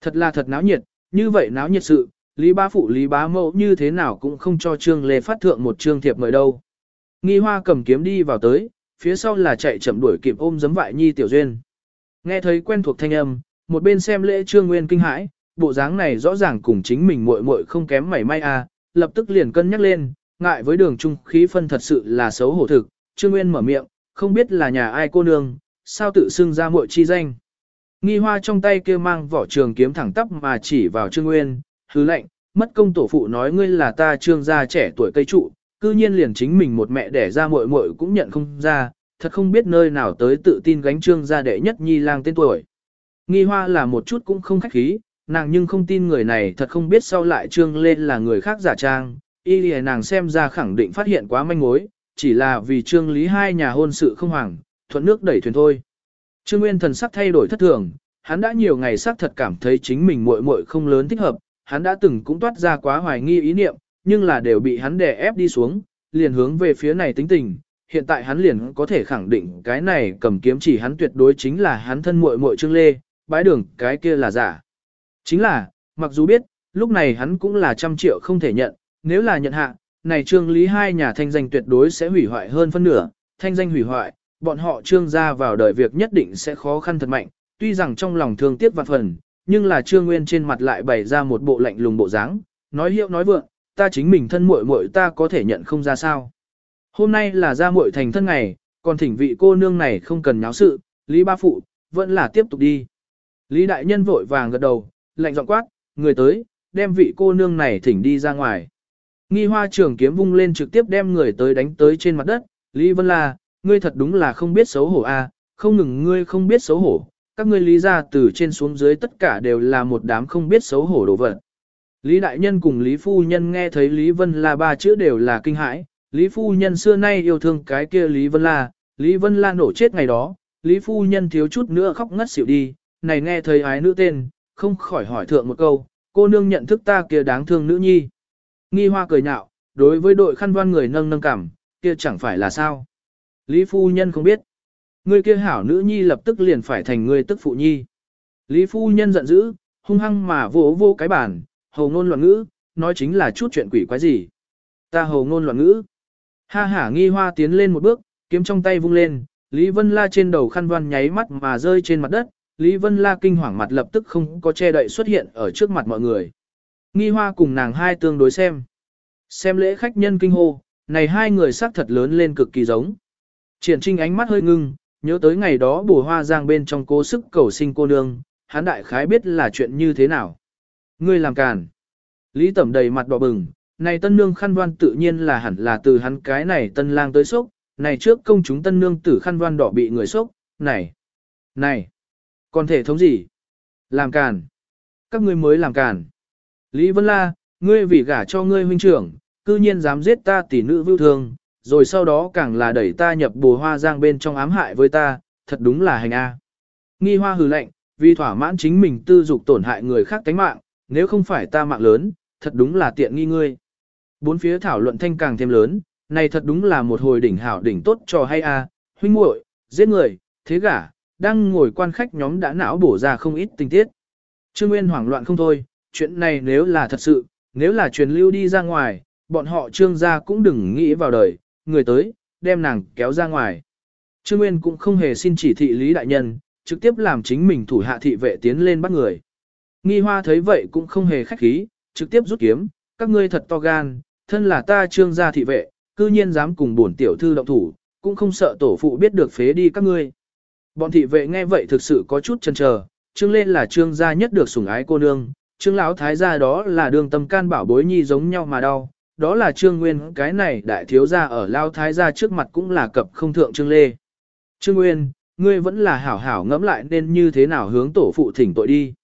Thật là thật náo nhiệt, như vậy náo nhiệt sự, Lý Bá Phụ Lý Bá Mẫu như thế nào cũng không cho Trương Lê phát thượng một trương thiệp mời đâu. Nghi hoa cầm kiếm đi vào tới, phía sau là chạy chậm đuổi kịp ôm giấm vại nhi tiểu duyên. Nghe thấy quen thuộc thanh âm, một bên xem lễ Trương Nguyên kinh hãi, bộ dáng này rõ ràng cùng chính mình muội muội không kém mảy may à, lập tức liền cân nhắc lên, ngại với đường trung khí phân thật sự là xấu hổ thực, Trương Nguyên mở miệng, không biết là nhà ai cô nương, sao tự xưng ra muội chi danh. Nghi hoa trong tay kia mang vỏ trường kiếm thẳng tắp mà chỉ vào Trương Nguyên, hứ lệnh, mất công tổ phụ nói ngươi là ta trương gia trẻ tuổi cây trụ, cư nhiên liền chính mình một mẹ đẻ ra muội muội cũng nhận không ra, thật không biết nơi nào tới tự tin gánh trương gia đệ nhất nhi lang tên tuổi. Nghi hoa là một chút cũng không khách khí, nàng nhưng không tin người này thật không biết sau lại trương lên là người khác giả trang, y lìa nàng xem ra khẳng định phát hiện quá manh mối, chỉ là vì trương lý hai nhà hôn sự không hoàng, thuận nước đẩy thuyền thôi. Trương Nguyên thần sắc thay đổi thất thường, hắn đã nhiều ngày xác thật cảm thấy chính mình muội muội không lớn thích hợp, hắn đã từng cũng toát ra quá hoài nghi ý niệm, nhưng là đều bị hắn đè ép đi xuống, liền hướng về phía này tính tình. Hiện tại hắn liền có thể khẳng định cái này cầm kiếm chỉ hắn tuyệt đối chính là hắn thân muội muội Trương Lê, bái đường cái kia là giả. Chính là, mặc dù biết, lúc này hắn cũng là trăm triệu không thể nhận, nếu là nhận hạ, này Trương Lý hai nhà thanh danh tuyệt đối sẽ hủy hoại hơn phân nửa, thanh danh hủy hoại, bọn họ Trương gia vào đời việc nhất định sẽ khó khăn thật mạnh, tuy rằng trong lòng thương tiếc vạn phần, nhưng là Trương Nguyên trên mặt lại bày ra một bộ lạnh lùng bộ dáng, nói hiệu nói vượng, ta chính mình thân muội muội ta có thể nhận không ra sao. Hôm nay là ra muội thành thân ngày, còn thỉnh vị cô nương này không cần nháo sự, Lý Ba Phụ, vẫn là tiếp tục đi. Lý Đại Nhân vội vàng gật đầu, lạnh giọng quát, người tới, đem vị cô nương này thỉnh đi ra ngoài. Nghi hoa trường kiếm vung lên trực tiếp đem người tới đánh tới trên mặt đất, Lý Vân La, ngươi thật đúng là không biết xấu hổ a, à, không ngừng ngươi không biết xấu hổ, các ngươi lý ra từ trên xuống dưới tất cả đều là một đám không biết xấu hổ đồ vật. Lý đại nhân cùng Lý phu nhân nghe thấy Lý Vân La ba chữ đều là kinh hãi, Lý phu nhân xưa nay yêu thương cái kia Lý Vân La, Lý Vân La nổ chết ngày đó, Lý phu nhân thiếu chút nữa khóc ngất xỉu đi, này nghe thấy ái nữ tên, không khỏi hỏi thượng một câu, cô nương nhận thức ta kia đáng thương nữ nhi. Nghi hoa cười nhạo, đối với đội khăn đoan người nâng nâng cảm, kia chẳng phải là sao. Lý phu nhân không biết. người kia hảo nữ nhi lập tức liền phải thành người tức phụ nhi. Lý phu nhân giận dữ, hung hăng mà vỗ vô cái bàn, hầu ngôn loạn ngữ, nói chính là chút chuyện quỷ quái gì. Ta hầu ngôn loạn ngữ. Ha hả nghi hoa tiến lên một bước, kiếm trong tay vung lên, Lý Vân La trên đầu khăn văn nháy mắt mà rơi trên mặt đất, Lý Vân La kinh hoàng mặt lập tức không có che đậy xuất hiện ở trước mặt mọi người. Nghi hoa cùng nàng hai tương đối xem. Xem lễ khách nhân kinh hô, này hai người sắc thật lớn lên cực kỳ giống. Triển trinh ánh mắt hơi ngưng, nhớ tới ngày đó bùa hoa giang bên trong cố sức cầu sinh cô nương, hắn đại khái biết là chuyện như thế nào. Ngươi làm càn. Lý tẩm đầy mặt đỏ bừng, này tân nương khăn đoan tự nhiên là hẳn là từ hắn cái này tân lang tới sốc, này trước công chúng tân nương tử khăn đoan đỏ bị người sốc, này, này, còn thể thống gì? Làm càn. Các ngươi mới làm càn. Lý Vân La, ngươi vì gả cho ngươi huynh trưởng, cư nhiên dám giết ta tỷ nữ vưu thương, rồi sau đó càng là đẩy ta nhập bùa hoa giang bên trong ám hại với ta, thật đúng là hành A. Nghi hoa hừ lạnh, vì thỏa mãn chính mình tư dục tổn hại người khác tánh mạng, nếu không phải ta mạng lớn, thật đúng là tiện nghi ngươi. Bốn phía thảo luận thanh càng thêm lớn, này thật đúng là một hồi đỉnh hảo đỉnh tốt cho hay a, huynh muội, giết người, thế gả, đang ngồi quan khách nhóm đã não bổ ra không ít tình tiết. Trương Nguyên hoảng loạn không thôi, chuyện này nếu là thật sự, nếu là truyền lưu đi ra ngoài, bọn họ trương gia cũng đừng nghĩ vào đời, người tới, đem nàng kéo ra ngoài. Trương Nguyên cũng không hề xin chỉ thị Lý Đại Nhân, trực tiếp làm chính mình thủ hạ thị vệ tiến lên bắt người. Nghi hoa thấy vậy cũng không hề khách khí, trực tiếp rút kiếm, các ngươi thật to gan, thân là ta trương gia thị vệ, cư nhiên dám cùng bổn tiểu thư động thủ, cũng không sợ tổ phụ biết được phế đi các ngươi. Bọn thị vệ nghe vậy thực sự có chút chần chờ, trương lên là trương gia nhất được sủng ái cô nương, trương lão thái gia đó là đường tâm can bảo bối nhi giống nhau mà đau, đó là trương nguyên cái này đại thiếu gia ở lao thái gia trước mặt cũng là cập không thượng trương lê. Trương Nguyên, ngươi vẫn là hảo hảo ngẫm lại nên như thế nào hướng tổ phụ thỉnh tội đi.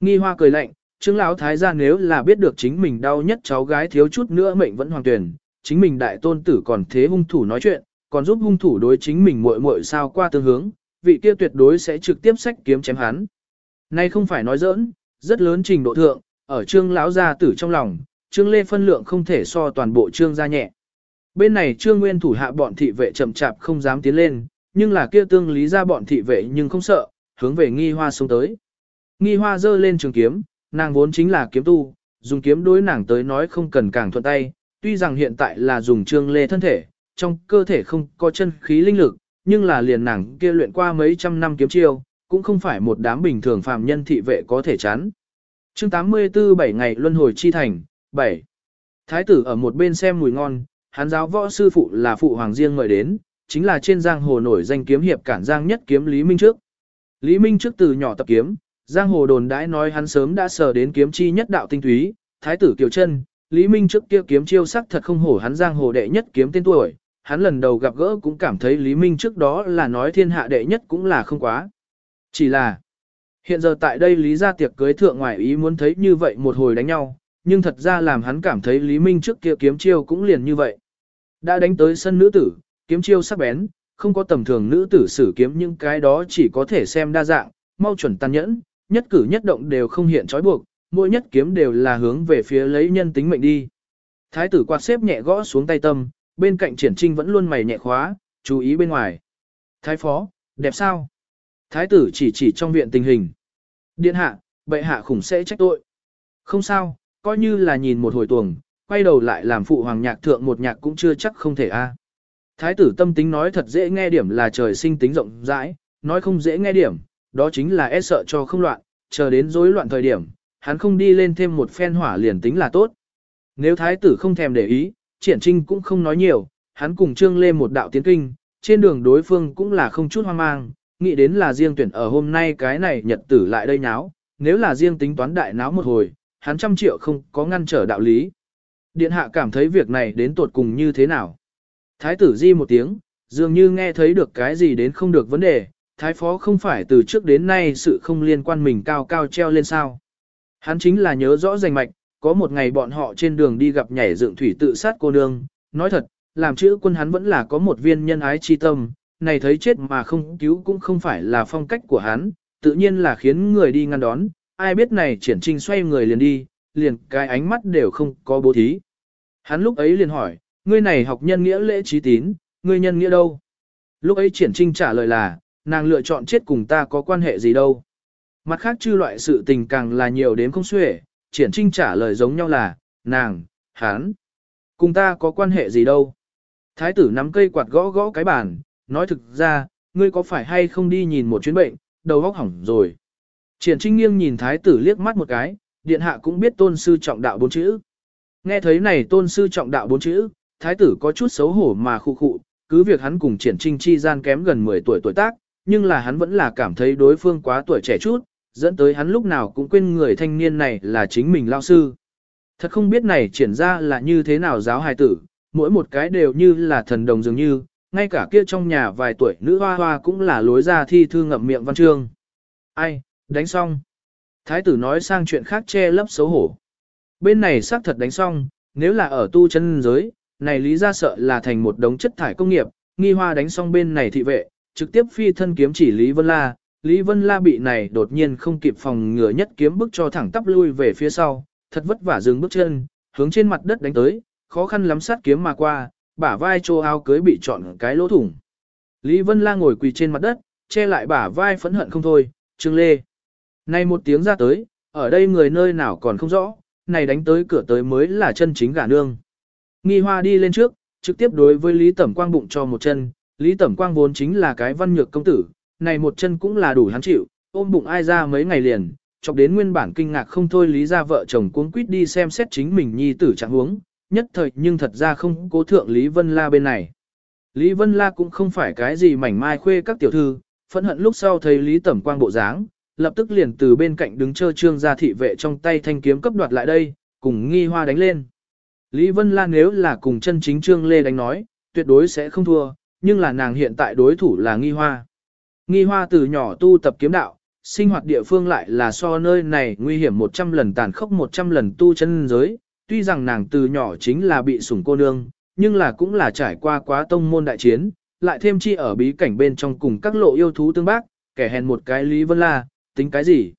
Nghi hoa cười lạnh, trương lão thái gia nếu là biết được chính mình đau nhất cháu gái thiếu chút nữa mệnh vẫn hoàng tuyển, chính mình đại tôn tử còn thế hung thủ nói chuyện, còn giúp hung thủ đối chính mình muội muội sao qua tương hướng, vị kia tuyệt đối sẽ trực tiếp sách kiếm chém hắn. Nay không phải nói giỡn, rất lớn trình độ thượng, ở trương lão gia tử trong lòng, trương lê phân lượng không thể so toàn bộ trương gia nhẹ. Bên này trương nguyên thủ hạ bọn thị vệ chậm chạp không dám tiến lên, nhưng là kia tương lý ra bọn thị vệ nhưng không sợ, hướng về nghi hoa xuống tới. Nghi hoa giơ lên trường kiếm, nàng vốn chính là kiếm tu, dùng kiếm đối nàng tới nói không cần càng thuận tay, tuy rằng hiện tại là dùng trương lê thân thể, trong cơ thể không có chân khí linh lực, nhưng là liền nàng kia luyện qua mấy trăm năm kiếm chiêu, cũng không phải một đám bình thường phàm nhân thị vệ có thể chán. Chương 84 7 ngày luân hồi chi thành, 7. Thái tử ở một bên xem mùi ngon, hắn giáo võ sư phụ là phụ hoàng riêng mời đến, chính là trên giang hồ nổi danh kiếm hiệp cản giang nhất kiếm Lý Minh trước. Lý Minh trước từ nhỏ tập kiếm, giang hồ đồn đãi nói hắn sớm đã sờ đến kiếm chi nhất đạo tinh túy, thái tử Kiều Chân, Lý Minh trước kia kiếm chiêu sắc thật không hổ hắn giang hồ đệ nhất kiếm tên tuổi, hắn lần đầu gặp gỡ cũng cảm thấy Lý Minh trước đó là nói thiên hạ đệ nhất cũng là không quá. Chỉ là, hiện giờ tại đây Lý gia tiệc cưới thượng ngoại ý muốn thấy như vậy một hồi đánh nhau, nhưng thật ra làm hắn cảm thấy Lý Minh trước kia kiếm chiêu cũng liền như vậy. Đã đánh tới sân nữ tử, kiếm chiêu sắc bén, không có tầm thường nữ tử sử kiếm những cái đó chỉ có thể xem đa dạng, mau chuẩn tàn nhẫn, nhất cử nhất động đều không hiện trói buộc, mỗi nhất kiếm đều là hướng về phía lấy nhân tính mệnh đi. Thái tử quạt xếp nhẹ gõ xuống tay tâm, bên cạnh triển trinh vẫn luôn mày nhẹ khóa, chú ý bên ngoài. Thái phó, đẹp sao? Thái tử chỉ chỉ trong viện tình hình. Điện hạ, bệ hạ khủng sẽ trách tội. Không sao, coi như là nhìn một hồi tuồng, quay đầu lại làm phụ hoàng nhạc thượng một nhạc cũng chưa chắc không thể a. Thái tử tâm tính nói thật dễ nghe điểm là trời sinh tính rộng rãi, nói không dễ nghe điểm, đó chính là e sợ cho không loạn, chờ đến rối loạn thời điểm, hắn không đi lên thêm một phen hỏa liền tính là tốt. Nếu thái tử không thèm để ý, triển trinh cũng không nói nhiều, hắn cùng trương lê một đạo tiến kinh, trên đường đối phương cũng là không chút hoang mang, nghĩ đến là riêng tuyển ở hôm nay cái này nhật tử lại đây nháo, nếu là riêng tính toán đại náo một hồi, hắn trăm triệu không có ngăn trở đạo lý. Điện hạ cảm thấy việc này đến tột cùng như thế nào? Thái tử di một tiếng, dường như nghe thấy được cái gì đến không được vấn đề, thái phó không phải từ trước đến nay sự không liên quan mình cao cao treo lên sao. Hắn chính là nhớ rõ rành mạch, có một ngày bọn họ trên đường đi gặp nhảy dựng thủy tự sát cô nương, nói thật, làm chữ quân hắn vẫn là có một viên nhân ái chi tâm, này thấy chết mà không cứu cũng không phải là phong cách của hắn, tự nhiên là khiến người đi ngăn đón, ai biết này triển trinh xoay người liền đi, liền cái ánh mắt đều không có bố thí. Hắn lúc ấy liền hỏi, ngươi này học nhân nghĩa lễ trí tín, ngươi nhân nghĩa đâu? Lúc ấy triển trinh trả lời là, nàng lựa chọn chết cùng ta có quan hệ gì đâu. Mặt khác chư loại sự tình càng là nhiều đến không xuể, triển trinh trả lời giống nhau là, nàng, hắn, cùng ta có quan hệ gì đâu. Thái tử nắm cây quạt gõ gõ cái bàn, nói thực ra, ngươi có phải hay không đi nhìn một chuyến bệnh, đầu óc hỏng rồi. Triển trinh nghiêng nhìn thái tử liếc mắt một cái, điện hạ cũng biết tôn sư trọng đạo bốn chữ. Nghe thấy này tôn sư trọng đạo bốn chữ, thái tử có chút xấu hổ mà khu khụ, cứ việc hắn cùng triển trinh chi gian kém gần 10 tuổi tuổi tác, nhưng là hắn vẫn là cảm thấy đối phương quá tuổi trẻ chút, dẫn tới hắn lúc nào cũng quên người thanh niên này là chính mình lao sư. Thật không biết này triển ra là như thế nào giáo hài tử, mỗi một cái đều như là thần đồng dường như, ngay cả kia trong nhà vài tuổi nữ hoa hoa cũng là lối ra thi thư ngậm miệng văn chương. Ai, đánh xong. Thái tử nói sang chuyện khác che lấp xấu hổ. Bên này xác thật đánh xong, nếu là ở tu chân giới, này lý ra sợ là thành một đống chất thải công nghiệp, nghi hoa đánh xong bên này thị vệ, trực tiếp phi thân kiếm chỉ Lý Vân La. Lý Vân La bị này đột nhiên không kịp phòng ngừa nhất kiếm bước cho thẳng tắp lui về phía sau, thật vất vả dừng bước chân, hướng trên mặt đất đánh tới, khó khăn lắm sát kiếm mà qua, bả vai trô áo cưới bị chọn cái lỗ thủng. Lý Vân La ngồi quỳ trên mặt đất, che lại bả vai phẫn hận không thôi, Trương Lê. Này một tiếng ra tới, ở đây người nơi nào còn không rõ, này đánh tới cửa tới mới là chân chính gả nương. Nghi hoa đi lên trước, trực tiếp đối với Lý Tẩm Quang bụng cho một chân, Lý Tẩm Quang vốn chính là cái văn nhược công tử, này một chân cũng là đủ hắn chịu, ôm bụng ai ra mấy ngày liền, chọc đến nguyên bản kinh ngạc không thôi lý ra vợ chồng cuống quýt đi xem xét chính mình nhi tử trạng huống, nhất thời nhưng thật ra không cố thượng Lý Vân La bên này. Lý Vân La cũng không phải cái gì mảnh mai khuê các tiểu thư, phẫn hận lúc sau thấy Lý Tẩm Quang bộ dáng, lập tức liền từ bên cạnh đứng chơ trương ra thị vệ trong tay thanh kiếm cấp đoạt lại đây, cùng nghi hoa đánh lên. Lý Vân La nếu là cùng chân chính trương lê đánh nói, tuyệt đối sẽ không thua, nhưng là nàng hiện tại đối thủ là nghi hoa. Nghi hoa từ nhỏ tu tập kiếm đạo, sinh hoạt địa phương lại là so nơi này nguy hiểm 100 lần tàn khốc 100 lần tu chân giới, tuy rằng nàng từ nhỏ chính là bị sủng cô nương, nhưng là cũng là trải qua quá tông môn đại chiến, lại thêm chi ở bí cảnh bên trong cùng các lộ yêu thú tương bác, kẻ hèn một cái Lý Vân La, tính cái gì?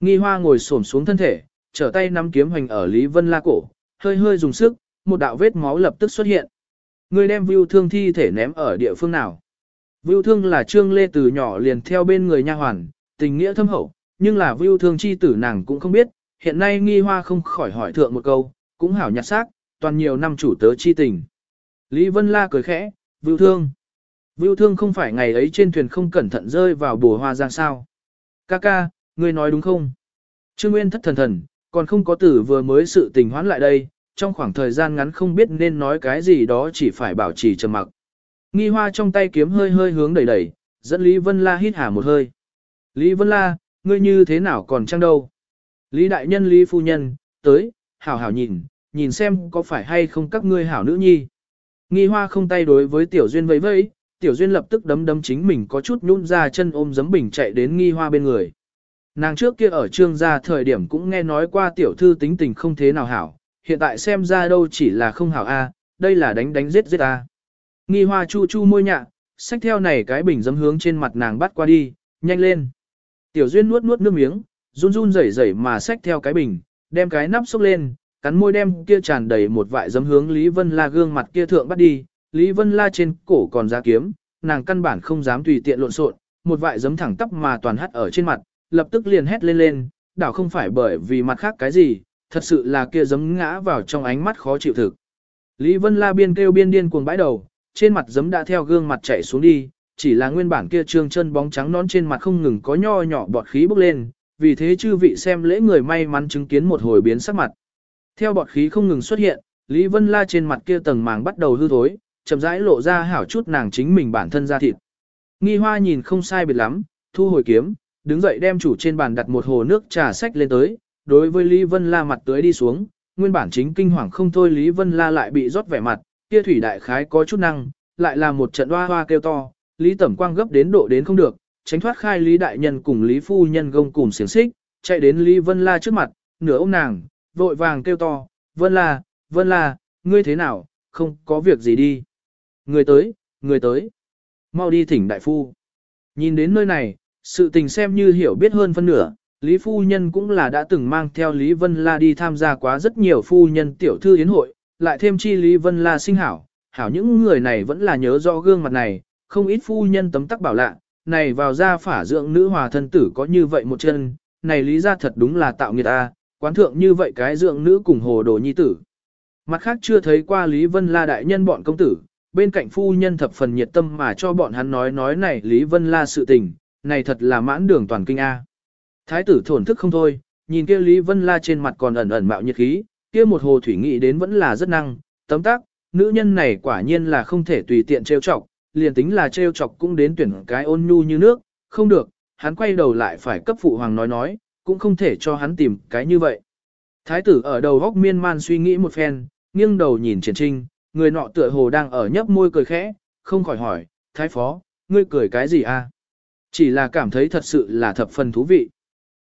Nghi hoa ngồi xổm xuống thân thể, trở tay nắm kiếm hoành ở Lý Vân La cổ, hơi hơi dùng sức, một đạo vết máu lập tức xuất hiện. Người đem vưu thương thi thể ném ở địa phương nào? Vưu thương là trương lê từ nhỏ liền theo bên người nha hoàn, tình nghĩa thâm hậu, nhưng là vưu thương chi tử nàng cũng không biết, hiện nay nghi hoa không khỏi hỏi thượng một câu, cũng hảo nhặt xác, toàn nhiều năm chủ tớ chi tình. Lý Vân La cười khẽ, vưu thương. Vưu thương không phải ngày ấy trên thuyền không cẩn thận rơi vào bùa hoa giang sao. Ca ca, ngươi nói đúng không? Trương Nguyên thất thần thần, còn không có tử vừa mới sự tình hoán lại đây, trong khoảng thời gian ngắn không biết nên nói cái gì đó chỉ phải bảo trì trầm mặc. Nghi hoa trong tay kiếm hơi hơi hướng đẩy đẩy, dẫn Lý Vân La hít hà một hơi. Lý Vân La, ngươi như thế nào còn chăng đâu? Lý đại nhân Lý phu nhân, tới, hảo hảo nhìn, nhìn xem có phải hay không các ngươi hảo nữ nhi. Nghi hoa không tay đối với tiểu duyên vẫy vẫy, tiểu duyên lập tức đấm đấm chính mình có chút nhún ra chân ôm giấm bình chạy đến nghi hoa bên người. Nàng trước kia ở trương gia thời điểm cũng nghe nói qua tiểu thư tính tình không thế nào hảo, hiện tại xem ra đâu chỉ là không hảo a, đây là đánh đánh giết giết a. Nghi hoa chu chu môi nhạ, xách theo này cái bình dấm hướng trên mặt nàng bắt qua đi, nhanh lên. Tiểu duyên nuốt nuốt nước miếng, run run rẩy rẩy mà xách theo cái bình, đem cái nắp xúc lên, cắn môi đem kia tràn đầy một vại dấm hướng Lý Vân La gương mặt kia thượng bắt đi, Lý Vân La trên cổ còn ra kiếm, nàng căn bản không dám tùy tiện lộn xộn, một vại giấm thẳng tắp mà toàn hắt ở trên mặt, lập tức liền hét lên lên, đảo không phải bởi vì mặt khác cái gì, thật sự là kia giấm ngã vào trong ánh mắt khó chịu thực. Lý Vân La biên kêu biên điên cuồng bãi đầu, trên mặt giấm đã theo gương mặt chảy xuống đi, chỉ là nguyên bản kia trương chân bóng trắng nón trên mặt không ngừng có nho nhỏ bọt khí bốc lên, vì thế chư vị xem lễ người may mắn chứng kiến một hồi biến sắc mặt. Theo bọt khí không ngừng xuất hiện, Lý Vân La trên mặt kia tầng màng bắt đầu hư thối, chậm rãi lộ ra hảo chút nàng chính mình bản thân ra thịt. Nghi hoa nhìn không sai biệt lắm, thu hồi kiếm, đứng dậy đem chủ trên bàn đặt một hồ nước trà sách lên tới, đối với Lý Vân La mặt tới đi xuống, nguyên bản chính kinh hoàng không thôi Lý Vân La lại bị rót vẻ mặt, kia thủy đại khái có chút năng, lại là một trận hoa hoa kêu to, Lý Tẩm Quang gấp đến độ đến không được, tránh thoát khai Lý Đại Nhân cùng Lý Phu Nhân gông cùng xiềng xích, chạy đến Lý Vân La trước mặt, nửa ôm nàng, vội vàng kêu to, Vân La, Vân La, ngươi thế nào, không có việc gì đi. Người tới, người tới, mau đi thỉnh đại phu. Nhìn đến nơi này, sự tình xem như hiểu biết hơn phân nửa, Lý Phu Nhân cũng là đã từng mang theo Lý Vân La đi tham gia quá rất nhiều phu nhân tiểu thư yến hội, lại thêm chi Lý Vân La sinh hảo, hảo những người này vẫn là nhớ rõ gương mặt này, không ít phu nhân tấm tắc bảo lạ, này vào ra phả dưỡng nữ hòa thân tử có như vậy một chân, này lý ra thật đúng là tạo nghiệt ta, quán thượng như vậy cái dưỡng nữ cùng hồ đồ nhi tử. Mặt khác chưa thấy qua Lý Vân La đại nhân bọn công tử, bên cạnh phu nhân thập phần nhiệt tâm mà cho bọn hắn nói nói này Lý Vân La sự tình, này thật là mãn đường toàn kinh A. Thái tử thổn thức không thôi, nhìn kia Lý Vân La trên mặt còn ẩn ẩn mạo nhiệt khí, kia một hồ thủy nghị đến vẫn là rất năng, tấm tác, nữ nhân này quả nhiên là không thể tùy tiện trêu chọc, liền tính là trêu chọc cũng đến tuyển cái ôn nhu như nước, không được, hắn quay đầu lại phải cấp phụ hoàng nói nói, cũng không thể cho hắn tìm cái như vậy. Thái tử ở đầu góc miên man suy nghĩ một phen, nghiêng đầu nhìn triển trinh, người nọ tựa hồ đang ở nhấp môi cười khẽ, không khỏi hỏi, thái phó, ngươi cười cái gì a? Chỉ là cảm thấy thật sự là thập phần thú vị.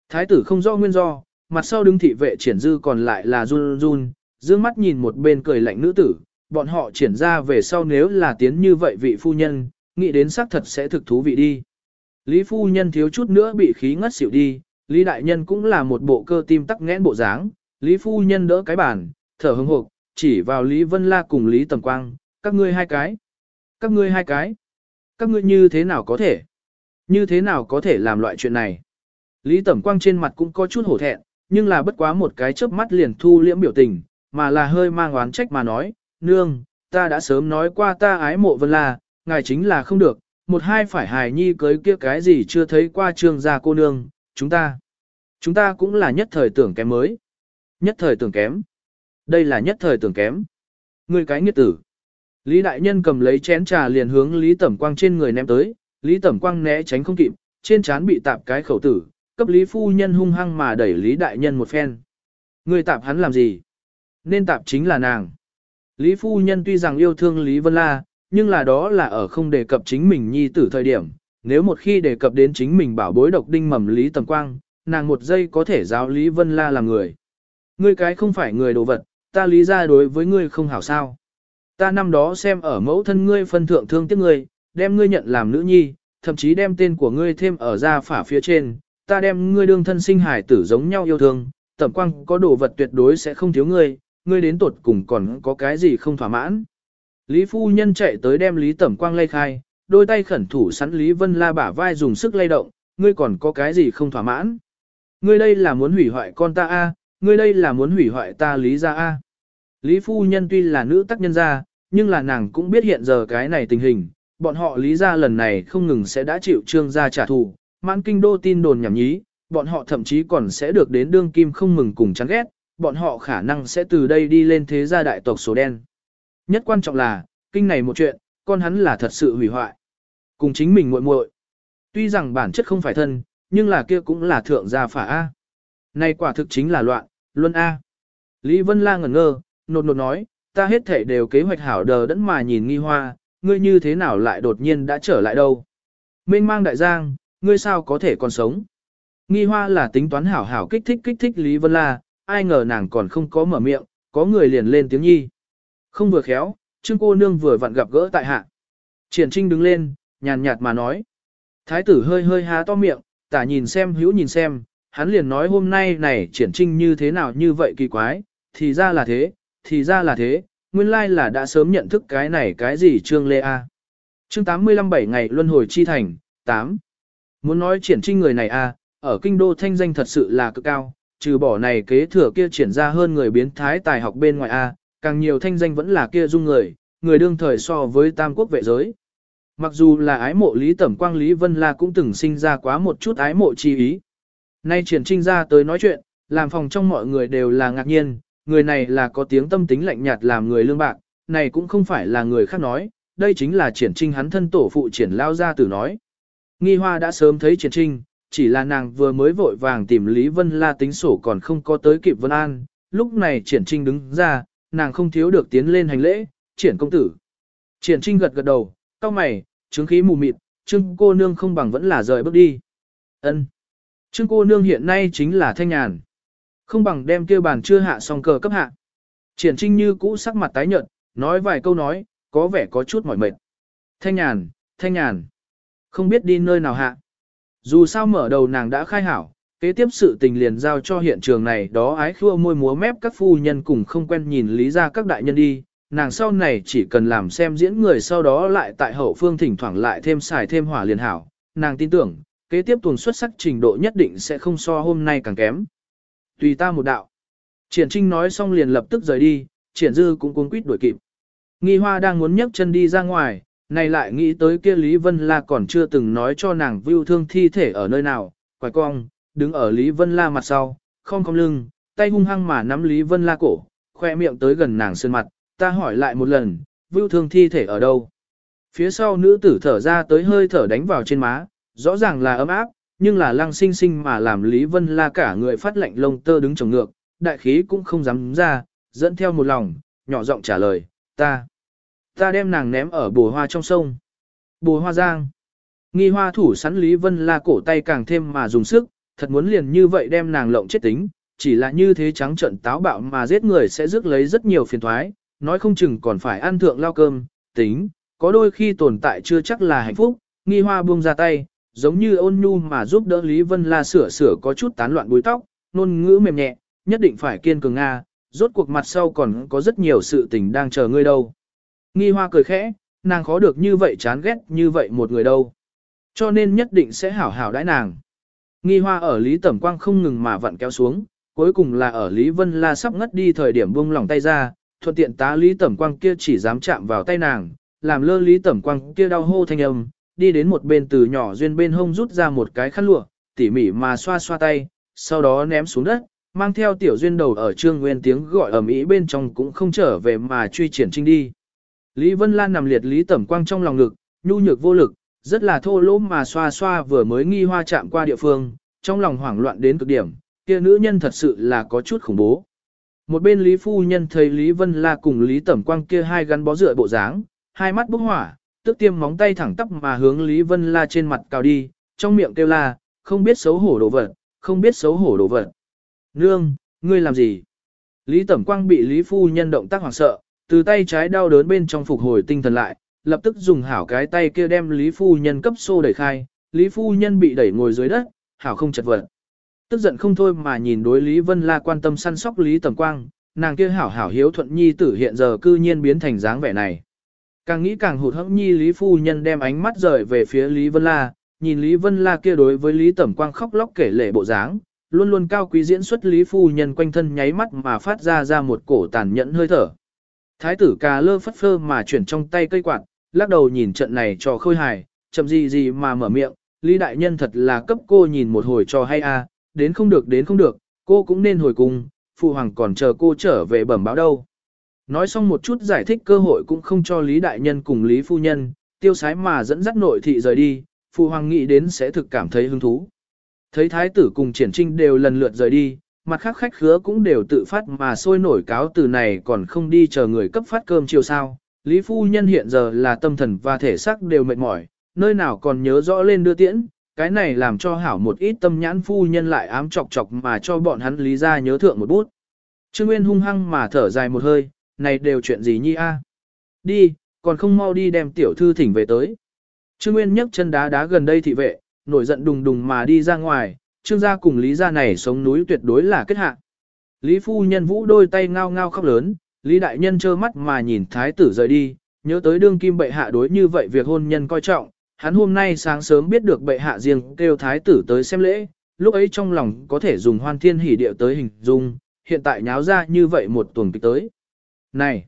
Thái tử không rõ nguyên do, mặt sau đứng thị vệ triển dư còn lại là run run, dương mắt nhìn một bên cười lạnh nữ tử, bọn họ triển ra về sau nếu là tiến như vậy vị phu nhân, nghĩ đến xác thật sẽ thực thú vị đi. Lý phu nhân thiếu chút nữa bị khí ngất xỉu đi, Lý đại nhân cũng là một bộ cơ tim tắc nghẽn bộ dáng, Lý phu nhân đỡ cái bàn, thở hững hộc, chỉ vào Lý Vân La cùng Lý Tầm Quang, các ngươi hai cái. Các ngươi hai cái. Các ngươi như thế nào có thể? Như thế nào có thể làm loại chuyện này? Lý Tẩm Quang trên mặt cũng có chút hổ thẹn, nhưng là bất quá một cái chớp mắt liền thu liễm biểu tình, mà là hơi mang oán trách mà nói, nương, ta đã sớm nói qua ta ái mộ Vân La, ngài chính là không được, một hai phải hài nhi cưới kia cái gì chưa thấy qua Trường gia cô nương, chúng ta. Chúng ta cũng là nhất thời tưởng kém mới. Nhất thời tưởng kém. Đây là nhất thời tưởng kém. Ngươi cái nghiệt tử. Lý đại nhân cầm lấy chén trà liền hướng Lý Tẩm Quang trên người ném tới, Lý Tẩm Quang né tránh không kịp, trên trán bị tạp cái khẩu tử, cấp Lý phu nhân hung hăng mà đẩy Lý đại nhân một phen. Ngươi tạp hắn làm gì? Nên tạp chính là nàng. Lý phu nhân tuy rằng yêu thương Lý Vân La, nhưng là đó là ở không đề cập chính mình nhi tử thời điểm. Nếu một khi đề cập đến chính mình bảo bối độc đinh mầm Lý Tầm Quang, nàng một giây có thể giáo Lý Vân La làm người. Ngươi cái không phải người đồ vật, ta lý ra đối với ngươi không hảo sao. Ta năm đó xem ở mẫu thân ngươi phân thượng thương tiếc ngươi, đem ngươi nhận làm nữ nhi, thậm chí đem tên của ngươi thêm ở ra phả phía trên, ta đem ngươi đương thân sinh hải tử giống nhau yêu thương, tẩm quang có đồ vật tuyệt đối sẽ không thiếu ngươi, ngươi đến tột cùng còn có cái gì không thỏa mãn. Lý phu nhân chạy tới đem Lý tẩm quang lay khai, đôi tay khẩn thủ sắn Lý Vân La bả vai dùng sức lay động, ngươi còn có cái gì không thỏa mãn. Ngươi đây là muốn hủy hoại con ta a, ngươi đây là muốn hủy hoại ta Lý gia a. Lý phu nhân tuy là nữ tác nhân gia, nhưng là nàng cũng biết hiện giờ cái này tình hình, bọn họ Lý gia lần này không ngừng sẽ đã chịu trương gia trả thù, mãn kinh đô tin đồn nhảm nhí, bọn họ thậm chí còn sẽ được đến đương kim không mừng cùng chán ghét, bọn họ khả năng sẽ từ đây đi lên thế gia đại tộc số đen. Nhất quan trọng là, kinh này một chuyện, con hắn là thật sự hủy hoại. Cùng chính mình muội muội. Tuy rằng bản chất không phải thân, nhưng là kia cũng là thượng gia phả A. Này quả thực chính là loạn, luân A. Lý Vân La ngẩn ngơ, nột nột nói, ta hết thể đều kế hoạch hảo đờ đẫn mà nhìn nghi hoa, ngươi như thế nào lại đột nhiên đã trở lại đâu. Mênh mang đại giang, ngươi sao có thể còn sống. Nghi hoa là tính toán hảo hảo kích thích kích thích Lý Vân La, ai ngờ nàng còn không có mở miệng, có người liền lên tiếng nhi. Không vừa khéo, Trương cô nương vừa vặn gặp gỡ tại hạ. Triển Trinh đứng lên, nhàn nhạt mà nói. Thái tử hơi hơi há to miệng, tả nhìn xem hữu nhìn xem, hắn liền nói hôm nay này Triển Trinh như thế nào như vậy kỳ quái, thì ra là thế, thì ra là thế, nguyên lai là đã sớm nhận thức cái này cái gì Trương Lê A. Chương 85 7 ngày luân hồi chi thành, 8. Muốn nói Triển Trinh người này A, ở kinh đô thanh danh thật sự là cực cao, trừ bỏ này kế thừa kia triển ra hơn người biến thái tài học bên ngoài A, càng nhiều thanh danh vẫn là kia dung người, người đương thời so với tam quốc vệ giới. Mặc dù là ái mộ Lý Tẩm Quang Lý Vân La cũng từng sinh ra quá một chút ái mộ chi ý. Nay triển trinh ra tới nói chuyện, làm phòng trong mọi người đều là ngạc nhiên, người này là có tiếng tâm tính lạnh nhạt làm người lương bạc, này cũng không phải là người khác nói, đây chính là triển trinh hắn thân tổ phụ triển lao ra tử nói. Nghi hoa đã sớm thấy triển trinh, chỉ là nàng vừa mới vội vàng tìm Lý Vân La tính sổ còn không có tới kịp Vân An, lúc này triển trinh đứng ra, nàng không thiếu được tiến lên hành lễ, triển công tử. Triển trinh gật gật đầu, cao mày, chứng khí mù mịt, trương cô nương không bằng vẫn là rời bước đi. ân Trương cô nương hiện nay chính là thanh nhàn. Không bằng đem kia bàn chưa hạ xong cờ cấp hạ. Triển trinh như cũ sắc mặt tái nhợt, nói vài câu nói, có vẻ có chút mỏi mệt. Thanh nhàn, thanh nhàn. Không biết đi nơi nào hạ. Dù sao mở đầu nàng đã khai hảo, kế tiếp sự tình liền giao cho hiện trường này đó ái khua môi múa mép các phu nhân cùng không quen nhìn lý ra các đại nhân đi, nàng sau này chỉ cần làm xem diễn người sau đó lại tại hậu phương thỉnh thoảng lại thêm xài thêm hỏa liền hảo, nàng tin tưởng, kế tiếp tuần xuất sắc trình độ nhất định sẽ không so hôm nay càng kém. Tùy ta một đạo. Triển Trinh nói xong liền lập tức rời đi, Triển Dư cũng cuống quýt đuổi kịp. Nghi Hoa đang muốn nhấc chân đi ra ngoài, này lại nghĩ tới kia Lý Vân La còn chưa từng nói cho nàng view thương thi thể ở nơi nào, quài cong, đứng ở Lý Vân La mặt sau, không cong lưng, tay hung hăng mà nắm Lý Vân La cổ, khoe miệng tới gần nàng sơn mặt, ta hỏi lại một lần, view thương thi thể ở đâu? Phía sau nữ tử thở ra tới hơi thở đánh vào trên má, rõ ràng là ấm áp, nhưng là lăng sinh sinh mà làm Lý Vân La cả người phát lạnh lông tơ đứng trồng ngược, đại khí cũng không dám ra, dẫn theo một lòng, nhỏ giọng trả lời, ta. Ta đem nàng ném ở bùa hoa trong sông. Bùa hoa giang. Nghi hoa thủ sắn Lý Vân La cổ tay càng thêm mà dùng sức, thật muốn liền như vậy đem nàng lộng chết tính, chỉ là như thế trắng trận táo bạo mà giết người sẽ rước lấy rất nhiều phiền thoái, nói không chừng còn phải ăn thượng lao cơm, tính, có đôi khi tồn tại chưa chắc là hạnh phúc, nghi hoa buông ra tay, giống như ôn nhu mà giúp đỡ Lý Vân La sửa sửa có chút tán loạn búi tóc, nôn ngữ mềm nhẹ, nhất định phải kiên cường Nga, rốt cuộc mặt sau còn có rất nhiều sự tình đang chờ ngươi đâu. Nghi hoa cười khẽ, nàng khó được như vậy chán ghét như vậy một người đâu. Cho nên nhất định sẽ hảo hảo đãi nàng. Nghi hoa ở Lý Tẩm Quang không ngừng mà vặn kéo xuống, cuối cùng là ở Lý Vân La sắp ngất đi thời điểm buông lỏng tay ra, thuận tiện tá Lý Tẩm Quang kia chỉ dám chạm vào tay nàng, làm lơ Lý Tẩm Quang kia đau hô thanh âm, đi đến một bên từ nhỏ duyên bên hông rút ra một cái khăn lụa, tỉ mỉ mà xoa xoa tay, sau đó ném xuống đất, mang theo tiểu duyên đầu ở trương nguyên tiếng gọi ở mỹ bên trong cũng không trở về mà truy triển trinh đi. Lý Vân Lan nằm liệt Lý Tẩm Quang trong lòng ngực, nhu nhược vô lực, rất là thô lỗ mà xoa xoa vừa mới nghi hoa chạm qua địa phương, trong lòng hoảng loạn đến cực điểm, kia nữ nhân thật sự là có chút khủng bố. Một bên Lý Phu Nhân thấy Lý Vân La cùng Lý Tẩm Quang kia hai gắn bó dựa bộ dáng, hai mắt bốc hỏa, tức tiêm móng tay thẳng tắp mà hướng Lý Vân La trên mặt cào đi, trong miệng kêu la, không biết xấu hổ đồ vật, không biết xấu hổ đồ vật. Nương, ngươi làm gì? Lý Tẩm Quang bị Lý Phu Nhân động tác hoảng sợ, từ tay trái đau đớn bên trong phục hồi tinh thần lại, lập tức dùng hảo cái tay kia đem Lý Phu Nhân cấp xô đẩy khai, Lý Phu Nhân bị đẩy ngồi dưới đất, hảo không chật vật. Tức giận không thôi mà nhìn đối Lý Vân La quan tâm săn sóc Lý Tầm Quang, nàng kia hảo hảo hiếu thuận nhi tử hiện giờ cư nhiên biến thành dáng vẻ này. Càng nghĩ càng hụt hẫng nhi Lý Phu Nhân đem ánh mắt rời về phía Lý Vân La, nhìn Lý Vân La kia đối với Lý Tẩm Quang khóc lóc kể lệ bộ dáng, luôn luôn cao quý diễn xuất Lý Phu Nhân quanh thân nháy mắt mà phát ra ra một cổ tàn nhẫn hơi thở. Thái tử cà lơ phất phơ mà chuyển trong tay cây quạt, lắc đầu nhìn trận này cho khôi hài, chậm gì gì mà mở miệng, Lý Đại Nhân thật là cấp cô nhìn một hồi cho hay a, đến không được đến không được, cô cũng nên hồi cùng, phụ hoàng còn chờ cô trở về bẩm báo đâu. Nói xong một chút giải thích cơ hội cũng không cho Lý Đại Nhân cùng Lý Phu Nhân, tiêu sái mà dẫn dắt nội thị rời đi, phụ hoàng nghĩ đến sẽ thực cảm thấy hứng thú. Thấy thái tử cùng triển trinh đều lần lượt rời đi, mặt khác khách khứa cũng đều tự phát mà sôi nổi cáo từ này còn không đi chờ người cấp phát cơm chiều sao. Lý Phu Nhân hiện giờ là tâm thần và thể xác đều mệt mỏi, nơi nào còn nhớ rõ lên đưa tiễn, cái này làm cho hảo một ít tâm nhãn phu nhân lại ám chọc chọc mà cho bọn hắn lý ra nhớ thượng một bút. Trương Nguyên hung hăng mà thở dài một hơi, này đều chuyện gì nhi a? Đi, còn không mau đi đem tiểu thư thỉnh về tới. Trương Nguyên nhấc chân đá đá gần đây thị vệ, nổi giận đùng đùng mà đi ra ngoài, trương gia cùng lý gia này sống núi tuyệt đối là kết hạ. Lý phu nhân vũ đôi tay ngao ngao khóc lớn, Lý đại nhân trơ mắt mà nhìn thái tử rời đi, nhớ tới đương kim bệ hạ đối như vậy việc hôn nhân coi trọng, hắn hôm nay sáng sớm biết được bệ hạ riêng kêu thái tử tới xem lễ, lúc ấy trong lòng có thể dùng hoan thiên hỉ điệu tới hình dung, hiện tại nháo ra như vậy một tuần kịch tới. Này,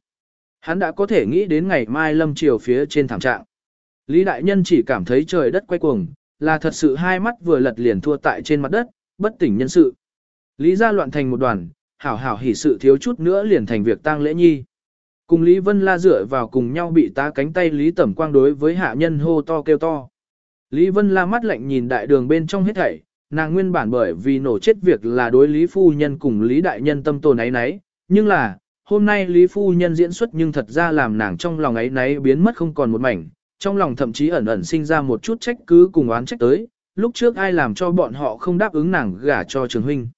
hắn đã có thể nghĩ đến ngày mai lâm chiều phía trên thảm trạng. Lý đại nhân chỉ cảm thấy trời đất quay cuồng, là thật sự hai mắt vừa lật liền thua tại trên mặt đất, bất tỉnh nhân sự. Lý gia loạn thành một đoàn, hảo hảo hỉ sự thiếu chút nữa liền thành việc tang lễ nhi. Cùng Lý Vân La dựa vào cùng nhau bị tá cánh tay Lý Tẩm Quang đối với hạ nhân hô to kêu to. Lý Vân La mắt lạnh nhìn đại đường bên trong hết thảy, nàng nguyên bản bởi vì nổ chết việc là đối Lý Phu Nhân cùng Lý Đại Nhân tâm tồn ấy nấy, nhưng là, hôm nay Lý Phu Nhân diễn xuất nhưng thật ra làm nàng trong lòng ấy nấy biến mất không còn một mảnh, trong lòng thậm chí ẩn ẩn sinh ra một chút trách cứ cùng oán trách tới, lúc trước ai làm cho bọn họ không đáp ứng nàng gả cho trường huynh.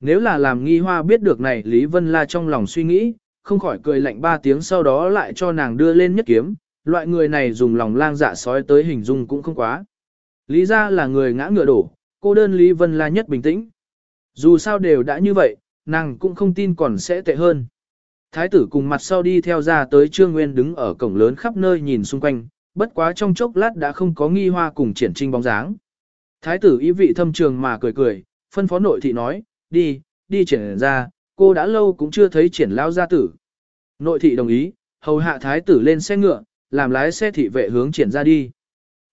Nếu là làm nghi hoa biết được này Lý Vân La trong lòng suy nghĩ, không khỏi cười lạnh ba tiếng sau đó lại cho nàng đưa lên nhất kiếm, loại người này dùng lòng lang dạ sói tới hình dung cũng không quá. Lý ra là người ngã ngựa đổ, cô đơn Lý Vân La nhất bình tĩnh. Dù sao đều đã như vậy, nàng cũng không tin còn sẽ tệ hơn. Thái tử cùng mặt sau đi theo ra tới Trương Nguyên đứng ở cổng lớn khắp nơi nhìn xung quanh, bất quá trong chốc lát đã không có nghi hoa cùng triển trinh bóng dáng. Thái tử ý vị thâm trường mà cười cười, phân phó nội thị nói, đi, đi triển ra, cô đã lâu cũng chưa thấy triển lao gia tử. Nội thị đồng ý, hầu hạ thái tử lên xe ngựa, làm lái xe thị vệ hướng triển ra đi.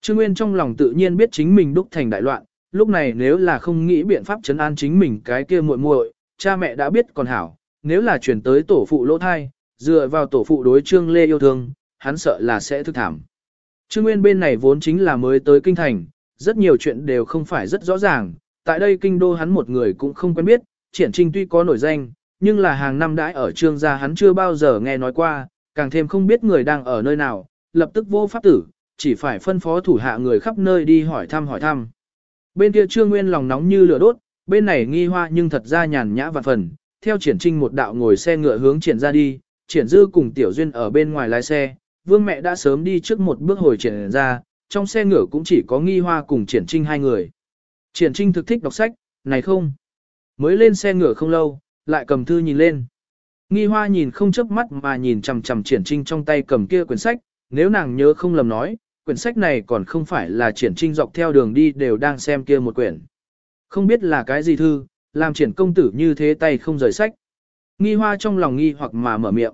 Trương Nguyên trong lòng tự nhiên biết chính mình đúc thành đại loạn, lúc này nếu là không nghĩ biện pháp chấn an chính mình cái kia muội muội, cha mẹ đã biết còn hảo, nếu là chuyển tới tổ phụ lỗ thai, dựa vào tổ phụ đối Trương Lê yêu thương, hắn sợ là sẽ thức thảm. Trương Nguyên bên này vốn chính là mới tới kinh thành, rất nhiều chuyện đều không phải rất rõ ràng, tại đây kinh đô hắn một người cũng không quen biết, triển trinh tuy có nổi danh, nhưng là hàng năm đãi ở trương gia hắn chưa bao giờ nghe nói qua, càng thêm không biết người đang ở nơi nào, lập tức vô pháp tử, chỉ phải phân phó thủ hạ người khắp nơi đi hỏi thăm hỏi thăm. Bên kia trương nguyên lòng nóng như lửa đốt, bên này nghi hoa nhưng thật ra nhàn nhã vạn phần, theo triển trinh một đạo ngồi xe ngựa hướng triển ra đi, triển dư cùng tiểu duyên ở bên ngoài lái xe, vương mẹ đã sớm đi trước một bước hồi triển ra, trong xe ngựa cũng chỉ có nghi hoa cùng triển trinh hai người. Triển trinh thực thích đọc sách, này không. Mới lên xe ngựa không lâu, lại cầm thư nhìn lên. Nghi hoa nhìn không chớp mắt mà nhìn chằm chằm triển trinh trong tay cầm kia quyển sách, nếu nàng nhớ không lầm nói, quyển sách này còn không phải là triển trinh dọc theo đường đi đều đang xem kia một quyển. Không biết là cái gì thư, làm triển công tử như thế tay không rời sách. Nghi hoa trong lòng nghi hoặc mà mở miệng.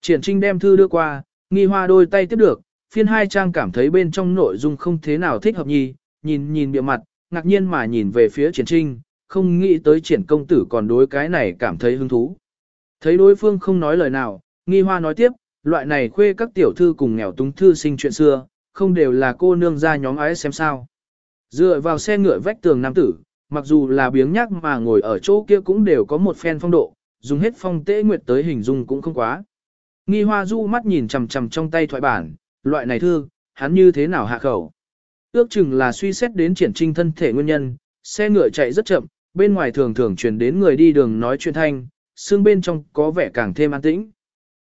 Triển trinh đem thư đưa qua, nghi hoa đôi tay tiếp được, phiên hai trang cảm thấy bên trong nội dung không thế nào thích hợp nhi, nhìn nhìn bịa mặt, ngạc nhiên mà nhìn về phía triển trinh, không nghĩ tới triển công tử còn đối cái này cảm thấy hứng thú. Thấy đối phương không nói lời nào, nghi hoa nói tiếp, loại này khuê các tiểu thư cùng nghèo túng thư sinh chuyện xưa, không đều là cô nương ra nhóm ái xem sao. Dựa vào xe ngựa vách tường nam tử, mặc dù là biếng nhác mà ngồi ở chỗ kia cũng đều có một phen phong độ, dùng hết phong tế nguyệt tới hình dung cũng không quá. Nghi hoa du mắt nhìn chằm chằm trong tay thoại bản, loại này thư, hắn như thế nào hạ khẩu. Ước chừng là suy xét đến triển trinh thân thể nguyên nhân, xe ngựa chạy rất chậm, bên ngoài thường thường truyền đến người đi đường nói chuyện thanh, xương bên trong có vẻ càng thêm an tĩnh.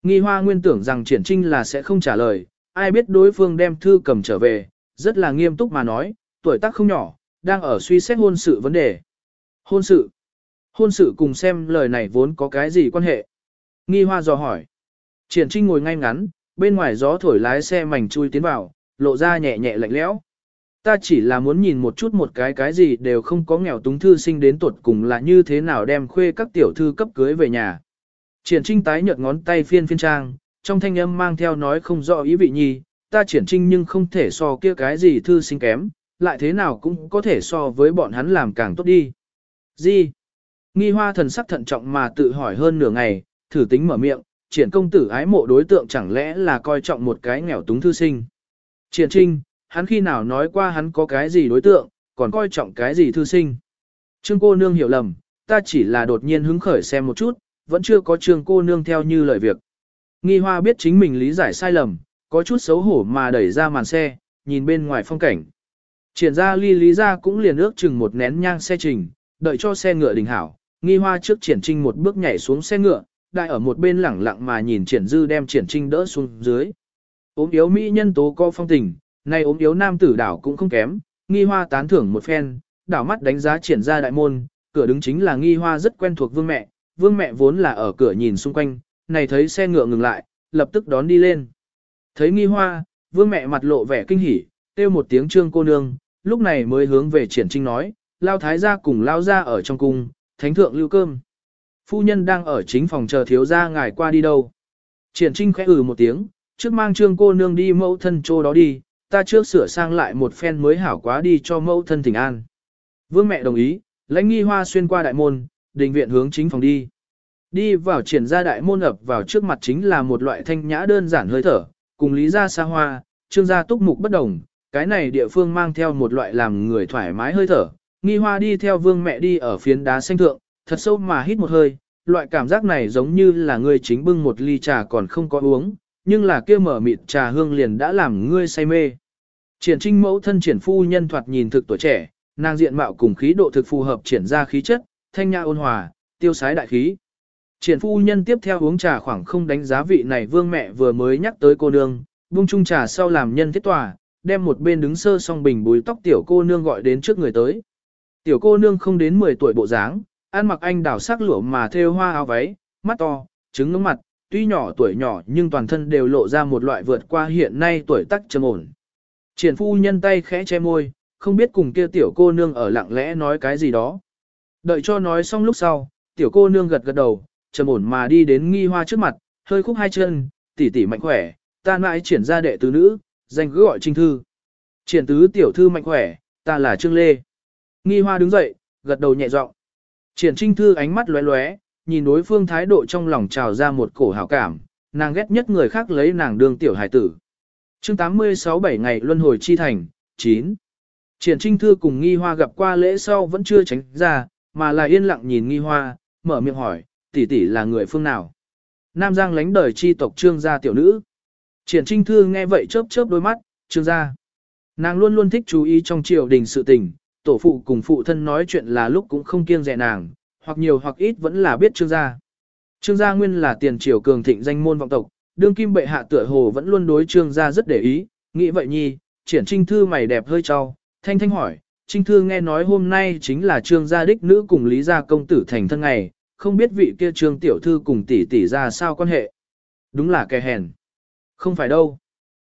Nghi hoa nguyên tưởng rằng triển trinh là sẽ không trả lời, ai biết đối phương đem thư cầm trở về, rất là nghiêm túc mà nói, tuổi tác không nhỏ, đang ở suy xét hôn sự vấn đề. Hôn sự? Hôn sự cùng xem lời này vốn có cái gì quan hệ? Nghi hoa dò hỏi. Triển trinh ngồi ngay ngắn, bên ngoài gió thổi lái xe mảnh chui tiến vào, lộ ra nhẹ nhẹ lạnh lẽo. Ta chỉ là muốn nhìn một chút một cái cái gì đều không có nghèo túng thư sinh đến tuột cùng là như thế nào đem khuê các tiểu thư cấp cưới về nhà. Triển trinh tái nhợt ngón tay phiên phiên trang, trong thanh âm mang theo nói không rõ ý vị nhi, ta triển trinh nhưng không thể so kia cái gì thư sinh kém, lại thế nào cũng có thể so với bọn hắn làm càng tốt đi. Gì? Nghi hoa thần sắc thận trọng mà tự hỏi hơn nửa ngày, thử tính mở miệng, triển công tử ái mộ đối tượng chẳng lẽ là coi trọng một cái nghèo túng thư sinh. Triển trinh, hắn khi nào nói qua hắn có cái gì đối tượng, còn coi trọng cái gì thư sinh. Trương cô nương hiểu lầm, ta chỉ là đột nhiên hứng khởi xem một chút, vẫn chưa có trương cô nương theo như lời việc. Nghi hoa biết chính mình lý giải sai lầm, có chút xấu hổ mà đẩy ra màn xe, nhìn bên ngoài phong cảnh. Triển ra ly lý ra cũng liền ước chừng một nén nhang xe trình, đợi cho xe ngựa đình hảo. Nghi hoa trước triển trinh một bước nhảy xuống xe ngựa, đại ở một bên lẳng lặng mà nhìn triển dư đem triển trinh đỡ xuống dưới. Ốm yếu mỹ nhân tố co phong tình, nay ốm yếu nam tử đảo cũng không kém, nghi hoa tán thưởng một phen, đảo mắt đánh giá triển ra đại môn, cửa đứng chính là nghi hoa rất quen thuộc vương mẹ, vương mẹ vốn là ở cửa nhìn xung quanh, này thấy xe ngựa ngừng lại, lập tức đón đi lên. Thấy nghi hoa, vương mẹ mặt lộ vẻ kinh hỉ, kêu một tiếng trương cô nương, lúc này mới hướng về triển trinh nói, lao thái gia cùng lao ra ở trong cung, thánh thượng lưu cơm. Phu nhân đang ở chính phòng chờ thiếu gia ngài qua đi đâu. Triển trinh khẽ ừ một tiếng, trước mang trương cô nương đi mẫu thân chỗ đó đi, ta trước sửa sang lại một phen mới hảo quá đi cho mẫu thân thỉnh an. Vương mẹ đồng ý, lãnh nghi hoa xuyên qua đại môn, đình viện hướng chính phòng đi. Đi vào triển ra đại môn ập vào trước mặt chính là một loại thanh nhã đơn giản hơi thở, cùng lý gia xa hoa, trương gia túc mục bất đồng, cái này địa phương mang theo một loại làm người thoải mái hơi thở. Nghi hoa đi theo vương mẹ đi ở phiến đá xanh thượng, thật sâu mà hít một hơi, loại cảm giác này giống như là ngươi chính bưng một ly trà còn không có uống, nhưng là kia mở mịt trà hương liền đã làm ngươi say mê. Triển trinh mẫu thân triển phu nhân thoạt nhìn thực tuổi trẻ, nàng diện mạo cùng khí độ thực phù hợp triển ra khí chất, thanh nhã ôn hòa, tiêu sái đại khí. Triển phu nhân tiếp theo uống trà khoảng không đánh giá vị này vương mẹ vừa mới nhắc tới cô nương, buông chung trà sau làm nhân thiết tòa, đem một bên đứng sơ song bình bùi tóc tiểu cô nương gọi đến trước người tới. Tiểu cô nương không đến 10 tuổi bộ dáng, ăn mặc anh đào sắc lụa mà thêu hoa áo váy, mắt to, trứng ngưỡng mặt, tuy nhỏ tuổi nhỏ nhưng toàn thân đều lộ ra một loại vượt qua hiện nay tuổi tác trầm ổn. Triển phu nhân tay khẽ che môi, không biết cùng kia tiểu cô nương ở lặng lẽ nói cái gì đó. Đợi cho nói xong lúc sau, tiểu cô nương gật gật đầu, trầm ổn mà đi đến nghi hoa trước mặt, hơi khúc hai chân, tỉ tỉ mạnh khỏe, ta mãi triển ra đệ tứ nữ, danh cứ gọi trinh thư. Triển tứ tiểu thư mạnh khỏe, ta là Trương Lê. Nghi hoa đứng dậy, gật đầu nhẹ giọng. Triển trinh thư ánh mắt lóe lóe, nhìn đối phương thái độ trong lòng trào ra một cổ hảo cảm, nàng ghét nhất người khác lấy nàng đương tiểu hải tử. Chương 86 7 ngày luân hồi chi thành, 9. Triển Trinh Thư cùng Nghi Hoa gặp qua lễ sau vẫn chưa tránh ra, mà là yên lặng nhìn Nghi Hoa, mở miệng hỏi, tỷ tỷ là người phương nào? Nam Giang lánh đời chi tộc trương gia tiểu nữ. Triển Trinh Thư nghe vậy chớp chớp đôi mắt, trương gia. Nàng luôn luôn thích chú ý trong triều đình sự tình, tổ phụ cùng phụ thân nói chuyện là lúc cũng không kiêng dè nàng, hoặc nhiều hoặc ít vẫn là biết trương gia. Trương gia nguyên là tiền triều cường thịnh danh môn vọng tộc, đương kim bệ hạ tựa hồ vẫn luôn đối trương gia rất để ý, nghĩ vậy nhi, triển trinh thư mày đẹp hơi trao, thanh thanh hỏi, trinh thư nghe nói hôm nay chính là trương gia đích nữ cùng lý gia công tử thành thân ngày, không biết vị kia trương tiểu thư cùng tỷ tỷ ra sao quan hệ. Đúng là kẻ hèn. Không phải đâu.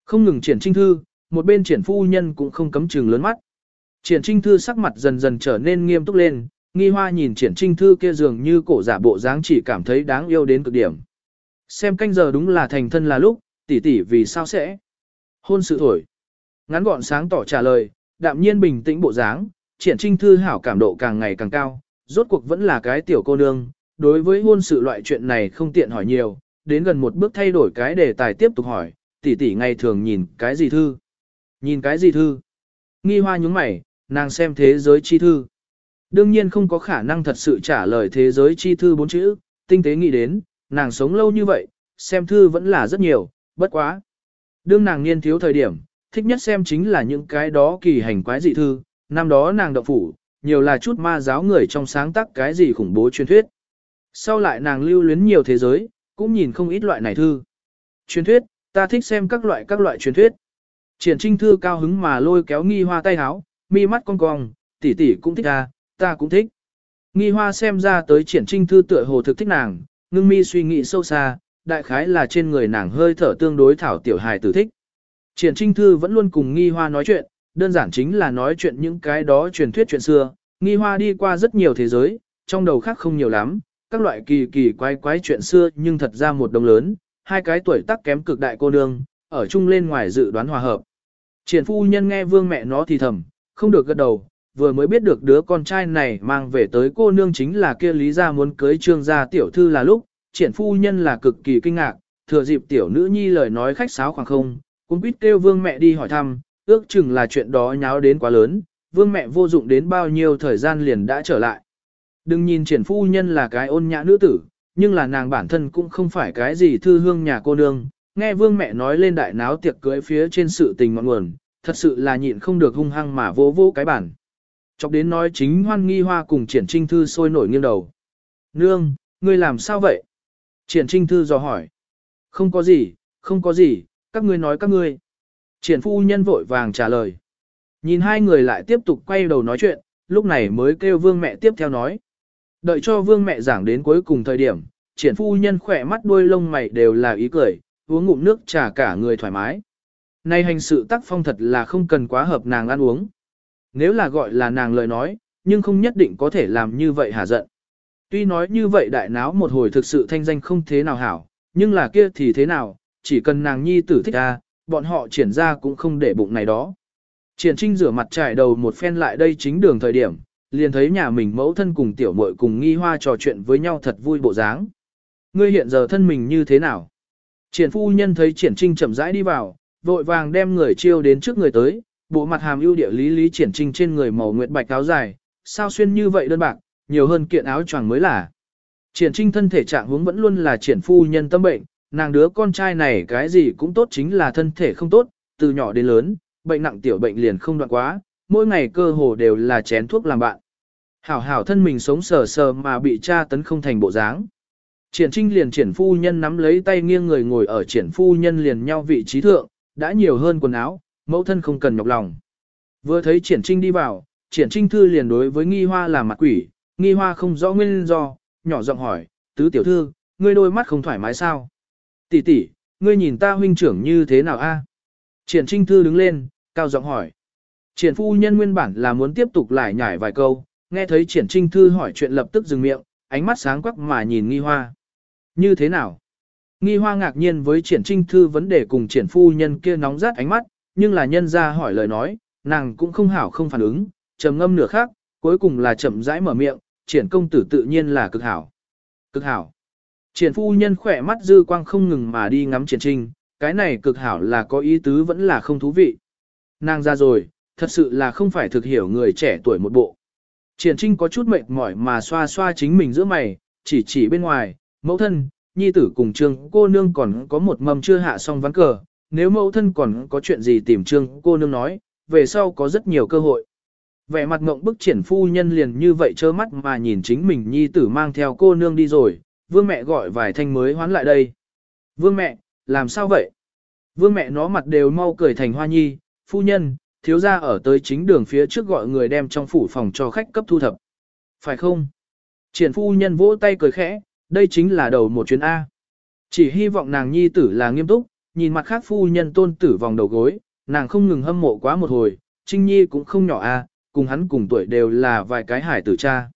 Không ngừng triển trinh thư, một bên triển phu nhân cũng không cấm chừng lớn mắt. Triển trinh thư sắc mặt dần dần trở nên nghiêm túc lên, nghi hoa nhìn triển trinh thư kia dường như cổ giả bộ dáng chỉ cảm thấy đáng yêu đến cực điểm. Xem canh giờ đúng là thành thân là lúc, tỷ tỷ vì sao sẽ. Hôn sự thổi. Ngắn gọn sáng tỏ trả lời, đạm nhiên bình tĩnh bộ dáng, triển trinh thư hảo cảm độ càng ngày càng cao, rốt cuộc vẫn là cái tiểu cô nương, đối với hôn sự loại chuyện này không tiện hỏi nhiều, đến gần một bước thay đổi cái đề tài tiếp tục hỏi, tỷ tỷ ngày thường nhìn cái gì thư? Nhìn cái gì thư? Nghi hoa nhúng mày, nàng xem thế giới chi thư. Đương nhiên không có khả năng thật sự trả lời thế giới chi thư bốn chữ, tinh tế nghĩ đến, nàng sống lâu như vậy, xem thư vẫn là rất nhiều, bất quá. Đương nàng niên thiếu thời điểm, thích nhất xem chính là những cái đó kỳ hành quái dị thư, năm đó nàng đậu phủ, nhiều là chút ma giáo người trong sáng tác cái gì khủng bố truyền thuyết. Sau lại nàng lưu luyến nhiều thế giới, cũng nhìn không ít loại này thư. Truyền thuyết, ta thích xem các loại các loại truyền thuyết. Triển trinh thư cao hứng mà lôi kéo nghi hoa tay háo, mi mắt cong cong, tỷ tỷ cũng thích ta, ta cũng thích. Nghi hoa xem ra tới triển trinh thư tựa hồ thực thích nàng, ngưng mi suy nghĩ sâu xa, đại khái là trên người nàng hơi thở tương đối thảo tiểu hài tử thích. Triển trinh thư vẫn luôn cùng nghi hoa nói chuyện, đơn giản chính là nói chuyện những cái đó truyền thuyết chuyện xưa, nghi hoa đi qua rất nhiều thế giới, trong đầu khác không nhiều lắm, các loại kỳ kỳ quái quái chuyện xưa nhưng thật ra một đồng lớn, hai cái tuổi tác kém cực đại cô nương, ở chung lên ngoài dự đoán hòa hợp. Triển phu nhân nghe vương mẹ nó thì thầm, không được gật đầu, vừa mới biết được đứa con trai này mang về tới cô nương chính là kia lý gia muốn cưới trương gia tiểu thư là lúc, triển phu nhân là cực kỳ kinh ngạc, thừa dịp tiểu nữ nhi lời nói khách sáo khoảng không, cũng biết kêu vương mẹ đi hỏi thăm, ước chừng là chuyện đó nháo đến quá lớn, vương mẹ vô dụng đến bao nhiêu thời gian liền đã trở lại. Đừng nhìn triển phu nhân là cái ôn nhã nữ tử, nhưng là nàng bản thân cũng không phải cái gì thư hương nhà cô nương, nghe vương mẹ nói lên đại náo tiệc cưới phía trên sự tình ngọn nguồn, thật sự là nhịn không được hung hăng mà vô vô cái bản. Chọc đến nói chính hoan nghi hoa cùng triển trinh thư sôi nổi nghiêng đầu. Nương, ngươi làm sao vậy? Triển trinh thư dò hỏi. Không có gì, không có gì, các ngươi nói các ngươi. Triển phu nhân vội vàng trả lời. Nhìn hai người lại tiếp tục quay đầu nói chuyện, lúc này mới kêu vương mẹ tiếp theo nói. Đợi cho vương mẹ giảng đến cuối cùng thời điểm, triển phu nhân khỏe mắt đuôi lông mày đều là ý cười, uống ngụm nước trà cả người thoải mái. Nay hành sự tác phong thật là không cần quá hợp nàng ăn uống. Nếu là gọi là nàng lời nói, nhưng không nhất định có thể làm như vậy hả giận. Tuy nói như vậy đại náo một hồi thực sự thanh danh không thế nào hảo, nhưng là kia thì thế nào, chỉ cần nàng nhi tử thích ra, bọn họ triển ra cũng không để bụng này đó. Triển trinh rửa mặt trải đầu một phen lại đây chính đường thời điểm, liền thấy nhà mình mẫu thân cùng tiểu muội cùng nghi hoa trò chuyện với nhau thật vui bộ dáng. Ngươi hiện giờ thân mình như thế nào? Triển phu nhân thấy triển trinh chậm rãi đi vào, vội vàng đem người chiêu đến trước người tới, bộ mặt hàm ưu địa lý lý triển trinh trên người màu nguyệt bạch áo dài, sao xuyên như vậy đơn bạc, nhiều hơn kiện áo choàng mới là. Triển trinh thân thể trạng hướng vẫn luôn là triển phu nhân tâm bệnh, nàng đứa con trai này cái gì cũng tốt chính là thân thể không tốt, từ nhỏ đến lớn, bệnh nặng tiểu bệnh liền không đoạn quá, mỗi ngày cơ hồ đều là chén thuốc làm bạn. Hảo hảo thân mình sống sờ sờ mà bị cha tấn không thành bộ dáng. Triển trinh liền triển phu nhân nắm lấy tay nghiêng người ngồi ở triển phu nhân liền nhau vị trí thượng, đã nhiều hơn quần áo, mẫu thân không cần nhọc lòng. Vừa thấy triển trinh đi vào, triển trinh thư liền đối với nghi hoa là mặt quỷ, nghi hoa không rõ nguyên do, nhỏ giọng hỏi, tứ tiểu thư, ngươi đôi mắt không thoải mái sao? Tỷ tỷ, ngươi nhìn ta huynh trưởng như thế nào a? Triển trinh thư đứng lên, cao giọng hỏi. Triển phu nhân nguyên bản là muốn tiếp tục lại nhải vài câu, nghe thấy triển trinh thư hỏi chuyện lập tức dừng miệng, ánh mắt sáng quắc mà nhìn nghi hoa. Như thế nào? Nghi hoa ngạc nhiên với triển trinh thư vấn đề cùng triển phu nhân kia nóng rát ánh mắt, nhưng là nhân ra hỏi lời nói, nàng cũng không hảo không phản ứng, trầm ngâm nửa khác, cuối cùng là chậm rãi mở miệng, triển công tử tự nhiên là cực hảo. Cực hảo. Triển phu nhân khỏe mắt dư quang không ngừng mà đi ngắm triển trinh, cái này cực hảo là có ý tứ vẫn là không thú vị. Nàng ra rồi, thật sự là không phải thực hiểu người trẻ tuổi một bộ. Triển trinh có chút mệt mỏi mà xoa xoa chính mình giữa mày, chỉ chỉ bên ngoài, mẫu thân, nhi tử cùng trương cô nương còn có một mầm chưa hạ xong ván cờ, nếu mẫu thân còn có chuyện gì tìm trương cô nương nói, về sau có rất nhiều cơ hội. Vẻ mặt ngộng bức triển phu nhân liền như vậy trơ mắt mà nhìn chính mình nhi tử mang theo cô nương đi rồi, vương mẹ gọi vài thanh mới hoán lại đây. Vương mẹ, làm sao vậy? Vương mẹ nó mặt đều mau cười thành hoa nhi, phu nhân, thiếu gia ở tới chính đường phía trước gọi người đem trong phủ phòng cho khách cấp thu thập. Phải không? Triển phu nhân vỗ tay cười khẽ, đây chính là đầu một chuyến A. Chỉ hy vọng nàng nhi tử là nghiêm túc, nhìn mặt khác phu nhân tôn tử vòng đầu gối, nàng không ngừng hâm mộ quá một hồi, Trinh Nhi cũng không nhỏ A, cùng hắn cùng tuổi đều là vài cái hải tử cha.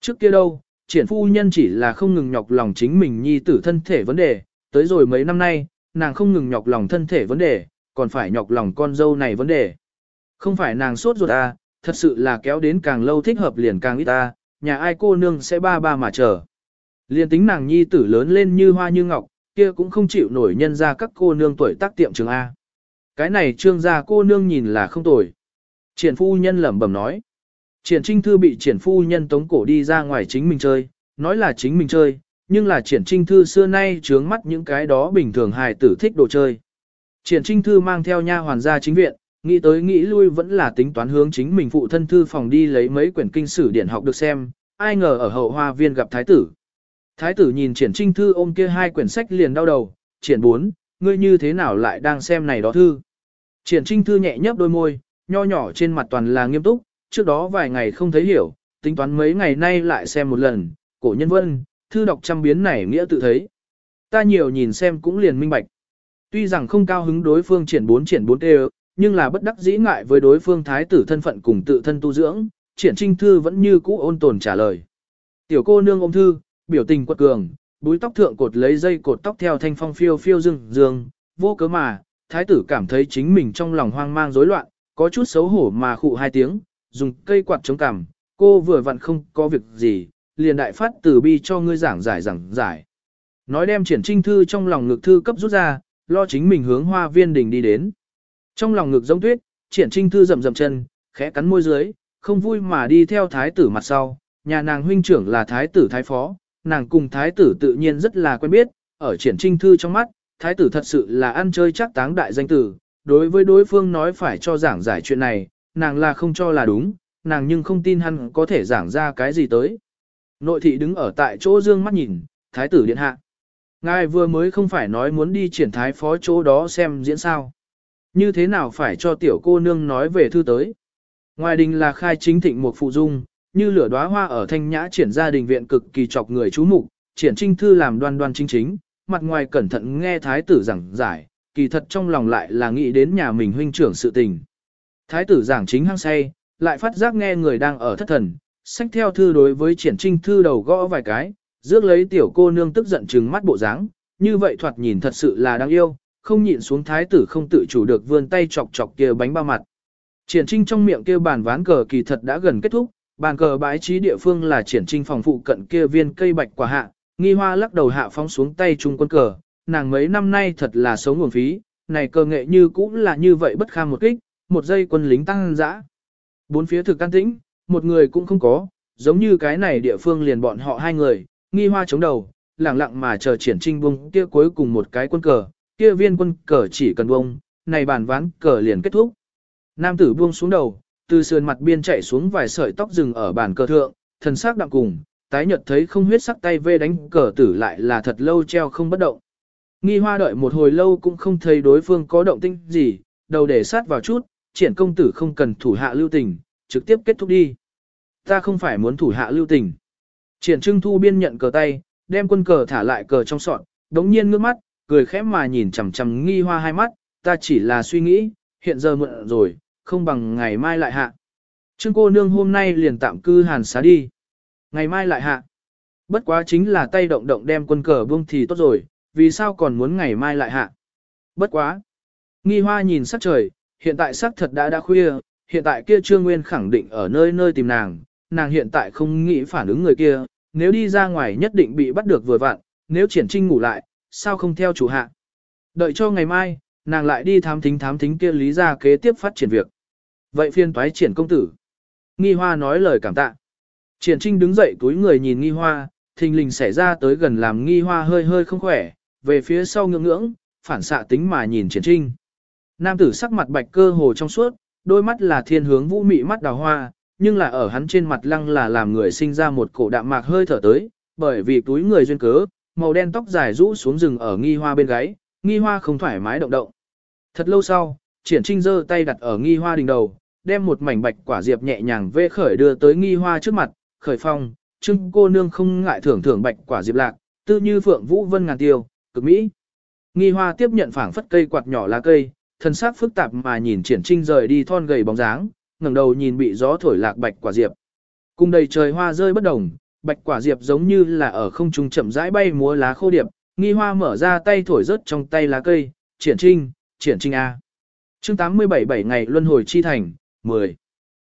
Trước kia đâu, triển phu nhân chỉ là không ngừng nhọc lòng chính mình nhi tử thân thể vấn đề, tới rồi mấy năm nay, nàng không ngừng nhọc lòng thân thể vấn đề, còn phải nhọc lòng con dâu này vấn đề. Không phải nàng sốt ruột à, thật sự là kéo đến càng lâu thích hợp liền càng ít ta, nhà ai cô nương sẽ ba ba mà chờ. Liên tính nàng nhi tử lớn lên như hoa như ngọc, kia cũng không chịu nổi nhân ra các cô nương tuổi tác tiệm trường A. Cái này trương gia cô nương nhìn là không tồi. Triển phu nhân lẩm bẩm nói. Triển trinh thư bị triển phu nhân tống cổ đi ra ngoài chính mình chơi, nói là chính mình chơi, nhưng là triển trinh thư xưa nay trướng mắt những cái đó bình thường hài tử thích đồ chơi. Triển trinh thư mang theo nha hoàn gia chính viện, nghĩ tới nghĩ lui vẫn là tính toán hướng chính mình phụ thân thư phòng đi lấy mấy quyển kinh sử điển học được xem, ai ngờ ở hậu hoa viên gặp thái tử. Thái tử nhìn triển trinh thư ôm kia hai quyển sách liền đau đầu, triển bốn, ngươi như thế nào lại đang xem này đó thư. Triển trinh thư nhẹ nhấp đôi môi, nho nhỏ trên mặt toàn là nghiêm túc, trước đó vài ngày không thấy hiểu, tính toán mấy ngày nay lại xem một lần, cổ nhân vân, thư đọc trăm biến này nghĩa tự thấy. Ta nhiều nhìn xem cũng liền minh bạch. Tuy rằng không cao hứng đối phương triển bốn triển bốn tê nhưng là bất đắc dĩ ngại với đối phương thái tử thân phận cùng tự thân tu dưỡng, triển trinh thư vẫn như cũ ôn tồn trả lời. Tiểu cô nương ôm thư, biểu tình quật cường, búi tóc thượng cột lấy dây cột tóc theo thanh phong phiêu phiêu dương dương, vô cớ mà, thái tử cảm thấy chính mình trong lòng hoang mang rối loạn, có chút xấu hổ mà khụ hai tiếng, dùng cây quạt chống cằm, cô vừa vặn không có việc gì, liền đại phát tử bi cho ngươi giảng giải giảng giải. Nói đem triển trinh thư trong lòng ngực thư cấp rút ra, lo chính mình hướng hoa viên đình đi đến. Trong lòng ngực giống tuyết, triển trinh thư rậm rậm chân, khẽ cắn môi dưới, không vui mà đi theo thái tử mặt sau, nhà nàng huynh trưởng là thái tử thái phó, nàng cùng thái tử tự nhiên rất là quen biết, ở triển trinh thư trong mắt, thái tử thật sự là ăn chơi chắc táng đại danh tử, đối với đối phương nói phải cho giảng giải chuyện này, nàng là không cho là đúng, nàng nhưng không tin hắn có thể giảng ra cái gì tới. Nội thị đứng ở tại chỗ dương mắt nhìn, thái tử điện hạ. Ngài vừa mới không phải nói muốn đi triển thái phó chỗ đó xem diễn sao. Như thế nào phải cho tiểu cô nương nói về thư tới. Ngoài đình là khai chính thịnh một phụ dung, như lửa đóa hoa ở thanh nhã triển gia đình viện cực kỳ chọc người chú mục, triển trinh thư làm đoan đoan chính chính, mặt ngoài cẩn thận nghe thái tử giảng giải, kỳ thật trong lòng lại là nghĩ đến nhà mình huynh trưởng sự tình. Thái tử giảng chính hăng say, lại phát giác nghe người đang ở thất thần, sách theo thư đối với triển trinh thư đầu gõ vài cái, rước lấy tiểu cô nương tức giận trừng mắt bộ dáng, như vậy thoạt nhìn thật sự là đáng yêu, không nhịn xuống thái tử không tự chủ được vươn tay chọc chọc kia bánh bao mặt. Triển trinh trong miệng kia bàn ván cờ kỳ thật đã gần kết thúc, bàn cờ bãi trí địa phương là triển trinh phòng phụ cận kia viên cây bạch quả hạ, nghi hoa lắc đầu hạ phóng xuống tay trung quân cờ, nàng mấy năm nay thật là sống nguồn phí, này cờ nghệ như cũng là như vậy bất kham một kích, một giây quân lính tăng dã. Bốn phía thực can tĩnh, một người cũng không có, giống như cái này địa phương liền bọn họ hai người, nghi hoa chống đầu, lặng lặng mà chờ triển trinh bung kia cuối cùng một cái quân cờ, kia viên quân cờ chỉ cần bông, này bàn ván cờ liền kết thúc. Nam tử buông xuống đầu, từ sườn mặt biên chạy xuống vài sợi tóc rừng ở bàn cờ thượng, thần sắc đạm cùng, tái nhợt thấy không huyết sắc tay vê đánh cờ tử lại là thật lâu treo không bất động. Nghi hoa đợi một hồi lâu cũng không thấy đối phương có động tinh gì, đầu để sát vào chút, triển công tử không cần thủ hạ lưu tình, trực tiếp kết thúc đi. Ta không phải muốn thủ hạ lưu tình. Triển trưng thu biên nhận cờ tay, đem quân cờ thả lại cờ trong sọt, đống nhiên ngước mắt, cười khẽ mà nhìn chằm chằm nghi hoa hai mắt, ta chỉ là suy nghĩ, hiện giờ muộn rồi, không bằng ngày mai lại hạ. Trương cô nương hôm nay liền tạm cư hàn xá đi. Ngày mai lại hạ. Bất quá chính là tay động động đem quân cờ buông thì tốt rồi, vì sao còn muốn ngày mai lại hạ. Bất quá. Nghi hoa nhìn sắc trời, hiện tại sắc thật đã đã khuya, hiện tại kia Trương Nguyên khẳng định ở nơi nơi tìm nàng, nàng hiện tại không nghĩ phản ứng người kia, nếu đi ra ngoài nhất định bị bắt được vừa vặn, nếu triển trinh ngủ lại, sao không theo chủ hạ. Đợi cho ngày mai, nàng lại đi thám thính thám thính kia lý ra kế tiếp phát triển việc. Vậy phiên toái triển công tử. Nghi hoa nói lời cảm tạ. Triển trinh đứng dậy túi người nhìn nghi hoa, thình lình xảy ra tới gần làm nghi hoa hơi hơi không khỏe, về phía sau ngưỡng ngưỡng, phản xạ tính mà nhìn triển trinh. Nam tử sắc mặt bạch cơ hồ trong suốt, đôi mắt là thiên hướng vũ mị mắt đào hoa, nhưng là ở hắn trên mặt lăng là làm người sinh ra một cổ đạm mạc hơi thở tới, bởi vì túi người duyên cớ, màu đen tóc dài rũ xuống rừng ở nghi hoa bên gáy, nghi hoa không thoải mái động động. Thật lâu sau, triển trinh giơ tay đặt ở nghi hoa đỉnh đầu, đem một mảnh bạch quả diệp nhẹ nhàng vê khởi đưa tới nghi hoa trước mặt, khởi phong, trưng cô nương không ngại thưởng thưởng bạch quả diệp lạc, tư như phượng vũ vân ngàn tiêu, cực mỹ. Nghi hoa tiếp nhận phảng phất cây quạt nhỏ lá cây, thân xác phức tạp mà nhìn triển trinh rời đi thon gầy bóng dáng, ngẩng đầu nhìn bị gió thổi lạc bạch quả diệp. Cùng đầy trời hoa rơi bất đồng, bạch quả diệp giống như là ở không trung chậm rãi bay múa lá khô điệp, nghi hoa mở ra tay thổi rớt trong tay lá cây, triển trinh, triển trinh A. chương 87 bảy ngày luân hồi chi thành, 10.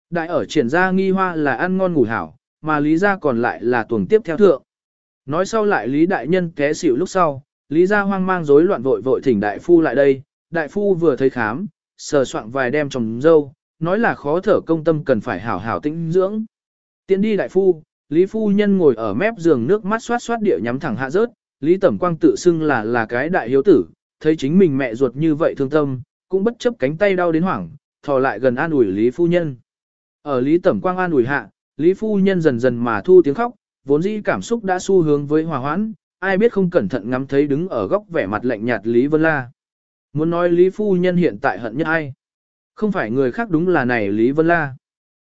Đại ở triển ra nghi hoa là ăn ngon ngủ hảo, mà lý gia còn lại là tuần tiếp theo thượng. Nói sau lại lý đại nhân té xỉu lúc sau, lý gia hoang mang rối loạn vội vội thỉnh đại phu lại đây, đại phu vừa thấy khám, sờ soạn vài đem trồng dâu, nói là khó thở công tâm cần phải hảo hảo tĩnh dưỡng. Tiến đi đại phu, lý phu nhân ngồi ở mép giường nước mắt xoát xoát địa nhắm thẳng hạ rớt, lý tẩm quang tự xưng là là cái đại hiếu tử, thấy chính mình mẹ ruột như vậy thương tâm, cũng bất chấp cánh tay đau đến hoảng, thò lại gần an ủi lý phu nhân. Ở lý tẩm quang an ủi hạ, lý phu nhân dần dần mà thu tiếng khóc, vốn dĩ cảm xúc đã xu hướng với hòa hoãn, ai biết không cẩn thận ngắm thấy đứng ở góc vẻ mặt lạnh nhạt Lý Vân La. Muốn nói Lý Phu Nhân hiện tại hận nhất ai? Không phải người khác đúng là này Lý Vân La.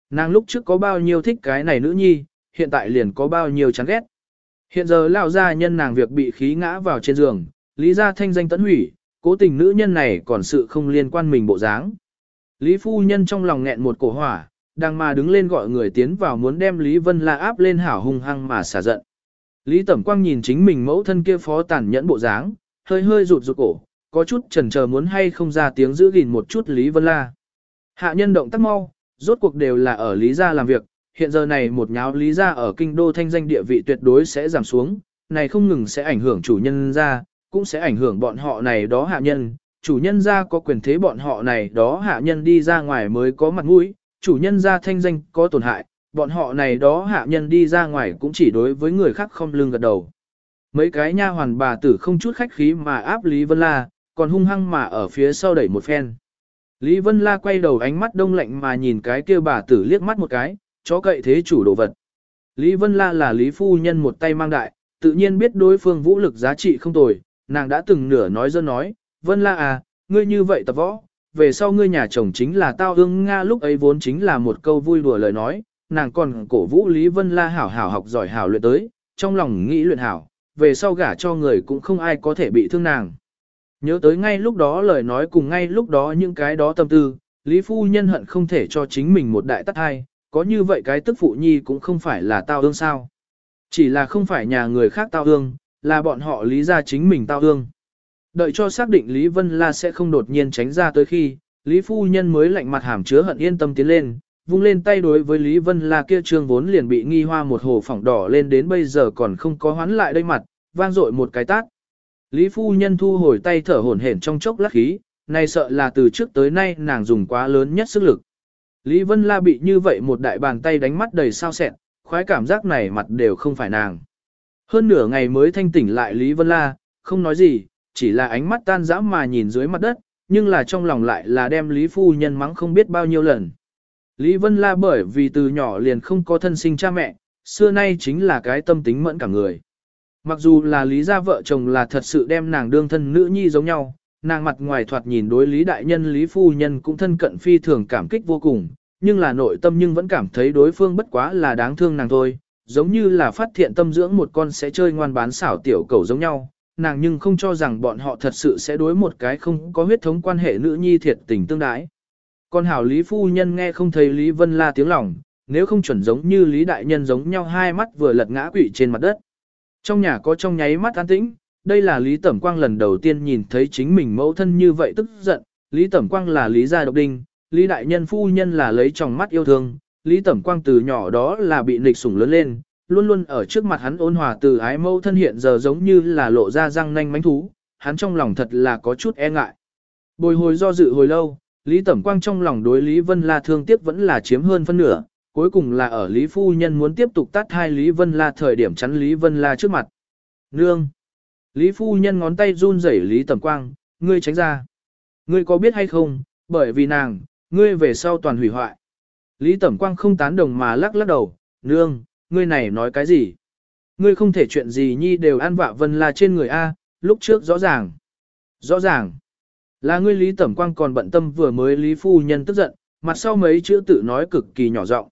Nàng lúc trước có bao nhiêu thích cái này nữ nhi, hiện tại liền có bao nhiêu chán ghét. Hiện giờ lão gia nhân nàng việc bị khí ngã vào trên giường, Lý gia thanh danh tấn hủy, cố tình nữ nhân này còn sự không liên quan mình bộ dáng. Lý Phu Nhân trong lòng nghẹn một cổ hỏa, đang mà đứng lên gọi người tiến vào muốn đem Lý Vân La áp lên hảo hung hăng mà xả giận. Lý Tẩm Quang nhìn chính mình mẫu thân kia phó tàn nhẫn bộ dáng, hơi hơi rụt rụt cổ, có chút chần chờ muốn hay không ra tiếng giữ gìn một chút Lý Vân La. Hạ nhân động tác mau, rốt cuộc đều là ở Lý gia làm việc, hiện giờ này một nháo Lý gia ở kinh đô thanh danh địa vị tuyệt đối sẽ giảm xuống, này không ngừng sẽ ảnh hưởng chủ nhân gia, cũng sẽ ảnh hưởng bọn họ này đó hạ nhân, chủ nhân gia có quyền thế bọn họ này đó hạ nhân đi ra ngoài mới có mặt mũi, chủ nhân gia thanh danh có tổn hại, bọn họ này đó hạ nhân đi ra ngoài cũng chỉ đối với người khác không lưng gật đầu. Mấy cái nha hoàn bà tử không chút khách khí mà áp Lý Vân La, còn hung hăng mà ở phía sau đẩy một phen. Lý Vân La quay đầu ánh mắt đông lạnh mà nhìn cái kia bà tử liếc mắt một cái, chó cậy thế chủ đồ vật. Lý Vân La là Lý Phu Nhân một tay mang đại, tự nhiên biết đối phương vũ lực giá trị không tồi, nàng đã từng nửa nói dơ nói, Vân La à, ngươi như vậy tập võ, về sau ngươi nhà chồng chính là tao ương Nga lúc ấy vốn chính là một câu vui đùa lời nói, nàng còn cổ vũ Lý Vân La hảo hảo học giỏi hảo luyện tới, trong lòng nghĩ luyện hảo, về sau gả cho người cũng không ai có thể bị thương nàng. Nhớ tới ngay lúc đó lời nói cùng ngay lúc đó những cái đó tâm tư, Lý Phu Nhân hận không thể cho chính mình một đại tắt hai, có như vậy cái tức phụ nhi cũng không phải là tao ương sao. Chỉ là không phải nhà người khác tao ương, là bọn họ lý ra chính mình tao ương. Đợi cho xác định Lý Vân La sẽ không đột nhiên tránh ra tới khi, Lý Phu Nhân mới lạnh mặt hàm chứa hận yên tâm tiến lên, vung lên tay đối với Lý Vân La kia trương vốn liền bị nghi hoa một hồ phỏng đỏ lên đến bây giờ còn không có hoán lại đây mặt, vang dội một cái tát. Lý Phu Nhân thu hồi tay thở hổn hển trong chốc lát khí, này sợ là từ trước tới nay nàng dùng quá lớn nhất sức lực. Lý Vân La bị như vậy một đại bàn tay đánh mắt đầy sao sẹn, khoái cảm giác này mặt đều không phải nàng. Hơn nửa ngày mới thanh tỉnh lại Lý Vân La, không nói gì, chỉ là ánh mắt tan dã mà nhìn dưới mặt đất, nhưng là trong lòng lại là đem Lý Phu Nhân mắng không biết bao nhiêu lần. Lý Vân La bởi vì từ nhỏ liền không có thân sinh cha mẹ, xưa nay chính là cái tâm tính mẫn cả người. Mặc dù là Lý gia vợ chồng là thật sự đem nàng đương thân nữ nhi giống nhau, nàng mặt ngoài thoạt nhìn đối Lý đại nhân Lý phu nhân cũng thân cận phi thường cảm kích vô cùng, nhưng là nội tâm nhưng vẫn cảm thấy đối phương bất quá là đáng thương nàng thôi, giống như là phát thiện tâm dưỡng một con sẽ chơi ngoan bán xảo tiểu cầu giống nhau, nàng nhưng không cho rằng bọn họ thật sự sẽ đối một cái không có huyết thống quan hệ nữ nhi thiệt tình tương đái. Con hảo Lý Phu Nhân nghe không thấy Lý Vân La tiếng lòng, nếu không chuẩn giống như Lý Đại Nhân giống nhau hai mắt vừa lật ngã quỵ trên mặt đất. Trong nhà có trong nháy mắt an tĩnh, đây là Lý Tẩm Quang lần đầu tiên nhìn thấy chính mình mẫu thân như vậy tức giận, Lý Tẩm Quang là Lý gia độc đinh, Lý Đại Nhân Phu Nhân là lấy trong mắt yêu thương, Lý Tẩm Quang từ nhỏ đó là bị nịch sủng lớn lên, luôn luôn ở trước mặt hắn ôn hòa từ ái mẫu thân hiện giờ giống như là lộ ra răng nanh mánh thú, hắn trong lòng thật là có chút e ngại. Bồi hồi do dự hồi lâu, Lý Tẩm Quang trong lòng đối Lý Vân La thương tiếc vẫn là chiếm hơn phân nửa, cuối cùng là ở Lý Phu Nhân muốn tiếp tục tắt hai Lý Vân La thời điểm chắn Lý Vân La trước mặt. Nương! Lý Phu Nhân ngón tay run rẩy Lý Tầm Quang, ngươi tránh ra. Ngươi có biết hay không, bởi vì nàng, ngươi về sau toàn hủy hoại. Lý Tẩm Quang không tán đồng mà lắc lắc đầu, nương, ngươi này nói cái gì? Ngươi không thể chuyện gì nhi đều ăn vạ Vân là trên người A, lúc trước rõ ràng. Rõ ràng. Là ngươi Lý Tẩm Quang còn bận tâm vừa mới Lý Phu Nhân tức giận, mặt sau mấy chữ tự nói cực kỳ nhỏ giọng.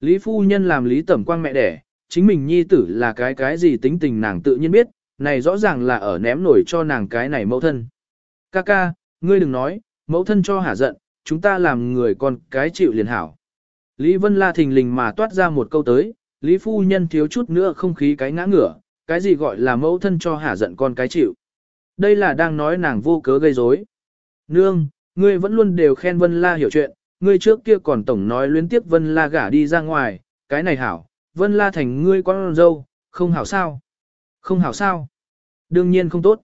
Lý Phu Nhân làm Lý Tẩm Quang mẹ đẻ, chính mình nhi tử là cái cái gì tính tình nàng tự nhiên biết, này rõ ràng là ở ném nổi cho nàng cái này mẫu thân. Ca ca, ngươi đừng nói, mẫu thân cho hả giận, chúng ta làm người con cái chịu liền hảo. Lý Vân La thình lình mà toát ra một câu tới, Lý Phu Nhân thiếu chút nữa không khí cái ngã ngửa, cái gì gọi là mẫu thân cho hả giận con cái chịu. Đây là đang nói nàng vô cớ gây rối. Nương, Ngươi vẫn luôn đều khen Vân La hiểu chuyện, ngươi trước kia còn tổng nói luyến tiếp Vân La gả đi ra ngoài, cái này hảo, Vân La thành ngươi con dâu, không hảo sao? Không hảo sao? Đương nhiên không tốt.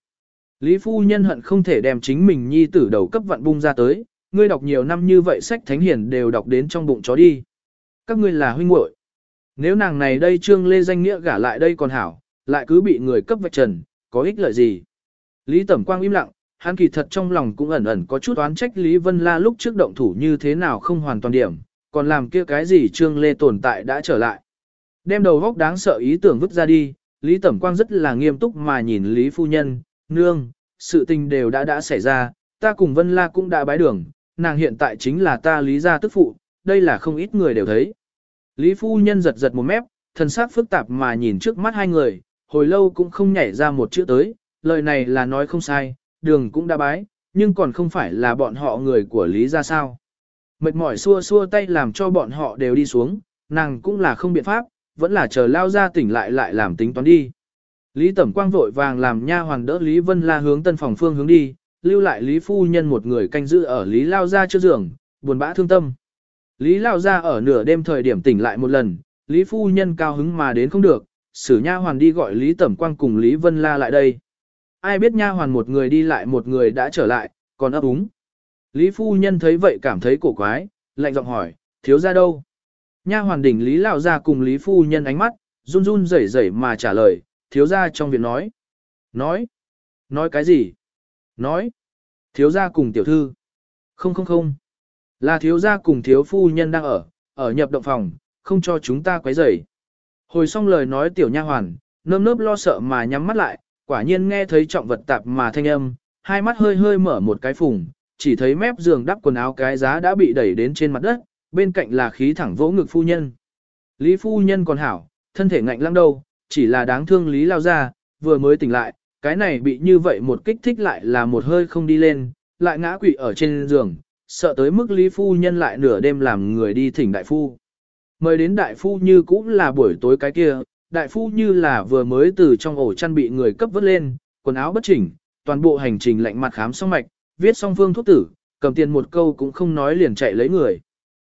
Lý phu nhân hận không thể đem chính mình nhi tử đầu cấp vận bung ra tới, ngươi đọc nhiều năm như vậy sách thánh hiển đều đọc đến trong bụng chó đi. Các ngươi là huynh muội. Nếu nàng này đây trương lê danh nghĩa gả lại đây còn hảo, lại cứ bị người cấp vạch trần, có ích lợi gì? Lý Tẩm Quang im lặng, hắn kỳ thật trong lòng cũng ẩn ẩn có chút oán trách Lý Vân La lúc trước động thủ như thế nào không hoàn toàn điểm, còn làm kia cái gì trương lê tồn tại đã trở lại. Đem đầu góc đáng sợ ý tưởng vứt ra đi, Lý Tẩm Quang rất là nghiêm túc mà nhìn Lý Phu Nhân, nương, sự tình đều đã đã xảy ra, ta cùng Vân La cũng đã bái đường, nàng hiện tại chính là ta Lý gia tức phụ, đây là không ít người đều thấy. Lý Phu Nhân giật giật một mép, thần sắc phức tạp mà nhìn trước mắt hai người, hồi lâu cũng không nhảy ra một chữ tới, lời này là nói không sai, đường cũng đã bái, nhưng còn không phải là bọn họ người của Lý gia sao. Mệt mỏi xua xua tay làm cho bọn họ đều đi xuống, nàng cũng là không biện pháp, vẫn là chờ lao ra tỉnh lại lại làm tính toán đi. Lý Tẩm Quang vội vàng làm nha hoàn đỡ Lý Vân La hướng tân phòng phương hướng đi, lưu lại Lý Phu Nhân một người canh giữ ở Lý Lao Gia trước giường, buồn bã thương tâm. Lý Lao Gia ở nửa đêm thời điểm tỉnh lại một lần, Lý Phu Nhân cao hứng mà đến không được, xử nha hoàn đi gọi Lý Tẩm Quang cùng Lý Vân La lại đây. Ai biết nha hoàn một người đi lại một người đã trở lại, còn ấp úng. Lý Phu Nhân thấy vậy cảm thấy cổ quái, lạnh giọng hỏi, thiếu ra đâu? Nha hoàn đỉnh Lý Lão ra cùng Lý Phu Nhân ánh mắt, run run rẩy rẩy mà trả lời, thiếu ra trong việc nói. Nói? Nói cái gì? Nói? Thiếu ra cùng tiểu thư? Không không không. Là thiếu gia cùng thiếu phu nhân đang ở, ở nhập động phòng, không cho chúng ta quấy rầy. Hồi xong lời nói tiểu nha hoàn, nơm nớp lo sợ mà nhắm mắt lại, quả nhiên nghe thấy trọng vật tạp mà thanh âm, hai mắt hơi hơi mở một cái phùng, chỉ thấy mép giường đắp quần áo cái giá đã bị đẩy đến trên mặt đất, bên cạnh là khí thẳng vỗ ngực phu nhân. Lý phu nhân còn hảo, thân thể ngạnh lăng đâu, chỉ là đáng thương Lý lao ra, vừa mới tỉnh lại, cái này bị như vậy một kích thích lại là một hơi không đi lên, lại ngã quỵ ở trên giường, sợ tới mức Lý phu nhân lại nửa đêm làm người đi thỉnh đại phu. Mời đến đại phu như cũng là buổi tối cái kia, đại phu như là vừa mới từ trong ổ chăn bị người cấp vớt lên, quần áo bất chỉnh, toàn bộ hành trình lạnh mặt khám xong mạch, viết xong phương thuốc tử, cầm tiền một câu cũng không nói liền chạy lấy người.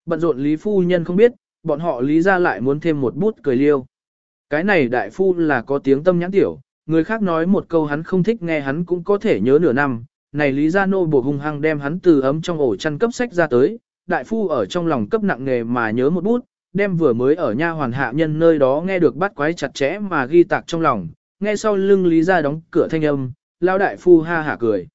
Bận rộn Lý Phu Nhân không biết, bọn họ Lý ra lại muốn thêm một bút cười liêu. Cái này đại phu là có tiếng tâm nhãn tiểu, người khác nói một câu hắn không thích nghe hắn cũng có thể nhớ nửa năm. Này Lý Gia Nô buộc hung hăng đem hắn từ ấm trong ổ chăn cấp sách ra tới, đại phu ở trong lòng cấp nặng nghề mà nhớ một bút, đem vừa mới ở nha hoàn hạ nhân nơi đó nghe được bắt quái chặt chẽ mà ghi tạc trong lòng, nghe sau lưng Lý Gia đóng cửa thanh âm, lao đại phu ha hả cười.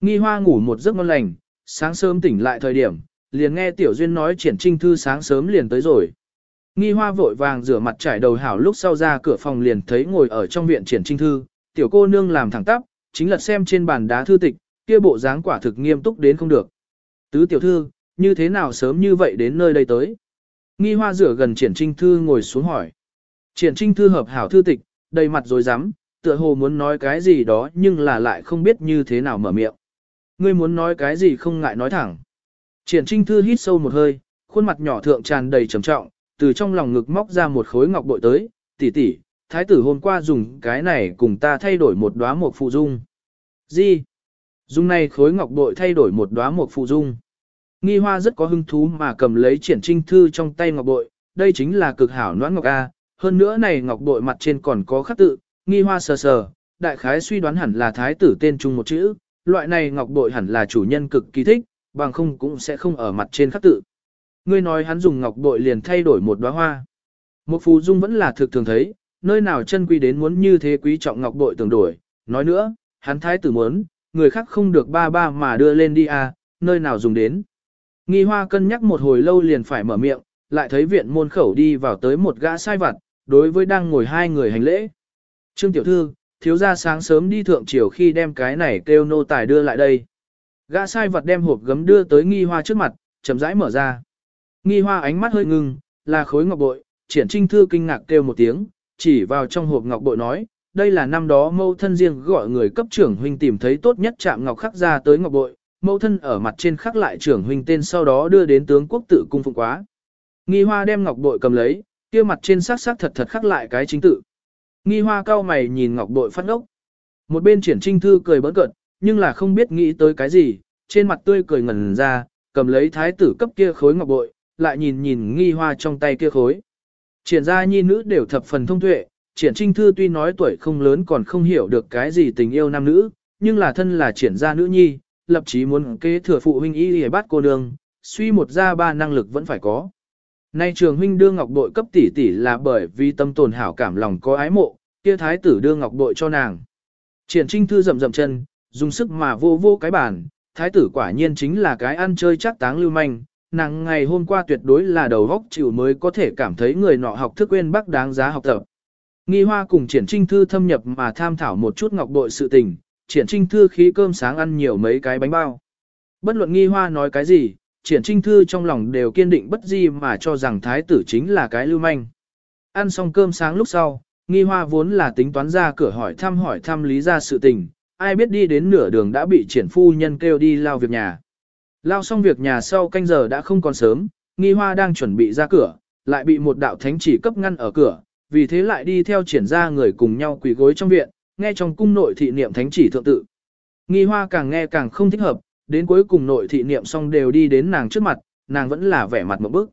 Nghi hoa ngủ một giấc ngon lành, sáng sớm tỉnh lại thời điểm, liền nghe Tiểu Duyên nói triển trinh thư sáng sớm liền tới rồi. Nghi hoa vội vàng rửa mặt trải đầu hảo lúc sau ra cửa phòng liền thấy ngồi ở trong viện triển trinh thư, tiểu cô nương làm thẳng tắp, chính là xem trên bàn đá thư tịch, kia bộ dáng quả thực nghiêm túc đến không được. Tứ tiểu thư, như thế nào sớm như vậy đến nơi đây tới? Nghi hoa rửa gần triển trinh thư ngồi xuống hỏi. Triển trinh thư hợp hảo thư tịch, đầy mặt rồi rắm tựa hồ muốn nói cái gì đó nhưng là lại không biết như thế nào mở miệng. Ngươi muốn nói cái gì không ngại nói thẳng. Triển Trinh Thư hít sâu một hơi, khuôn mặt nhỏ thượng tràn đầy trầm trọng, từ trong lòng ngực móc ra một khối ngọc bội tới, tỷ tỷ, thái tử hôm qua dùng cái này cùng ta thay đổi một đóa một phụ dung. Gì? Dung này khối ngọc bội thay đổi một đóa một phụ dung. Nghi hoa rất có hứng thú mà cầm lấy triển trinh thư trong tay ngọc bội, đây chính là cực hảo noãn ngọc A, hơn nữa này ngọc bội mặt trên còn có khắc tự, nghi hoa sờ sờ, đại khái suy đoán hẳn là thái tử tên chung một chữ, loại này ngọc bội hẳn là chủ nhân cực kỳ thích, bằng không cũng sẽ không ở mặt trên khắc tự. Ngươi nói hắn dùng ngọc bội liền thay đổi một đóa hoa. Một phù dung vẫn là thực thường thấy, nơi nào chân quý đến muốn như thế quý trọng ngọc bội tưởng đổi. Nói nữa, hắn thái tử muốn, người khác không được ba ba mà đưa lên đi à, nơi nào dùng đến. Nghi hoa cân nhắc một hồi lâu liền phải mở miệng, lại thấy viện môn khẩu đi vào tới một gã sai vặt, đối với đang ngồi hai người hành lễ. Trương tiểu thư, thiếu gia sáng sớm đi thượng triều khi đem cái này kêu nô tài đưa lại đây. Gã sai vật đem hộp gấm đưa tới nghi hoa trước mặt, chậm rãi mở ra. Nghi hoa ánh mắt hơi ngưng, là khối ngọc bội, triển trinh thư kinh ngạc kêu một tiếng, chỉ vào trong hộp ngọc bội nói, đây là năm đó mâu thân riêng gọi người cấp trưởng huynh tìm thấy tốt nhất chạm ngọc khắc ra tới ngọc bội, mâu thân ở mặt trên khắc lại trưởng huynh tên sau đó đưa đến tướng quốc tự cung phụng quá. Nghi hoa đem ngọc bội cầm lấy, kia mặt trên sắc sắc thật thật khắc lại cái chính tự. Nghi hoa cao mày nhìn ngọc bội phát ốc. Một bên triển trinh thư cười bỡn cợt, nhưng là không biết nghĩ tới cái gì, trên mặt tươi cười ngẩn ra, cầm lấy thái tử cấp kia khối ngọc bội, lại nhìn nhìn nghi hoa trong tay kia khối. Triển gia nhi nữ đều thập phần thông tuệ, triển trinh thư tuy nói tuổi không lớn còn không hiểu được cái gì tình yêu nam nữ, nhưng là thân là triển gia nữ nhi, lập chí muốn kế thừa phụ huynh y để bắt cô nương, suy một ra ba năng lực vẫn phải có. Nay trường huynh đưa ngọc bội cấp tỷ tỷ là bởi vì tâm tồn hảo cảm lòng có ái mộ, kia thái tử đưa ngọc bội cho nàng. Triển trinh thư rậm rậm chân, dùng sức mà vô vô cái bàn, thái tử quả nhiên chính là cái ăn chơi chắc táng lưu manh, nàng ngày hôm qua tuyệt đối là đầu góc chịu mới có thể cảm thấy người nọ học thức quên bác đáng giá học tập. Nghi hoa cùng triển trinh thư thâm nhập mà tham thảo một chút ngọc bội sự tình, triển trinh thư khí cơm sáng ăn nhiều mấy cái bánh bao. Bất luận nghi hoa nói cái gì, triển trinh thư trong lòng đều kiên định bất di mà cho rằng thái tử chính là cái lưu manh. Ăn xong cơm sáng lúc sau, nghi hoa vốn là tính toán ra cửa hỏi thăm hỏi thăm lý ra sự tình, ai biết đi đến nửa đường đã bị triển phu nhân kêu đi lao việc nhà. Lao xong việc nhà sau canh giờ đã không còn sớm, nghi hoa đang chuẩn bị ra cửa, lại bị một đạo thánh chỉ cấp ngăn ở cửa, vì thế lại đi theo triển ra người cùng nhau quỳ gối trong viện, nghe trong cung nội thị niệm thánh chỉ thượng tự. Nghi hoa càng nghe càng không thích hợp, đến cuối cùng nội thị niệm xong đều đi đến nàng trước mặt, nàng vẫn là vẻ mặt một bức.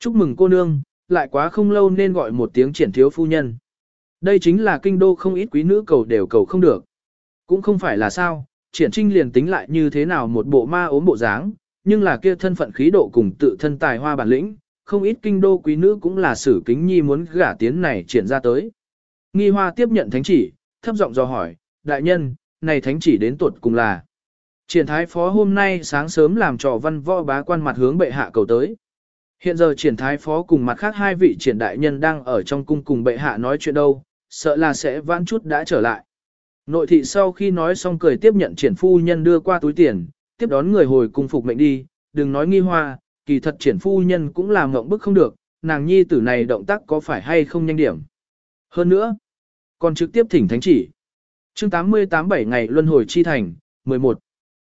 Chúc mừng cô nương, lại quá không lâu nên gọi một tiếng triển thiếu phu nhân. Đây chính là kinh đô không ít quý nữ cầu đều cầu không được. Cũng không phải là sao, triển trinh liền tính lại như thế nào một bộ ma ốm bộ dáng, nhưng là kia thân phận khí độ cùng tự thân tài hoa bản lĩnh, không ít kinh đô quý nữ cũng là sử kính nhi muốn gả tiến này triển ra tới. Nghi hoa tiếp nhận thánh chỉ, thấp giọng do hỏi, đại nhân, này thánh chỉ đến tuột cùng là. Triển thái phó hôm nay sáng sớm làm trò văn võ bá quan mặt hướng bệ hạ cầu tới. Hiện giờ triển thái phó cùng mặt khác hai vị triển đại nhân đang ở trong cung cùng bệ hạ nói chuyện đâu, sợ là sẽ vãn chút đã trở lại. Nội thị sau khi nói xong cười tiếp nhận triển phu nhân đưa qua túi tiền, tiếp đón người hồi cung phục mệnh đi, đừng nói nghi hoa, kỳ thật triển phu nhân cũng làm ngộng bức không được, nàng nhi tử này động tác có phải hay không nhanh điểm. Hơn nữa, còn trực tiếp thỉnh thánh chỉ. chương 88 7 ngày luân hồi chi thành, 11.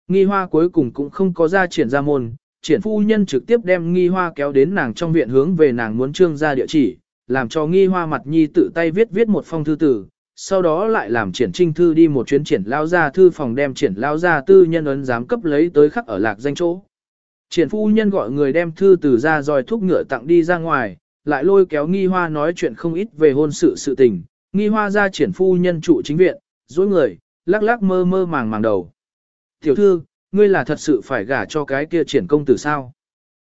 Nghi hoa cuối cùng cũng không có ra triển ra môn, triển phu nhân trực tiếp đem nghi hoa kéo đến nàng trong viện hướng về nàng muốn trương ra địa chỉ, làm cho nghi hoa mặt nhi tự tay viết viết một phong thư tử, sau đó lại làm triển trinh thư đi một chuyến triển lao ra thư phòng đem triển lao ra tư nhân ấn giám cấp lấy tới khắc ở lạc danh chỗ. Triển phu nhân gọi người đem thư từ ra dòi thúc ngựa tặng đi ra ngoài, lại lôi kéo nghi hoa nói chuyện không ít về hôn sự sự tình, nghi hoa ra triển phu nhân trụ chính viện, dối người, lắc lắc mơ mơ màng màng đầu. Tiểu thư, ngươi là thật sự phải gả cho cái kia triển công tử sao?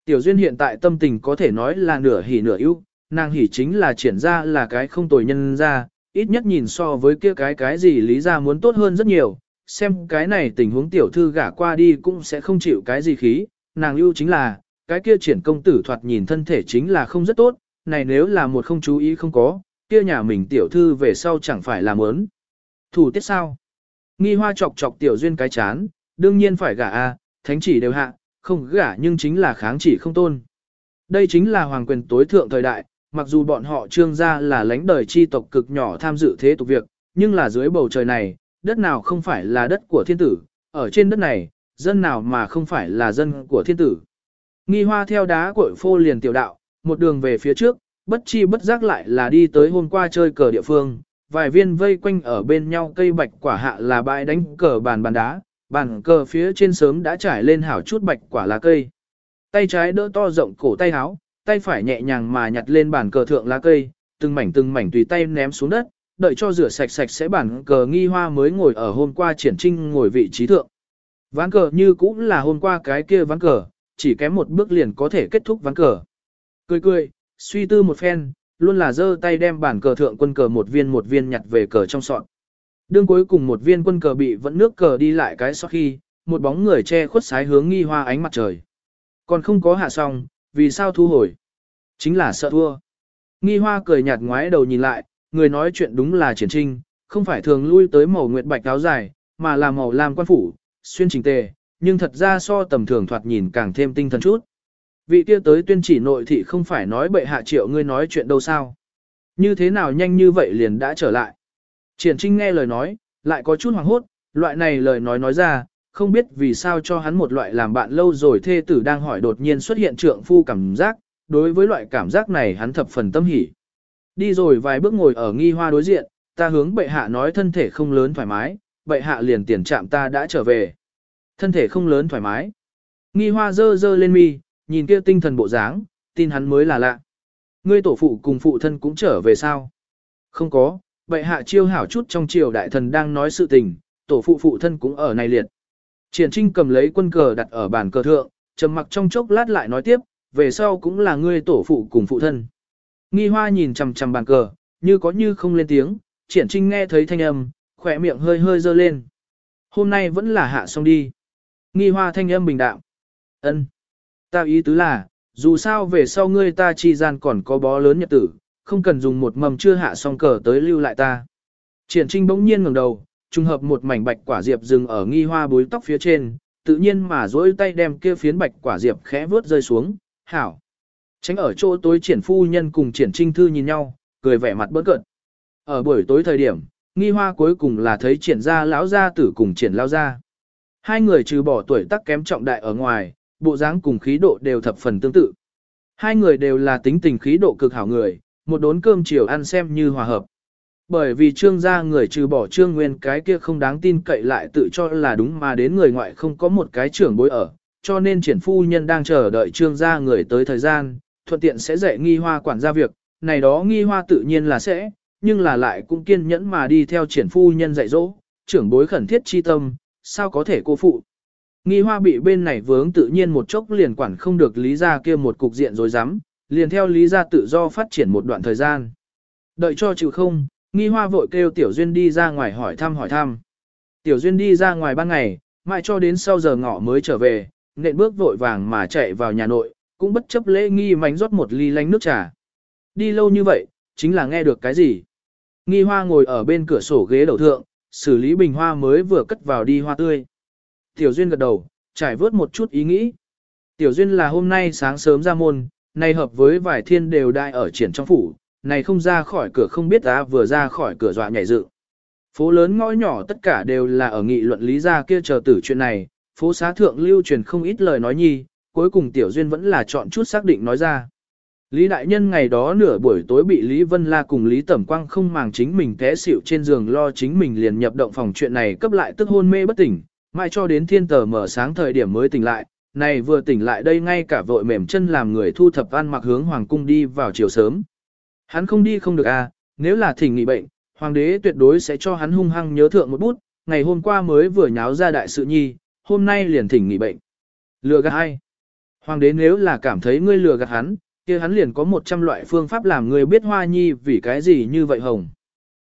Tiểu duyên hiện tại tâm tình có thể nói là nửa hỉ nửa ưu, nàng hỉ chính là triển ra là cái không tồi nhân ra, ít nhất nhìn so với kia cái cái gì lý ra muốn tốt hơn rất nhiều, xem cái này tình huống tiểu thư gả qua đi cũng sẽ không chịu cái gì khí, nàng ưu chính là, cái kia triển công tử thoạt nhìn thân thể chính là không rất tốt, này nếu là một không chú ý không có, kia nhà mình tiểu thư về sau chẳng phải là mớn. Thủ tiết sao? Nghi hoa chọc chọc tiểu duyên cái chán, đương nhiên phải gả a, thánh chỉ đều hạ, không gả nhưng chính là kháng chỉ không tôn. Đây chính là hoàng quyền tối thượng thời đại, mặc dù bọn họ trương gia là lãnh đời chi tộc cực nhỏ tham dự thế tục việc, nhưng là dưới bầu trời này, đất nào không phải là đất của thiên tử, ở trên đất này, dân nào mà không phải là dân của thiên tử. Nghi hoa theo đá cội phô liền tiểu đạo, một đường về phía trước, bất chi bất giác lại là đi tới hôm qua chơi cờ địa phương, vài viên vây quanh ở bên nhau cây bạch quả hạ là bãi đánh cờ bàn bàn đá, bàn cờ phía trên sớm đã trải lên hảo chút bạch quả lá cây. Tay trái đỡ to rộng cổ tay áo, tay phải nhẹ nhàng mà nhặt lên bàn cờ thượng lá cây, từng mảnh từng mảnh tùy tay ném xuống đất, đợi cho rửa sạch sạch sẽ bàn cờ nghi hoa mới ngồi ở hôm qua triển trinh ngồi vị trí thượng. Ván cờ như cũng là hôm qua cái kia ván cờ, chỉ kém một bước liền có thể kết thúc ván cờ. Cười cười, suy tư một phen, luôn là giơ tay đem bản cờ thượng quân cờ một viên một viên nhặt về cờ trong sọt. Đương cuối cùng một viên quân cờ bị vẫn nước cờ đi lại cái sau khi, một bóng người che khuất sái hướng nghi hoa ánh mặt trời. Còn không có hạ xong, vì sao thu hồi? Chính là sợ thua. Nghi hoa cười nhạt ngoái đầu nhìn lại, người nói chuyện đúng là triển trinh, không phải thường lui tới màu nguyệt bạch áo dài, mà là màu lam quan phủ, xuyên trình tề, nhưng thật ra so tầm thường thoạt nhìn càng thêm tinh thần chút. Vị kia tới tuyên chỉ nội thị không phải nói bệ hạ triệu ngươi nói chuyện đâu sao. Như thế nào nhanh như vậy liền đã trở lại. Triển trinh nghe lời nói, lại có chút hoảng hốt, loại này lời nói nói ra, không biết vì sao cho hắn một loại làm bạn lâu rồi thê tử đang hỏi đột nhiên xuất hiện trượng phu cảm giác, đối với loại cảm giác này hắn thập phần tâm hỉ. Đi rồi vài bước ngồi ở nghi hoa đối diện, ta hướng bệ hạ nói thân thể không lớn thoải mái, bệ hạ liền tiền chạm ta đã trở về. Thân thể không lớn thoải mái. Nghi hoa dơ dơ lên mi, nhìn kia tinh thần bộ dáng, tin hắn mới là lạ. Ngươi tổ phụ cùng phụ thân cũng trở về sao? Không có, bệ hạ chiêu hảo chút trong triều đại thần đang nói sự tình, tổ phụ phụ thân cũng ở này liệt. Triển Trinh cầm lấy quân cờ đặt ở bàn cờ thượng, trầm mặc trong chốc lát lại nói tiếp, về sau cũng là ngươi tổ phụ cùng phụ thân. Nghi hoa nhìn chằm chằm bàn cờ, như có như không lên tiếng, Triển Trinh nghe thấy thanh âm, khỏe miệng hơi hơi dơ lên. Hôm nay vẫn là hạ xong đi. Nghi hoa thanh âm bình đạm. ân Ta ý tứ là, dù sao về sau ngươi ta chi gian còn có bó lớn nhật tử, không cần dùng một mầm chưa hạ xong cờ tới lưu lại ta. Triển Trinh bỗng nhiên ngẩng đầu, trùng hợp một mảnh bạch quả diệp dừng ở nghi hoa búi tóc phía trên, tự nhiên mà dỗi tay đem kia phiến bạch quả diệp khẽ vớt rơi xuống, hảo. Tránh ở chỗ tối triển phu nhân cùng triển trinh thư nhìn nhau, cười vẻ mặt bớt cợt. Ở buổi tối thời điểm, nghi hoa cuối cùng là thấy triển gia lão gia tử cùng triển lao gia. Hai người trừ bỏ tuổi tác kém trọng đại ở ngoài, bộ dáng cùng khí độ đều thập phần tương tự. Hai người đều là tính tình khí độ cực hảo người, một đốn cơm chiều ăn xem như hòa hợp. Bởi vì trương gia người trừ bỏ trương nguyên cái kia không đáng tin cậy lại tự cho là đúng mà đến người ngoại không có một cái trưởng bối ở, cho nên triển phu nhân đang chờ đợi trương gia người tới thời gian, thuận tiện sẽ dạy nghi hoa quản gia việc, này đó nghi hoa tự nhiên là sẽ, nhưng là lại cũng kiên nhẫn mà đi theo triển phu nhân dạy dỗ, trưởng bối khẩn thiết chi tâm, sao có thể cô phụ. Nghi hoa bị bên này vướng tự nhiên một chốc liền quản không được lý ra kia một cục diện rồi dám, liền theo lý ra tự do phát triển một đoạn thời gian. Đợi cho chịu không, nghi hoa vội kêu Tiểu Duyên đi ra ngoài hỏi thăm hỏi thăm. Tiểu Duyên đi ra ngoài ban ngày, mãi cho đến sau giờ ngọ mới trở về, nện bước vội vàng mà chạy vào nhà nội, cũng bất chấp lễ nghi mánh rót một ly lánh nước trà. Đi lâu như vậy, chính là nghe được cái gì. Nghi hoa ngồi ở bên cửa sổ ghế đầu thượng, xử lý bình hoa mới vừa cất vào đi hoa tươi. Tiểu Duyên gật đầu, trải vớt một chút ý nghĩ. Tiểu Duyên là hôm nay sáng sớm ra môn, nay hợp với vài thiên đều đại ở triển trong phủ, này không ra khỏi cửa không biết á vừa ra khỏi cửa dọa nhảy dựng. Phố lớn ngõ nhỏ tất cả đều là ở nghị luận lý gia kia chờ tử chuyện này, phố xá thượng lưu truyền không ít lời nói nhi, cuối cùng Tiểu Duyên vẫn là chọn chút xác định nói ra. Lý Đại Nhân ngày đó nửa buổi tối bị Lý Vân La cùng Lý Tẩm Quang không màng chính mình té xỉu trên giường lo chính mình liền nhập động phòng chuyện này cấp lại tức hôn mê bất tỉnh, mãi cho đến thiên tờ mở sáng thời điểm mới tỉnh lại, này vừa tỉnh lại đây ngay cả vội mềm chân làm người thu thập ăn mặc hướng hoàng cung đi vào chiều sớm. Hắn không đi không được à, nếu là thỉnh nghỉ bệnh, hoàng đế tuyệt đối sẽ cho hắn hung hăng nhớ thượng một bút, ngày hôm qua mới vừa nháo ra đại sự nhi, hôm nay liền thỉnh nghỉ bệnh. Lừa gạt ai? Hoàng đế nếu là cảm thấy ngươi lừa gạt hắn, kia hắn liền có 100 loại phương pháp làm người biết hoa nhi vì cái gì như vậy hồng.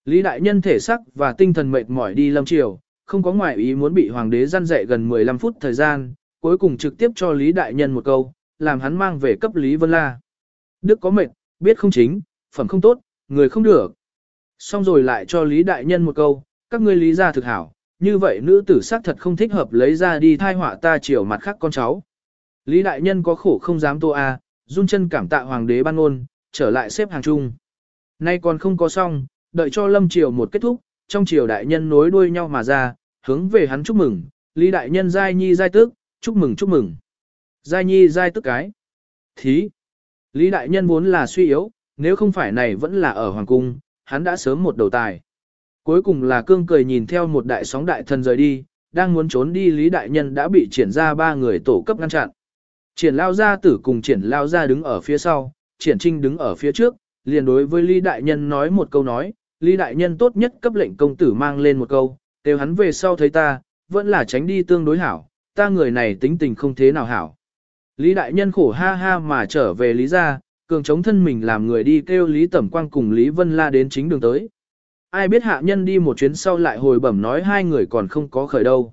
Lý đại nhân thể sắc và tinh thần mệt mỏi đi lâm triều, không có ngoại ý muốn bị hoàng đế gian dạy gần 15 phút thời gian, cuối cùng trực tiếp cho Lý đại nhân một câu, làm hắn mang về cấp Lý Vân La. Đức có mệt, biết không chính, phẩm không tốt, người không được. Xong rồi lại cho Lý đại nhân một câu, các ngươi lý gia thực hảo, như vậy nữ tử sắc thật không thích hợp lấy ra đi thai họa ta chiều mặt khác con cháu. Lý đại nhân có khổ không dám tô a, run chân cảm tạ hoàng đế ban ngôn, trở lại xếp hàng chung. Nay còn không có xong, đợi cho lâm triều một kết thúc, trong triều đại nhân nối đuôi nhau mà ra, hướng về hắn chúc mừng, Lý đại nhân giai nhi giai tước, chúc mừng chúc mừng. Giai nhi giai tức cái. Thí. Lý đại nhân vốn là suy yếu, nếu không phải này vẫn là ở hoàng cung, hắn đã sớm một đầu tài. Cuối cùng là cương cười nhìn theo một đại sóng đại thần rời đi, đang muốn trốn đi Lý đại nhân đã bị triển ra ba người tổ cấp ngăn chặn. Triển lao gia tử cùng triển lao gia đứng ở phía sau, triển trinh đứng ở phía trước, liền đối với Lý Đại Nhân nói một câu nói, Lý Đại Nhân tốt nhất cấp lệnh công tử mang lên một câu, đều hắn về sau thấy ta, vẫn là tránh đi tương đối hảo, ta người này tính tình không thế nào hảo. Lý Đại Nhân khổ ha ha mà trở về Lý gia, cường chống thân mình làm người đi kêu Lý Tẩm Quang cùng Lý Vân La đến chính đường tới. Ai biết hạ nhân đi một chuyến sau lại hồi bẩm nói hai người còn không có khởi đâu.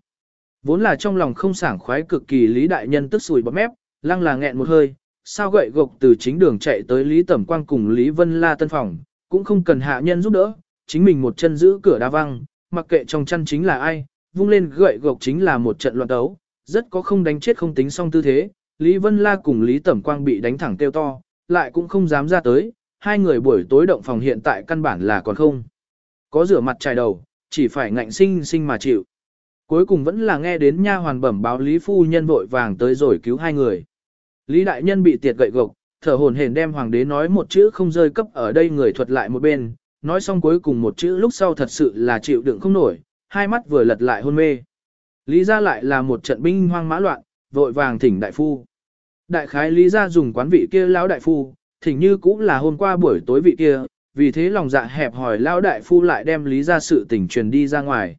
Vốn là trong lòng không sảng khoái cực kỳ Lý Đại Nhân tức sùi bọt mép, Lăng là nghẹn một hơi, sao gậy gộc từ chính đường chạy tới Lý Tẩm Quang cùng Lý Vân La tân phòng, cũng không cần hạ nhân giúp đỡ, chính mình một chân giữ cửa đa văng, mặc kệ trong chân chính là ai, vung lên gậy gộc chính là một trận loạn đấu, rất có không đánh chết không tính xong tư thế, Lý Vân La cùng Lý Tẩm Quang bị đánh thẳng kêu to, lại cũng không dám ra tới, hai người buổi tối động phòng hiện tại căn bản là còn không. Có rửa mặt trải đầu, chỉ phải ngạnh sinh sinh mà chịu. Cuối cùng vẫn là nghe đến nha hoàn bẩm báo Lý Phu Nhân vội vàng tới rồi cứu hai người. Lý đại nhân bị tiệt gậy gộc, thở hổn hển đem hoàng đế nói một chữ không rơi cấp ở đây người thuật lại một bên, nói xong cuối cùng một chữ lúc sau thật sự là chịu đựng không nổi, hai mắt vừa lật lại hôn mê. Lý ra lại là một trận binh hoang mã loạn, vội vàng thỉnh đại phu. Đại khái lý ra dùng quán vị kia lão đại phu, thỉnh như cũng là hôm qua buổi tối vị kia, vì thế lòng dạ hẹp hỏi lão đại phu lại đem lý ra sự tình truyền đi ra ngoài.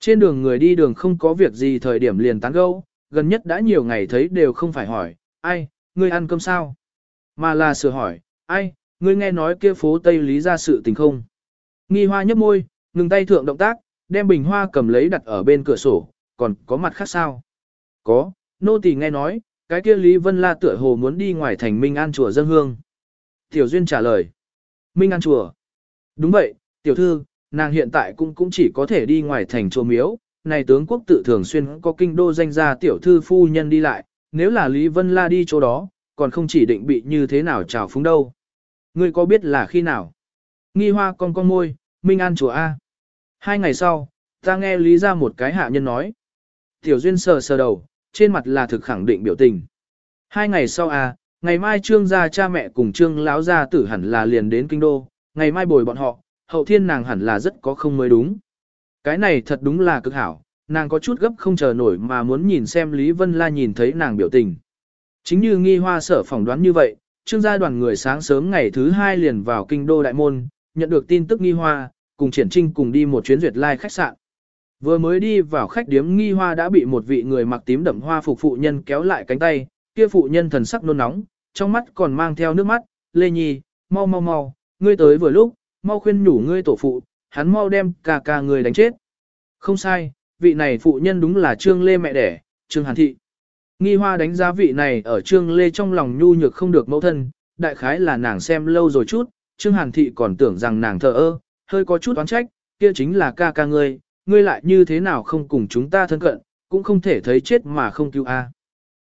Trên đường người đi đường không có việc gì thời điểm liền tán gẫu, gần nhất đã nhiều ngày thấy đều không phải hỏi, ai, ngươi ăn cơm sao? Mà là sửa hỏi, ai, ngươi nghe nói kia phố Tây Lý ra sự tình không? Nghi hoa nhấp môi, ngừng tay thượng động tác, đem bình hoa cầm lấy đặt ở bên cửa sổ, còn có mặt khác sao? Có, nô tỳ nghe nói, cái kia Lý Vân La tựa hồ muốn đi ngoài thành Minh An chùa dân hương. Tiểu Duyên trả lời, Minh An chùa. Đúng vậy, tiểu thư, nàng hiện tại cũng cũng chỉ có thể đi ngoài thành chùa miếu, này tướng quốc tự thường xuyên có kinh đô danh gia tiểu thư phu nhân đi lại, nếu là Lý Vân La đi chỗ đó, còn không chỉ định bị như thế nào trào phúng đâu. Ngươi có biết là khi nào? Nghi hoa con con môi, Minh An chùa A. Hai ngày sau, ta nghe Lý ra một cái hạ nhân nói. Tiểu Duyên sờ sờ đầu, trên mặt là thực khẳng định biểu tình. Hai ngày sau à, ngày mai trương gia cha mẹ cùng trương lão gia tử hẳn là liền đến kinh đô, ngày mai bồi bọn họ, hậu thiên nàng hẳn là rất có không mới đúng. Cái này thật đúng là cực hảo, nàng có chút gấp không chờ nổi mà muốn nhìn xem Lý Vân La nhìn thấy nàng biểu tình. Chính như nghi hoa sở phỏng đoán như vậy, trương gia đoàn người sáng sớm ngày thứ hai liền vào kinh đô đại môn, nhận được tin tức nghi hoa, cùng triển trinh cùng đi một chuyến duyệt lai like khách sạn. Vừa mới đi vào khách điếm nghi hoa đã bị một vị người mặc tím đậm hoa phục phụ nhân kéo lại cánh tay, kia phụ nhân thần sắc nôn nóng, trong mắt còn mang theo nước mắt, Lê Nhi, mau mau mau, ngươi tới vừa lúc, mau khuyên nhủ ngươi tổ phụ, hắn mau đem cả cả người đánh chết. Không sai, vị này phụ nhân đúng là Trương Lê mẹ đẻ, Trương Hàn Thị. Nghi hoa đánh giá vị này ở Trương Lê trong lòng nhu nhược không được mẫu thân, đại khái là nàng xem lâu rồi chút, Trương Hàn Thị còn tưởng rằng nàng thờ ơ, hơi có chút oán trách, kia chính là ca ca ngươi, ngươi lại như thế nào không cùng chúng ta thân cận, cũng không thể thấy chết mà không cứu a.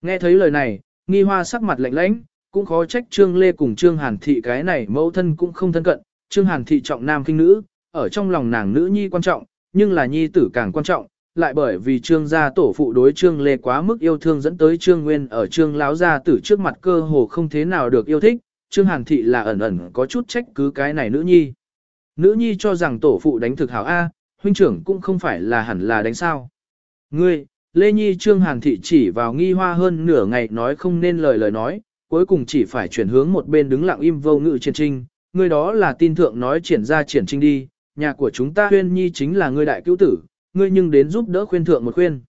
Nghe thấy lời này, nghi hoa sắc mặt lạnh lãnh, cũng khó trách Trương Lê cùng Trương Hàn Thị cái này mẫu thân cũng không thân cận, Trương Hàn Thị trọng nam kinh nữ, ở trong lòng nàng nữ nhi quan trọng, nhưng là nhi tử càng quan trọng, lại bởi vì Trương gia tổ phụ đối Trương Lê quá mức yêu thương dẫn tới Trương Nguyên ở Trương lão gia tử trước mặt cơ hồ không thế nào được yêu thích, Trương Hàn Thị là ẩn ẩn có chút trách cứ cái này nữ nhi. Nữ nhi cho rằng tổ phụ đánh thực hảo A, huynh trưởng cũng không phải là hẳn là đánh sao. Ngươi, Lê Nhi Trương Hàn Thị chỉ vào nghi hoa hơn nửa ngày nói không nên lời lời nói, cuối cùng chỉ phải chuyển hướng một bên đứng lặng im vô ngự triển trinh, ngươi đó là tin thượng nói triển ra triển trinh đi, nhà của chúng ta huyên nhi chính là ngươi đại cứu tử, ngươi nhưng đến giúp đỡ khuyên thượng một khuyên.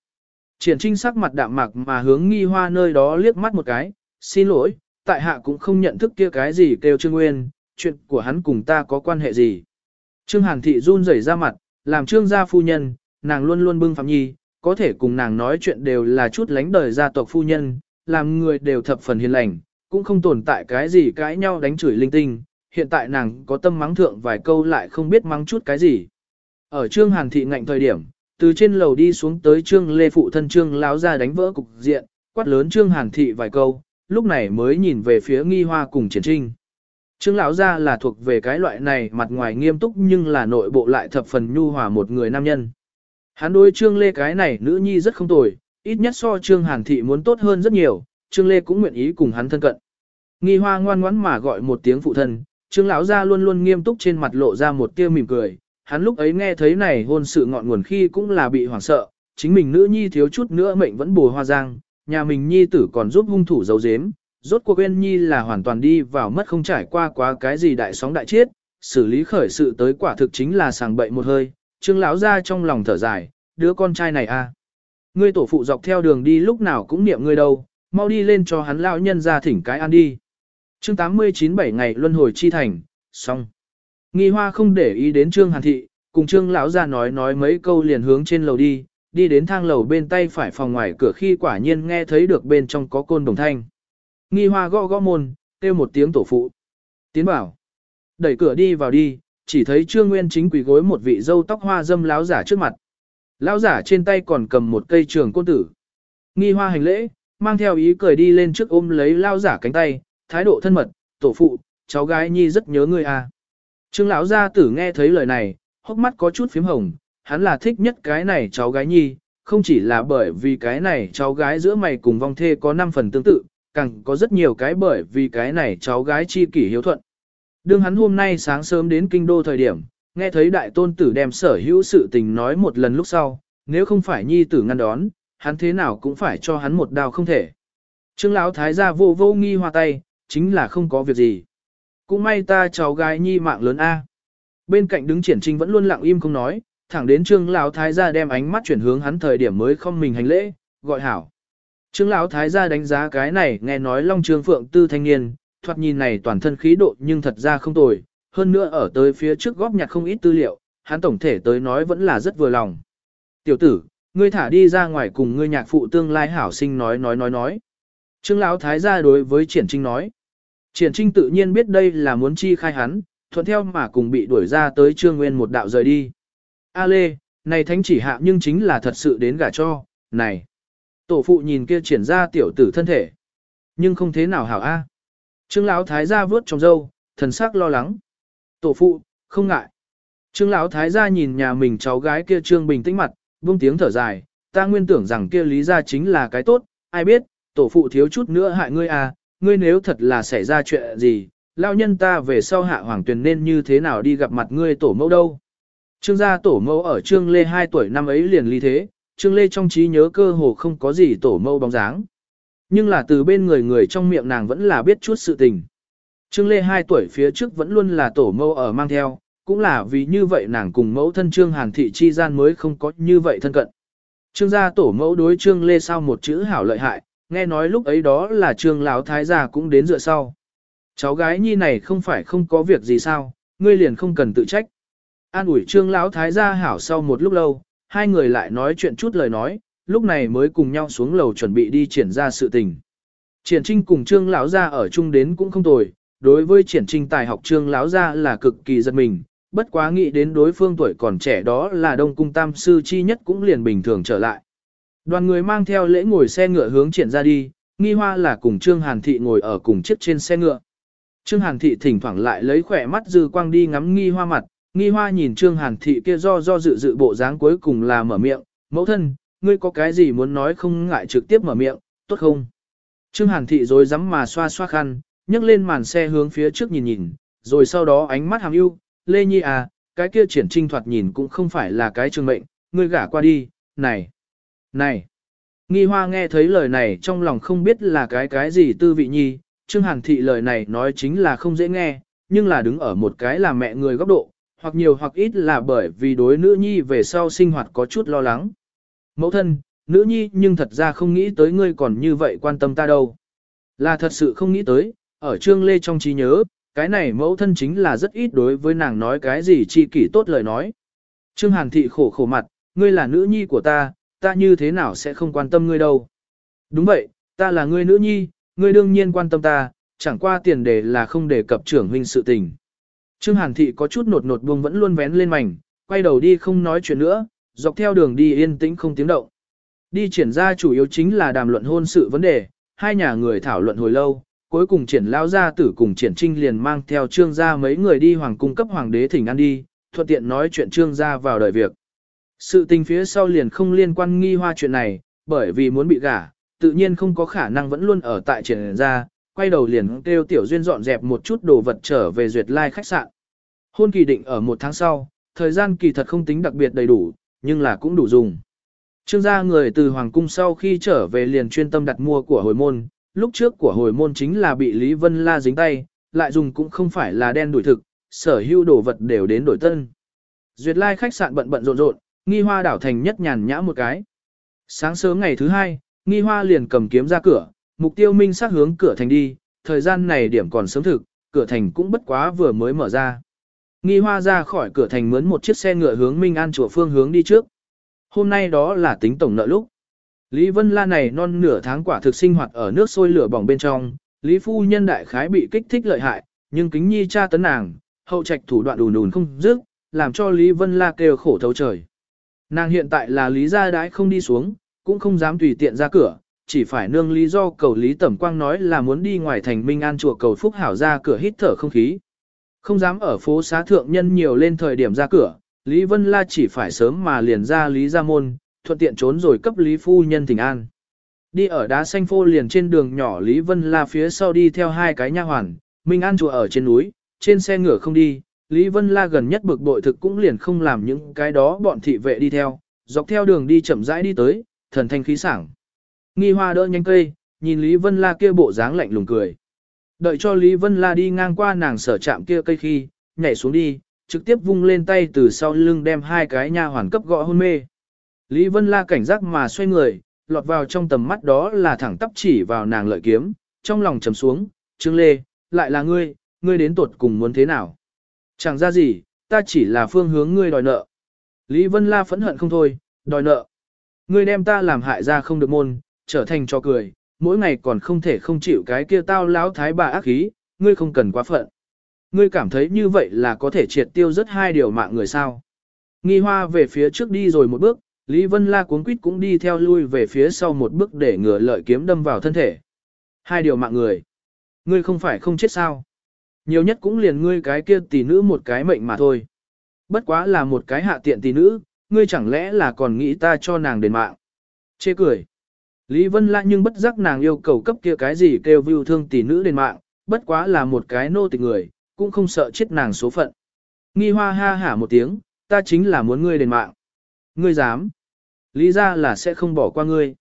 Triển trinh sắc mặt đạm mạc mà hướng nghi hoa nơi đó liếc mắt một cái, xin lỗi, tại hạ cũng không nhận thức kia cái gì kêu Trương Nguyên, chuyện của hắn cùng ta có quan hệ gì. Trương Hàn Thị run rẩy ra mặt, làm trương gia phu nhân, nàng luôn luôn bưng phạm nhi, có thể cùng nàng nói chuyện đều là chút lánh đời gia tộc phu nhân, làm người đều thập phần hiền lành, cũng không tồn tại cái gì cãi nhau đánh chửi linh tinh, hiện tại nàng có tâm mắng thượng vài câu lại không biết mắng chút cái gì. Ở trương hàn thị ngạnh thời điểm, từ trên lầu đi xuống tới trương lê phụ thân trương láo ra đánh vỡ cục diện, quát lớn trương hàn thị vài câu, lúc này mới nhìn về phía nghi hoa cùng triển trinh. Trương lão gia là thuộc về cái loại này mặt ngoài nghiêm túc nhưng là nội bộ lại thập phần nhu hòa một người nam nhân. Hắn đối Trương Lê cái này nữ nhi rất không tồi, ít nhất so Trương Hàn Thị muốn tốt hơn rất nhiều, Trương Lê cũng nguyện ý cùng hắn thân cận. Nghi hoa ngoan ngoãn mà gọi một tiếng phụ thân, Trương lão gia luôn luôn nghiêm túc trên mặt lộ ra một tia mỉm cười, hắn lúc ấy nghe thấy này hôn sự ngọn nguồn khi cũng là bị hoảng sợ, chính mình nữ nhi thiếu chút nữa mệnh vẫn bồi hoa giang, nhà mình nhi tử còn giúp hung thủ giấu giếm, rốt cuộc Uyên Nhi là hoàn toàn đi vào mất không trải qua quá cái gì đại sóng đại chiết, xử lý khởi sự tới quả thực chính là sàng bậy một hơi, Trương lão ra trong lòng thở dài, đứa con trai này a, à. Ngươi tổ phụ dọc theo đường đi lúc nào cũng niệm ngươi đâu, mau đi lên cho hắn lão nhân ra thỉnh cái ăn đi. Chương 89 bảy ngày luân hồi chi thành, xong. Nghi Hoa không để ý đến Trương Hàn thị, cùng Trương lão ra nói nói mấy câu liền hướng trên lầu đi, đi đến thang lầu bên tay phải phòng ngoài cửa khi quả nhiên nghe thấy được bên trong có côn đồng thanh. Nghi hoa gõ gõ môn, kêu một tiếng tổ phụ. Tiến bảo. Đẩy cửa đi vào đi, chỉ thấy Trương Nguyên chính quỳ gối một vị dâu tóc hoa dâm láo giả trước mặt. Lão giả trên tay còn cầm một cây trường côn tử. Nghi hoa hành lễ, mang theo ý cười đi lên trước ôm lấy lao giả cánh tay, thái độ thân mật, tổ phụ, cháu gái nhi rất nhớ ngươi à. Trương lão gia tử nghe thấy lời này, hốc mắt có chút phím hồng, hắn là thích nhất cái này cháu gái nhi, không chỉ là bởi vì cái này cháu gái giữa mày cùng vong thê có 5 phần tương tự, càng có rất nhiều cái bởi vì cái này cháu gái chi kỷ hiếu thuận. Đương hắn hôm nay sáng sớm đến kinh đô thời điểm, nghe thấy đại tôn tử đem sở hữu sự tình nói một lần lúc sau, nếu không phải nhi tử ngăn đón, hắn thế nào cũng phải cho hắn một đao không thể. Trương lão thái gia vô vô nghi hoa tay, chính là không có việc gì. Cũng may ta cháu gái nhi mạng lớn A. Bên cạnh đứng triển trinh vẫn luôn lặng im không nói, thẳng đến trương lão thái gia đem ánh mắt chuyển hướng hắn thời điểm mới không mình hành lễ, gọi hảo. Trương lão thái gia đánh giá cái này nghe nói long trương phượng tư thanh niên, thoạt nhìn này toàn thân khí độ nhưng thật ra không tồi, hơn nữa ở tới phía trước góp nhặt không ít tư liệu, hắn tổng thể tới nói vẫn là rất vừa lòng. Tiểu tử, ngươi thả đi ra ngoài cùng ngươi nhạc phụ tương lai hảo sinh nói nói nói nói. Trương lão thái gia đối với triển trinh nói. Triển trinh tự nhiên biết đây là muốn chi khai hắn, thuận theo mà cùng bị đuổi ra tới trương nguyên một đạo rời đi. A lê, này thánh chỉ hạ nhưng chính là thật sự đến gả cho, này. Tổ phụ nhìn kia triển ra tiểu tử thân thể. Nhưng không thế nào hảo a. Trương lão thái gia vớt trong râu, thần sắc lo lắng. Tổ phụ, không ngại. Trương lão thái gia nhìn nhà mình cháu gái kia trương bình tĩnh mặt, buông tiếng thở dài, ta nguyên tưởng rằng kia lý gia chính là cái tốt, ai biết, tổ phụ thiếu chút nữa hại ngươi à, ngươi nếu thật là xảy ra chuyện gì, lao nhân ta về sau hạ hoàng tuyền nên như thế nào đi gặp mặt ngươi tổ mẫu đâu. Trương gia tổ mẫu ở trương lê 2 tuổi năm ấy liền ly thế, trương lê trong trí nhớ cơ hồ không có gì tổ mẫu bóng dáng. Nhưng là từ bên người người trong miệng nàng vẫn là biết chút sự tình. Trương lê 2 tuổi phía trước vẫn luôn là tổ mẫu ở mang theo, cũng là vì như vậy nàng cùng mẫu thân trương hàn thị chi gian mới không có như vậy thân cận. Trương gia tổ mẫu đối trương lê sao một chữ hảo lợi hại, nghe nói lúc ấy đó là trương lão thái gia cũng đến dựa sau. Cháu gái nhi này không phải không có việc gì sao, ngươi liền không cần tự trách. An ủi trương lão thái gia hảo sau một lúc lâu, hai người lại nói chuyện chút lời nói, lúc này mới cùng nhau xuống lầu chuẩn bị đi triển ra sự tình. Triển trinh cùng trương lão gia ở chung đến cũng không tồi, đối với triển trinh tài học trương lão gia là cực kỳ giật mình, bất quá nghĩ đến đối phương tuổi còn trẻ đó là đông cung tam sư chi nhất cũng liền bình thường trở lại. Đoàn người mang theo lễ ngồi xe ngựa hướng triển ra đi, nghi hoa là cùng Trương Hàn Thị ngồi ở cùng chiếc trên xe ngựa. Trương Hàn Thị thỉnh thoảng lại lấy khỏe mắt dư quang đi ngắm nghi hoa mặt, nghi hoa nhìn Trương Hàn Thị kia do do dự dự bộ dáng cuối cùng là mở miệng, mẫu thân, ngươi có cái gì muốn nói không ngại trực tiếp mở miệng, tốt không? Trương Hàn Thị rồi dám mà xoa xoa khăn, nhấc lên màn xe hướng phía trước nhìn nhìn, rồi sau đó ánh mắt hàm ưu, Lê Nhi à, cái kia triển trinh thoạt nhìn cũng không phải là cái trường mệnh, ngươi gả qua đi, này. Này! Nghi hoa nghe thấy lời này trong lòng không biết là cái cái gì tư vị nhi, Trương Hàn Thị lời này nói chính là không dễ nghe, nhưng là đứng ở một cái là mẹ người góc độ, hoặc nhiều hoặc ít là bởi vì đối nữ nhi về sau sinh hoạt có chút lo lắng. Mẫu thân, nữ nhi nhưng thật ra không nghĩ tới ngươi còn như vậy quan tâm ta đâu. Là thật sự không nghĩ tới, ở Trương Lê trong trí nhớ, cái này mẫu thân chính là rất ít đối với nàng nói cái gì chi kỷ tốt lời nói. Trương Hàn Thị khổ khổ mặt, ngươi là nữ nhi của ta, ta như thế nào sẽ không quan tâm ngươi đâu. Đúng vậy, ta là ngươi nữ nhi, ngươi đương nhiên quan tâm ta, chẳng qua tiền đề là không đề cập trưởng huynh sự tình. Trương Hàn Thị có chút nột nột buông vẫn luôn vén lên mảnh, quay đầu đi không nói chuyện nữa, dọc theo đường đi yên tĩnh không tiếng động. Đi triển ra chủ yếu chính là đàm luận hôn sự vấn đề, hai nhà người thảo luận hồi lâu, cuối cùng triển lao gia tử cùng triển trinh liền mang theo trương gia mấy người đi hoàng cung cấp hoàng đế thỉnh ăn đi, thuận tiện nói chuyện trương gia vào đời việc. Sự tình phía sau liền không liên quan nghi hoa chuyện này, bởi vì muốn bị gả, tự nhiên không có khả năng vẫn luôn ở tại triển ra, quay đầu liền kêu tiểu duyên dọn dẹp một chút đồ vật trở về duyệt lai khách sạn. Hôn kỳ định ở một tháng sau, thời gian kỳ thật không tính đặc biệt đầy đủ, nhưng là cũng đủ dùng. Trương gia người từ Hoàng cung sau khi trở về liền chuyên tâm đặt mua của hồi môn, lúc trước của hồi môn chính là bị Lý Vân La dính tay, lại dùng cũng không phải là đen đổi thực, sở hữu đồ vật đều đến đổi tân. Duyệt lai khách sạn bận bận rộn rộn, nghi hoa đảo thành nhất nhàn nhã một cái. Sáng sớm ngày thứ hai, nghi hoa liền cầm kiếm ra cửa, mục tiêu minh sát hướng cửa thành đi, thời gian này điểm còn sớm thực, cửa thành cũng bất quá vừa mới mở ra. Nghi hoa ra khỏi cửa thành mướn một chiếc xe ngựa hướng Minh An chùa phương hướng đi trước. Hôm nay đó là tính tổng nợ lúc. Lý Vân La này non nửa tháng quả thực sinh hoạt ở nước sôi lửa bỏng bên trong, Lý Phu Nhân đại khái bị kích thích lợi hại, nhưng kính nhi cha tấn nàng, hậu trạch thủ đoạn đùn đùn không dứt, làm cho Lý Vân La kêu khổ thấu trời. Nàng hiện tại là lý gia đãi không đi xuống, cũng không dám tùy tiện ra cửa, chỉ phải nương lý do cầu Lý Tẩm Quang nói là muốn đi ngoài thành Minh An chùa cầu Phúc Hảo ra cửa hít thở không khí. Không dám ở phố xá thượng nhân nhiều lên thời điểm ra cửa, Lý Vân La chỉ phải sớm mà liền ra Lý Gia Môn, thuận tiện trốn rồi cấp Lý Phu Nhân thỉnh an. Đi ở đá xanh phô liền trên đường nhỏ Lý Vân La phía sau đi theo hai cái nha hoàn, Minh An chùa ở trên núi, trên xe ngựa không đi, Lý Vân La gần nhất bực bội thực cũng liền không làm những cái đó bọn thị vệ đi theo, dọc theo đường đi chậm rãi đi tới, thần thanh khí sảng. Nghi hoa đỡ nhanh cây, nhìn Lý Vân La kia bộ dáng lạnh lùng cười. Đợi cho Lý Vân La đi ngang qua nàng sở chạm kia cây khi, nhảy xuống đi, trực tiếp vung lên tay từ sau lưng đem hai cái nha hoàn cấp gõ hôn mê. Lý Vân La cảnh giác mà xoay người, lọt vào trong tầm mắt đó là thẳng tắp chỉ vào nàng lợi kiếm, trong lòng trầm xuống, Trương Lê, lại là ngươi, ngươi đến tuột cùng muốn thế nào? Chẳng ra gì, ta chỉ là phương hướng ngươi đòi nợ. Lý Vân La phẫn hận không thôi, đòi nợ. Ngươi đem ta làm hại ra không được môn, trở thành cho cười, mỗi ngày còn không thể không chịu cái kia tao láo thái bà ác khí, ngươi không cần quá phận. Ngươi cảm thấy như vậy là có thể triệt tiêu rất hai điều mạng người sao. Nghi hoa về phía trước đi rồi một bước, Lý Vân La cuốn quýt cũng đi theo lui về phía sau một bước để ngừa lợi kiếm đâm vào thân thể. Hai điều mạng người. Ngươi không phải không chết sao. Nhiều nhất cũng liền ngươi cái kia tỷ nữ một cái mệnh mà thôi. Bất quá là một cái hạ tiện tỷ nữ, ngươi chẳng lẽ là còn nghĩ ta cho nàng đền mạng. Chê cười. Lý Vân La nhưng bất giác nàng yêu cầu cấp kia cái gì kêu view thương tỷ nữ đền mạng, bất quá là một cái nô tịch người, cũng không sợ chết nàng số phận. Nghi hoa ha hả một tiếng, ta chính là muốn ngươi đền mạng. Ngươi dám. Lý ra là sẽ không bỏ qua ngươi.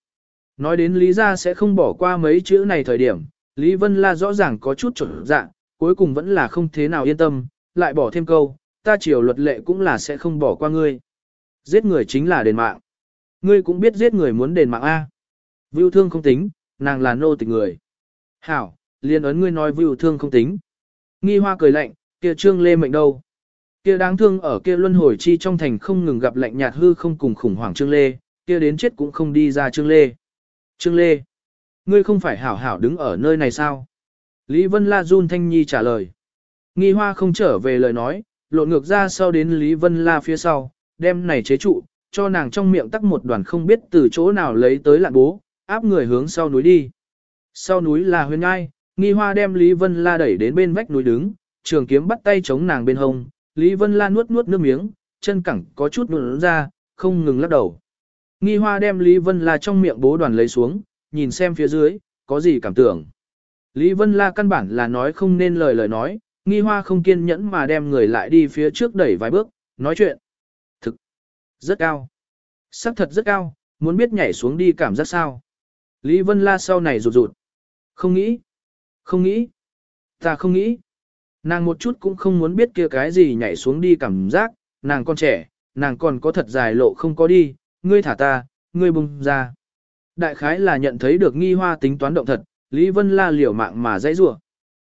Nói đến Lý ra sẽ không bỏ qua mấy chữ này thời điểm, Lý Vân La rõ ràng có chút trở dạng, cuối cùng vẫn là không thế nào yên tâm, lại bỏ thêm câu, ta chiều luật lệ cũng là sẽ không bỏ qua ngươi. Giết người chính là đền mạng. Ngươi cũng biết giết người muốn đền mạng A. Vưu thương không tính, nàng là nô tịch người. Hảo, liên ấn ngươi nói vưu thương không tính. Nghi hoa cười lạnh, kia trương lê mệnh đâu. Kia đáng thương ở kia luân hồi chi trong thành không ngừng gặp lạnh nhạt hư không cùng khủng hoảng trương lê, kia đến chết cũng không đi ra trương lê. Trương lê, ngươi không phải hảo hảo đứng ở nơi này sao? Lý Vân La run thanh nhi trả lời. Nghi hoa không trở về lời nói, lộn ngược ra sau đến Lý Vân La phía sau, đem này chế trụ, cho nàng trong miệng tắc một đoàn không biết từ chỗ nào lấy tới lạn bố, áp người hướng sau núi đi. Sau núi là huyền ngai, nghi hoa đem Lý Vân La đẩy đến bên vách núi đứng, trường kiếm bắt tay chống nàng bên hông, Lý Vân La nuốt nuốt nước miếng, chân cẳng có chút nụn ra, không ngừng lắc đầu. Nghi hoa đem Lý Vân La trong miệng bố đoàn lấy xuống, nhìn xem phía dưới, có gì cảm tưởng. Lý Vân La căn bản là nói không nên lời lời nói, nghi hoa không kiên nhẫn mà đem người lại đi phía trước đẩy vài bước, nói chuyện. Thực, rất cao. Sắc thật rất cao, muốn biết nhảy xuống đi cảm giác sao. Lý Vân La sau này rụt rụt. Không nghĩ. Không nghĩ. Ta không nghĩ. Nàng một chút cũng không muốn biết kia cái gì nhảy xuống đi cảm giác, nàng còn trẻ, nàng còn có thật dài lộ không có đi, ngươi thả ta, ngươi bung ra. Đại khái là nhận thấy được nghi hoa tính toán động thật, Lý Vân La liều mạng mà dãy rủa.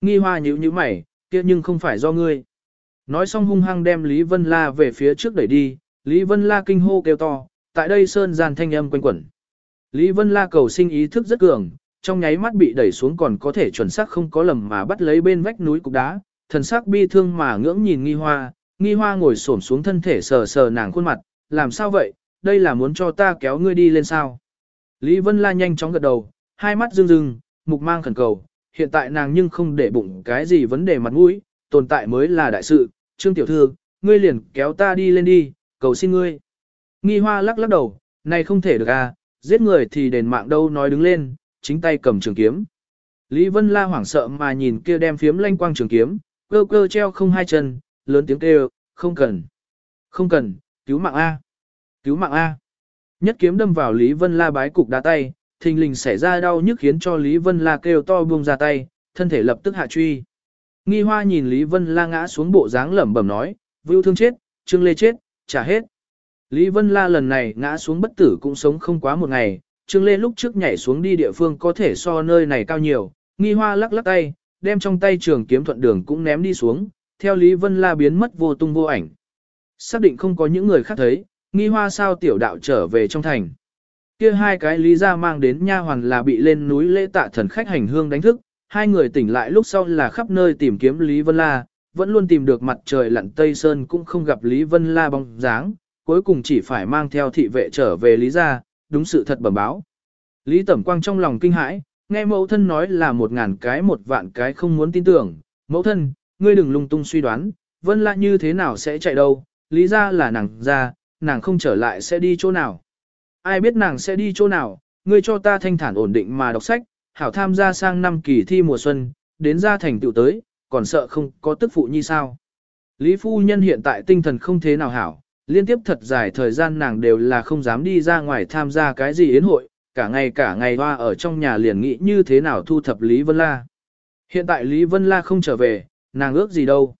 Nghi hoa nhíu nhíu mày, kia nhưng không phải do ngươi. Nói xong hung hăng đem Lý Vân La về phía trước đẩy đi, Lý Vân La kinh hô kêu to, tại đây sơn gian thanh âm quanh quẩn. Lý Vân La cầu sinh ý thức rất cường, trong nháy mắt bị đẩy xuống còn có thể chuẩn xác không có lầm mà bắt lấy bên vách núi cục đá, thần sắc bi thương mà ngưỡng nhìn nghi hoa, nghi hoa ngồi xổm xuống thân thể sờ sờ nàng khuôn mặt, làm sao vậy, đây là muốn cho ta kéo ngươi đi lên sao. Lý Vân La nhanh chóng gật đầu, hai mắt rưng rưng, mục mang khẩn cầu, hiện tại nàng nhưng không để bụng cái gì vấn đề mặt mũi, tồn tại mới là đại sự, trương tiểu thư, ngươi liền kéo ta đi lên đi, cầu xin ngươi. Nghi hoa lắc lắc đầu, này không thể được à, giết người thì đền mạng đâu nói đứng lên, chính tay cầm trường kiếm. Lý Vân La hoảng sợ mà nhìn kia đem phiếm lanh quang trường kiếm, cơ cơ treo không hai chân, lớn tiếng kêu, không cần, không cần, cứu mạng A, cứu mạng A. Nhất kiếm đâm vào Lý Vân La bái cục đá tay, thình lình xảy ra đau nhức khiến cho Lý Vân La kêu to buông ra tay, thân thể lập tức hạ truy. Nghi hoa nhìn Lý Vân La ngã xuống bộ dáng lẩm bẩm nói, vưu thương chết, trương lê chết, trả hết. Lý Vân La lần này ngã xuống bất tử cũng sống không quá một ngày, trương lê lúc trước nhảy xuống đi địa phương có thể so nơi này cao nhiều, nghi hoa lắc lắc tay, đem trong tay trường kiếm thuận đường cũng ném đi xuống, theo Lý Vân La biến mất vô tung vô ảnh. Xác định không có những người khác thấy, nghi hoa sao tiểu đạo trở về trong thành. Kia hai cái lý ra mang đến nha hoàn là bị lên núi lễ tạ thần khách hành hương đánh thức, hai người tỉnh lại lúc sau là khắp nơi tìm kiếm Lý Vân La, vẫn luôn tìm được mặt trời lặn Tây Sơn cũng không gặp Lý Vân La bóng dáng, cuối cùng chỉ phải mang theo thị vệ trở về Lý gia, đúng sự thật bẩm báo. Lý Tẩm Quang trong lòng kinh hãi, nghe mẫu thân nói là một ngàn cái một vạn cái không muốn tin tưởng, mẫu thân, ngươi đừng lung tung suy đoán, Vân La như thế nào sẽ chạy đâu, Lý gia là nàng ra, nàng không trở lại sẽ đi chỗ nào ai biết nàng sẽ đi chỗ nào, ngươi cho ta thanh thản ổn định mà đọc sách, hảo tham gia sang năm kỳ thi mùa xuân, đến ra thành tựu tới, còn sợ không có tức phụ như sao. Lý phu nhân hiện tại tinh thần không thế nào hảo, liên tiếp thật dài thời gian nàng đều là không dám đi ra ngoài tham gia cái gì yến hội, cả ngày cả ngày hoa ở trong nhà liền nghĩ như thế nào thu thập Lý Vân La. Hiện tại Lý Vân La không trở về, nàng ước gì đâu.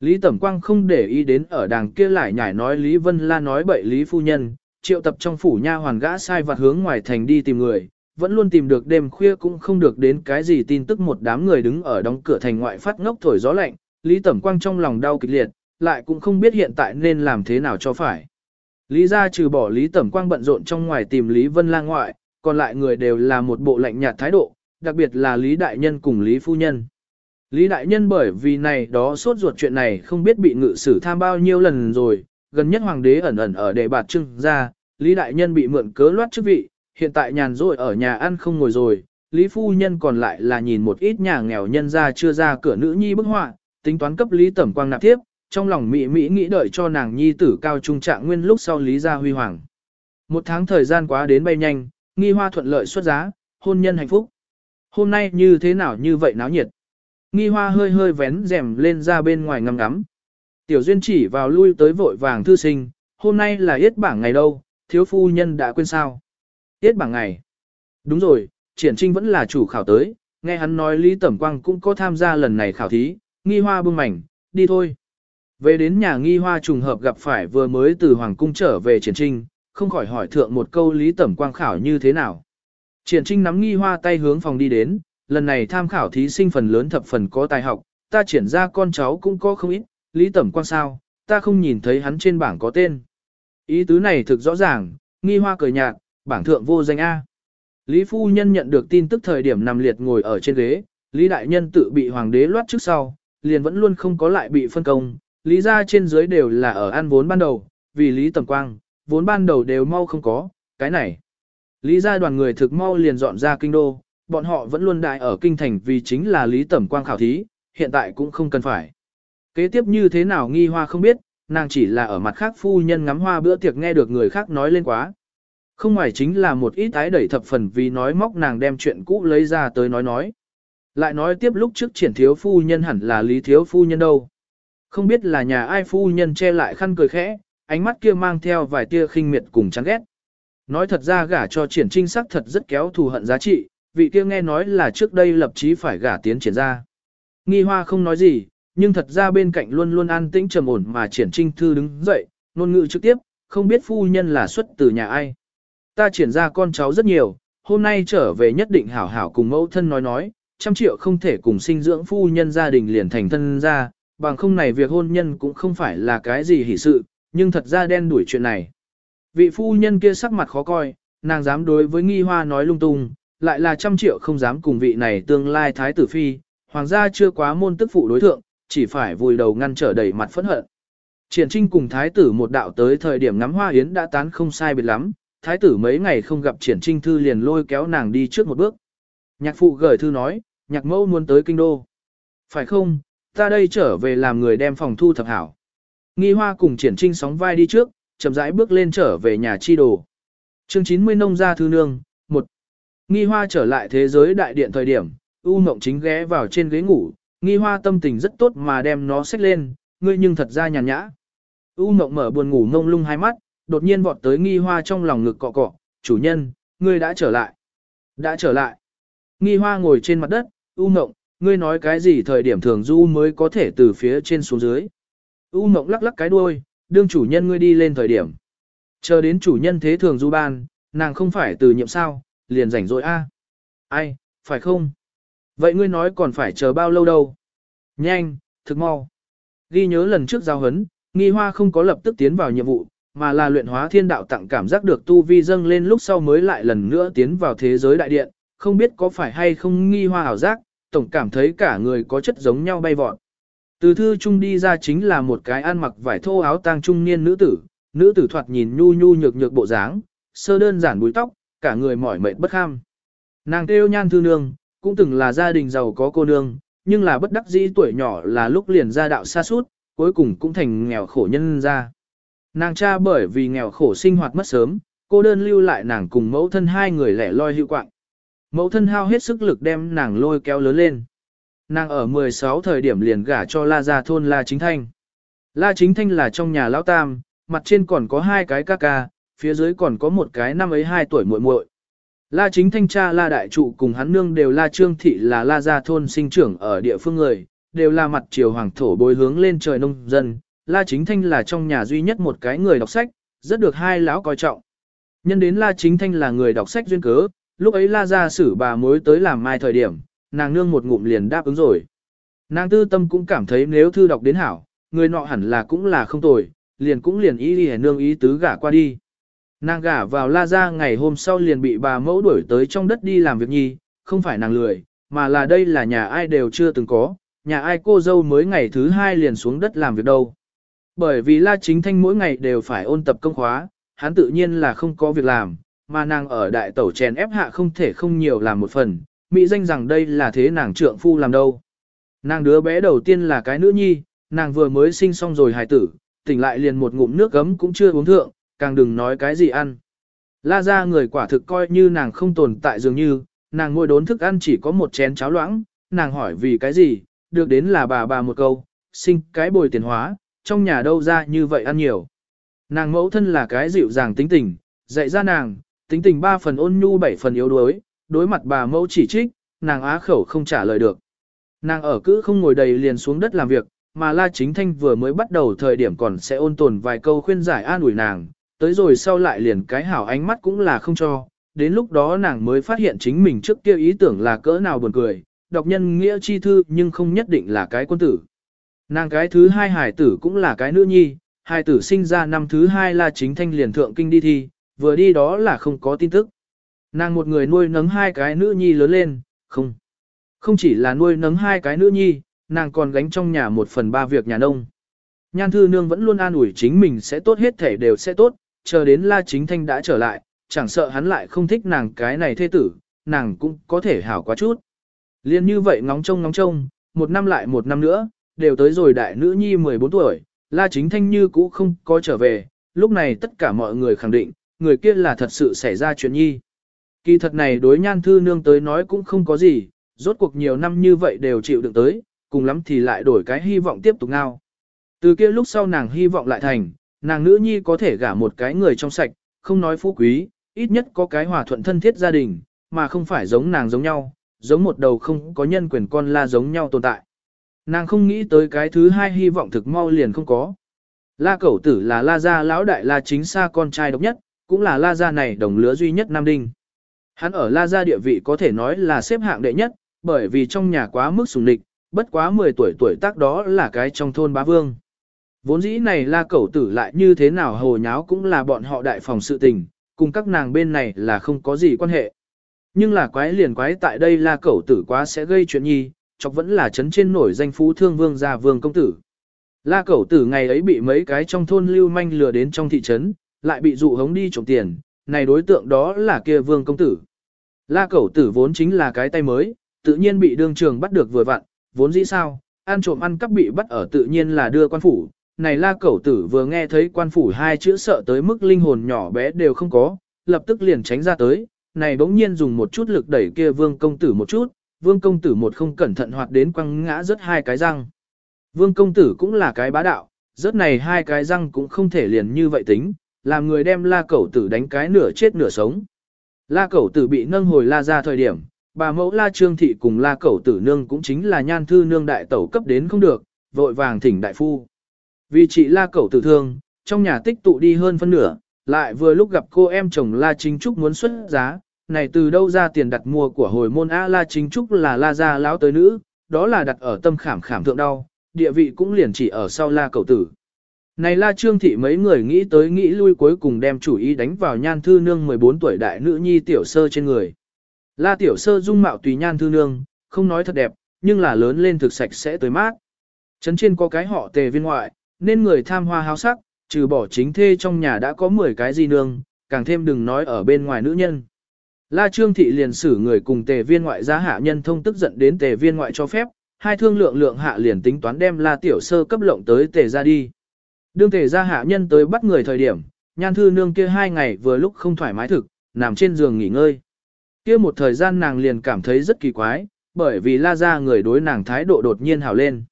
Lý Tẩm Quang không để ý đến ở đàng kia lại nhảy nói Lý Vân La nói bậy Lý Phu Nhân, triệu tập trong phủ nha hoàn gã sai vặt hướng ngoài thành đi tìm người, vẫn luôn tìm được đêm khuya cũng không được đến cái gì tin tức một đám người đứng ở đóng cửa thành ngoại phát ngốc thổi gió lạnh, Lý Tẩm Quang trong lòng đau kịch liệt, lại cũng không biết hiện tại nên làm thế nào cho phải. Lý ra trừ bỏ Lý Tẩm Quang bận rộn trong ngoài tìm Lý Vân Lang ngoại, còn lại người đều là một bộ lạnh nhạt thái độ, đặc biệt là Lý Đại Nhân cùng Lý Phu Nhân. Lý Đại Nhân bởi vì này đó suốt ruột chuyện này không biết bị ngự xử tham bao nhiêu lần rồi, gần nhất hoàng đế ẩn ẩn ở đề bạt trưng ra, Lý Đại Nhân bị mượn cớ loát chức vị, hiện tại nhàn rỗi ở nhà ăn không ngồi rồi, Lý Phu Nhân còn lại là nhìn một ít nhà nghèo nhân ra chưa ra cửa nữ nhi bức họa, tính toán cấp Lý Tẩm Quang nạp tiếp, trong lòng Mỹ Mỹ nghĩ đợi cho nàng nhi tử cao trung trạng nguyên lúc sau Lý gia huy hoàng. Một tháng thời gian quá đến bay nhanh, nghi hoa thuận lợi xuất giá, hôn nhân hạnh phúc. Hôm nay như thế nào như vậy náo nhiệt. Nghi hoa hơi hơi vén rèm lên ra bên ngoài ngắm ngắm. Tiểu duyên chỉ vào lui tới vội vàng thư sinh, hôm nay là yết bảng ngày đâu, thiếu phu nhân đã quên sao. Yết bảng ngày. Đúng rồi, triển trinh vẫn là chủ khảo tới, nghe hắn nói Lý Tẩm Quang cũng có tham gia lần này khảo thí, nghi hoa bưng mảnh, đi thôi. Về đến nhà nghi hoa trùng hợp gặp phải vừa mới từ Hoàng Cung trở về triển trinh, không khỏi hỏi thượng một câu Lý Tẩm Quang khảo như thế nào. Triển trinh nắm nghi hoa tay hướng phòng đi đến, lần này tham khảo thí sinh phần lớn thập phần có tài học, ta triển ra con cháu cũng có không ít, Lý Tẩm Quang sao, ta không nhìn thấy hắn trên bảng có tên. Ý tứ này thực rõ ràng, nghi hoa cười nhạt, bảng thượng vô danh A. Lý Phu Nhân nhận được tin tức thời điểm nằm liệt ngồi ở trên ghế, Lý Đại Nhân tự bị Hoàng đế loát trước sau, liền vẫn luôn không có lại bị phân công, Lý ra trên dưới đều là ở ăn vốn ban đầu, vì Lý Tầm Quang, vốn ban đầu đều mau không có, cái này. Lý ra đoàn người thực mau liền dọn ra kinh đô, bọn họ vẫn luôn đại ở kinh thành vì chính là Lý Tầm Quang khảo thí, hiện tại cũng không cần phải. Kế tiếp như thế nào nghi hoa không biết, nàng chỉ là ở mặt khác phu nhân ngắm hoa bữa tiệc nghe được người khác nói lên quá. Không ngoài chính là một ít ái đẩy thập phần vì nói móc nàng đem chuyện cũ lấy ra tới nói nói. Lại nói tiếp lúc trước triển thiếu phu nhân hẳn là lý thiếu phu nhân đâu. Không biết là nhà ai phu nhân che lại khăn cười khẽ, ánh mắt kia mang theo vài tia khinh miệt cùng chán ghét. Nói thật ra gả cho triển trinh sắc thật rất kéo thù hận giá trị, vị kia nghe nói là trước đây lập chí phải gả tiến triển ra. Nghi hoa không nói gì, nhưng thật ra bên cạnh luôn luôn an tĩnh trầm ổn mà triển trinh thư đứng dậy, ngôn ngữ trực tiếp, không biết phu nhân là xuất từ nhà ai. Ta triển ra con cháu rất nhiều, hôm nay trở về nhất định hảo hảo cùng mẫu thân nói nói, trăm triệu không thể cùng sinh dưỡng phu nhân gia đình liền thành thân ra, bằng không này việc hôn nhân cũng không phải là cái gì hỷ sự, nhưng thật ra đen đuổi chuyện này. Vị phu nhân kia sắc mặt khó coi, nàng dám đối với nghi hoa nói lung tung, lại là trăm triệu không dám cùng vị này tương lai thái tử phi, hoàng gia chưa quá môn tức phụ đối thượng, chỉ phải vùi đầu ngăn trở đầy mặt phẫn hận. Triển trinh cùng thái tử một đạo tới thời điểm ngắm hoa yến đã tán không sai biệt lắm, thái tử mấy ngày không gặp triển trinh thư liền lôi kéo nàng đi trước một bước. Nhạc phụ gửi thư nói, nhạc mẫu muốn tới kinh đô. Phải không, ta đây trở về làm người đem phòng thu thập hảo. Nghi hoa cùng triển trinh sóng vai đi trước, chậm rãi bước lên trở về nhà chi đồ. chương 90 nông gia thư nương, một Nghi hoa trở lại thế giới đại điện thời điểm, U Mộng chính ghé vào trên ghế ngủ, nghi hoa tâm tình rất tốt mà đem nó xách lên, ngươi nhưng thật ra nhàn nhã. U Mộng mở buồn ngủ ngông lung hai mắt, đột nhiên vọt tới nghi hoa trong lòng ngực cọ cọ, chủ nhân, ngươi đã trở lại. Đã trở lại. Nghi hoa ngồi trên mặt đất, U Mộng, ngươi nói cái gì thời điểm thường du mới có thể từ phía trên xuống dưới. U Mộng lắc lắc cái đuôi, đương chủ nhân ngươi đi lên thời điểm. Chờ đến chủ nhân thế thường du ban, nàng không phải từ nhiệm sao, liền rảnh rồi a. Ai, phải không? Vậy ngươi nói còn phải chờ bao lâu đâu? Nhanh, thực mau. Ghi nhớ lần trước giao hấn, nghi hoa không có lập tức tiến vào nhiệm vụ, mà là luyện hóa thiên đạo tặng cảm giác được tu vi dâng lên lúc sau mới lại lần nữa tiến vào thế giới đại điện, không biết có phải hay không nghi hoa ảo giác, tổng cảm thấy cả người có chất giống nhau bay vọt. Từ thư trung đi ra chính là một cái ăn mặc vải thô áo tang trung niên nữ tử, nữ tử thoạt nhìn nhu nhu nhược nhược bộ dáng, sơ đơn giản búi tóc, cả người mỏi mệt bất kham. Nàng kêu nhan thư nương, cũng từng là gia đình giàu có cô nương, nhưng là bất đắc dĩ tuổi nhỏ là lúc liền ra đạo xa suốt, cuối cùng cũng thành nghèo khổ nhân ra. Nàng cha bởi vì nghèo khổ sinh hoạt mất sớm, cô đơn lưu lại nàng cùng mẫu thân hai người lẻ loi hữu quạng. Mẫu thân hao hết sức lực đem nàng lôi kéo lớn lên. Nàng ở 16 thời điểm liền gả cho La Gia thôn La Chính Thanh. La Chính Thanh là trong nhà lão tam, mặt trên còn có hai cái ca ca, phía dưới còn có một cái năm ấy hai tuổi muội muội. La chính thanh cha La đại trụ cùng hắn nương đều La trương thị là La gia thôn sinh trưởng ở địa phương người, đều là mặt triều hoàng thổ bồi hướng lên trời nông dân. La chính thanh là trong nhà duy nhất một cái người đọc sách, rất được hai lão coi trọng. Nhân đến La chính thanh là người đọc sách duyên cớ, lúc ấy La gia xử bà mối tới làm mai thời điểm, nàng nương một ngụm liền đáp ứng rồi. Nàng tư tâm cũng cảm thấy nếu thư đọc đến hảo, người nọ hẳn là cũng là không tồi, liền cũng liền ý đi nương ý tứ gả qua đi. Nàng gả vào La Gia ngày hôm sau liền bị bà mẫu đuổi tới trong đất đi làm việc nhi, không phải nàng lười, mà là đây là nhà ai đều chưa từng có, nhà ai cô dâu mới ngày thứ hai liền xuống đất làm việc đâu. Bởi vì La Chính Thanh mỗi ngày đều phải ôn tập công khóa, hắn tự nhiên là không có việc làm, mà nàng ở đại tẩu chèn ép hạ không thể không nhiều làm một phần, mỹ danh rằng đây là thế nàng trượng phu làm đâu. Nàng đứa bé đầu tiên là cái nữ nhi, nàng vừa mới sinh xong rồi hài tử, tỉnh lại liền một ngụm nước gấm cũng chưa uống thượng, càng đừng nói cái gì ăn. La ra người quả thực coi như nàng không tồn tại dường như, nàng ngồi đốn thức ăn chỉ có một chén cháo loãng, nàng hỏi vì cái gì, được đến là bà bà một câu, sinh cái bồi tiền hóa, trong nhà đâu ra như vậy ăn nhiều. Nàng mẫu thân là cái dịu dàng tính tình, dạy ra nàng, tính tình ba phần ôn nhu bảy phần yếu đuối, đối mặt bà mẫu chỉ trích, nàng á khẩu không trả lời được. Nàng ở cứ không ngồi đầy liền xuống đất làm việc, mà La Chính Thanh vừa mới bắt đầu thời điểm còn sẽ ôn tồn vài câu khuyên giải an ủi nàng, tới rồi sau lại liền cái hảo ánh mắt cũng là không cho, đến lúc đó nàng mới phát hiện chính mình trước kia ý tưởng là cỡ nào buồn cười, đọc nhân nghĩa chi thư nhưng không nhất định là cái quân tử. Nàng cái thứ hai hải tử cũng là cái nữ nhi, hải tử sinh ra năm thứ hai La chính thanh liền thượng kinh đi thi, vừa đi đó là không có tin tức. Nàng một người nuôi nấng hai cái nữ nhi lớn lên, không. Không chỉ là nuôi nấng hai cái nữ nhi, nàng còn gánh trong nhà một phần ba việc nhà nông. Nhan thư nương vẫn luôn an ủi chính mình sẽ tốt hết thể đều sẽ tốt, chờ đến La Chính Thanh đã trở lại, chẳng sợ hắn lại không thích nàng cái này thê tử, nàng cũng có thể hảo quá chút. Liên như vậy ngóng trông ngóng trông, một năm lại một năm nữa, đều tới rồi đại nữ nhi 14 tuổi, La Chính Thanh như cũ không có trở về, lúc này tất cả mọi người khẳng định, người kia là thật sự xảy ra chuyện nhi. Kỳ thật này đối nhan thư nương tới nói cũng không có gì, rốt cuộc nhiều năm như vậy đều chịu đựng tới, cùng lắm thì lại đổi cái hy vọng tiếp tục ngao. Từ kia lúc sau nàng hy vọng lại thành, nàng nữ nhi có thể gả một cái người trong sạch, không nói phú quý, ít nhất có cái hòa thuận thân thiết gia đình, mà không phải giống nàng giống nhau, giống một đầu không có nhân quyền con la giống nhau tồn tại. Nàng không nghĩ tới cái thứ hai hy vọng thực mau liền không có. La cẩu tử là la gia lão đại la chính xa con trai độc nhất, cũng là la gia này đồng lứa duy nhất Nam Đinh. Hắn ở la gia địa vị có thể nói là xếp hạng đệ nhất, bởi vì trong nhà quá mức sùng địch, bất quá 10 tuổi tuổi tác đó là cái trong thôn bá vương. Vốn dĩ này la cẩu tử lại như thế nào hồ nháo cũng là bọn họ đại phòng sự tình, cùng các nàng bên này là không có gì quan hệ. Nhưng là quái liền quái tại đây la cẩu tử quá sẽ gây chuyện nhi, chọc vẫn là chấn trên nổi danh phú thương vương gia vương công tử. La cẩu tử ngày ấy bị mấy cái trong thôn lưu manh lừa đến trong thị trấn, lại bị dụ hống đi trộm tiền, này đối tượng đó là kia vương công tử. La cẩu tử vốn chính là cái tay mới, tự nhiên bị đương trường bắt được vừa vặn, vốn dĩ sao, ăn trộm ăn cắp bị bắt ở tự nhiên là đưa quan phủ, này la cẩu tử vừa nghe thấy quan phủ hai chữ sợ tới mức linh hồn nhỏ bé đều không có, lập tức liền tránh ra tới, này bỗng nhiên dùng một chút lực đẩy kia vương công tử một chút, vương công tử một không cẩn thận hoạt đến quăng ngã rớt hai cái răng. Vương công tử cũng là cái bá đạo, rớt này hai cái răng cũng không thể liền như vậy tính, làm người đem la cẩu tử đánh cái nửa chết nửa sống. La cẩu tử bị nâng hồi la ra thời điểm, bà mẫu la trương thị cùng la cẩu tử nương cũng chính là nhan thư nương đại tẩu cấp đến không được, vội vàng thỉnh đại phu. Vì chị la cẩu tử thương, trong nhà tích tụ đi hơn phân nửa, lại vừa lúc gặp cô em chồng la chính trúc muốn xuất giá, này từ đâu ra tiền đặt mua của hồi môn A la chính trúc là la gia lão tới nữ, đó là đặt ở tâm khảm khảm thượng đau, địa vị cũng liền chỉ ở sau la cẩu tử. Này la trương thị mấy người nghĩ tới nghĩ lui cuối cùng đem chủ ý đánh vào nhan thư nương 14 tuổi đại nữ nhi tiểu sơ trên người. La tiểu sơ dung mạo tùy nhan thư nương, không nói thật đẹp, nhưng là lớn lên thực sạch sẽ tới mát. Trấn trên có cái họ tề viên ngoại, nên người tham hoa háo sắc, trừ bỏ chính thê trong nhà đã có 10 cái di nương, càng thêm đừng nói ở bên ngoài nữ nhân. La Trương Thị liền xử người cùng tề viên ngoại giá hạ nhân thông tức giận đến tề viên ngoại cho phép, hai thương lượng lượng hạ liền tính toán đem La Tiểu Sơ cấp lộng tới tề ra đi. Đương thể ra hạ nhân tới bắt người thời điểm, nhan thư nương kia hai ngày vừa lúc không thoải mái thực, nằm trên giường nghỉ ngơi. Kia một thời gian nàng liền cảm thấy rất kỳ quái, bởi vì la ra người đối nàng thái độ đột nhiên hào lên.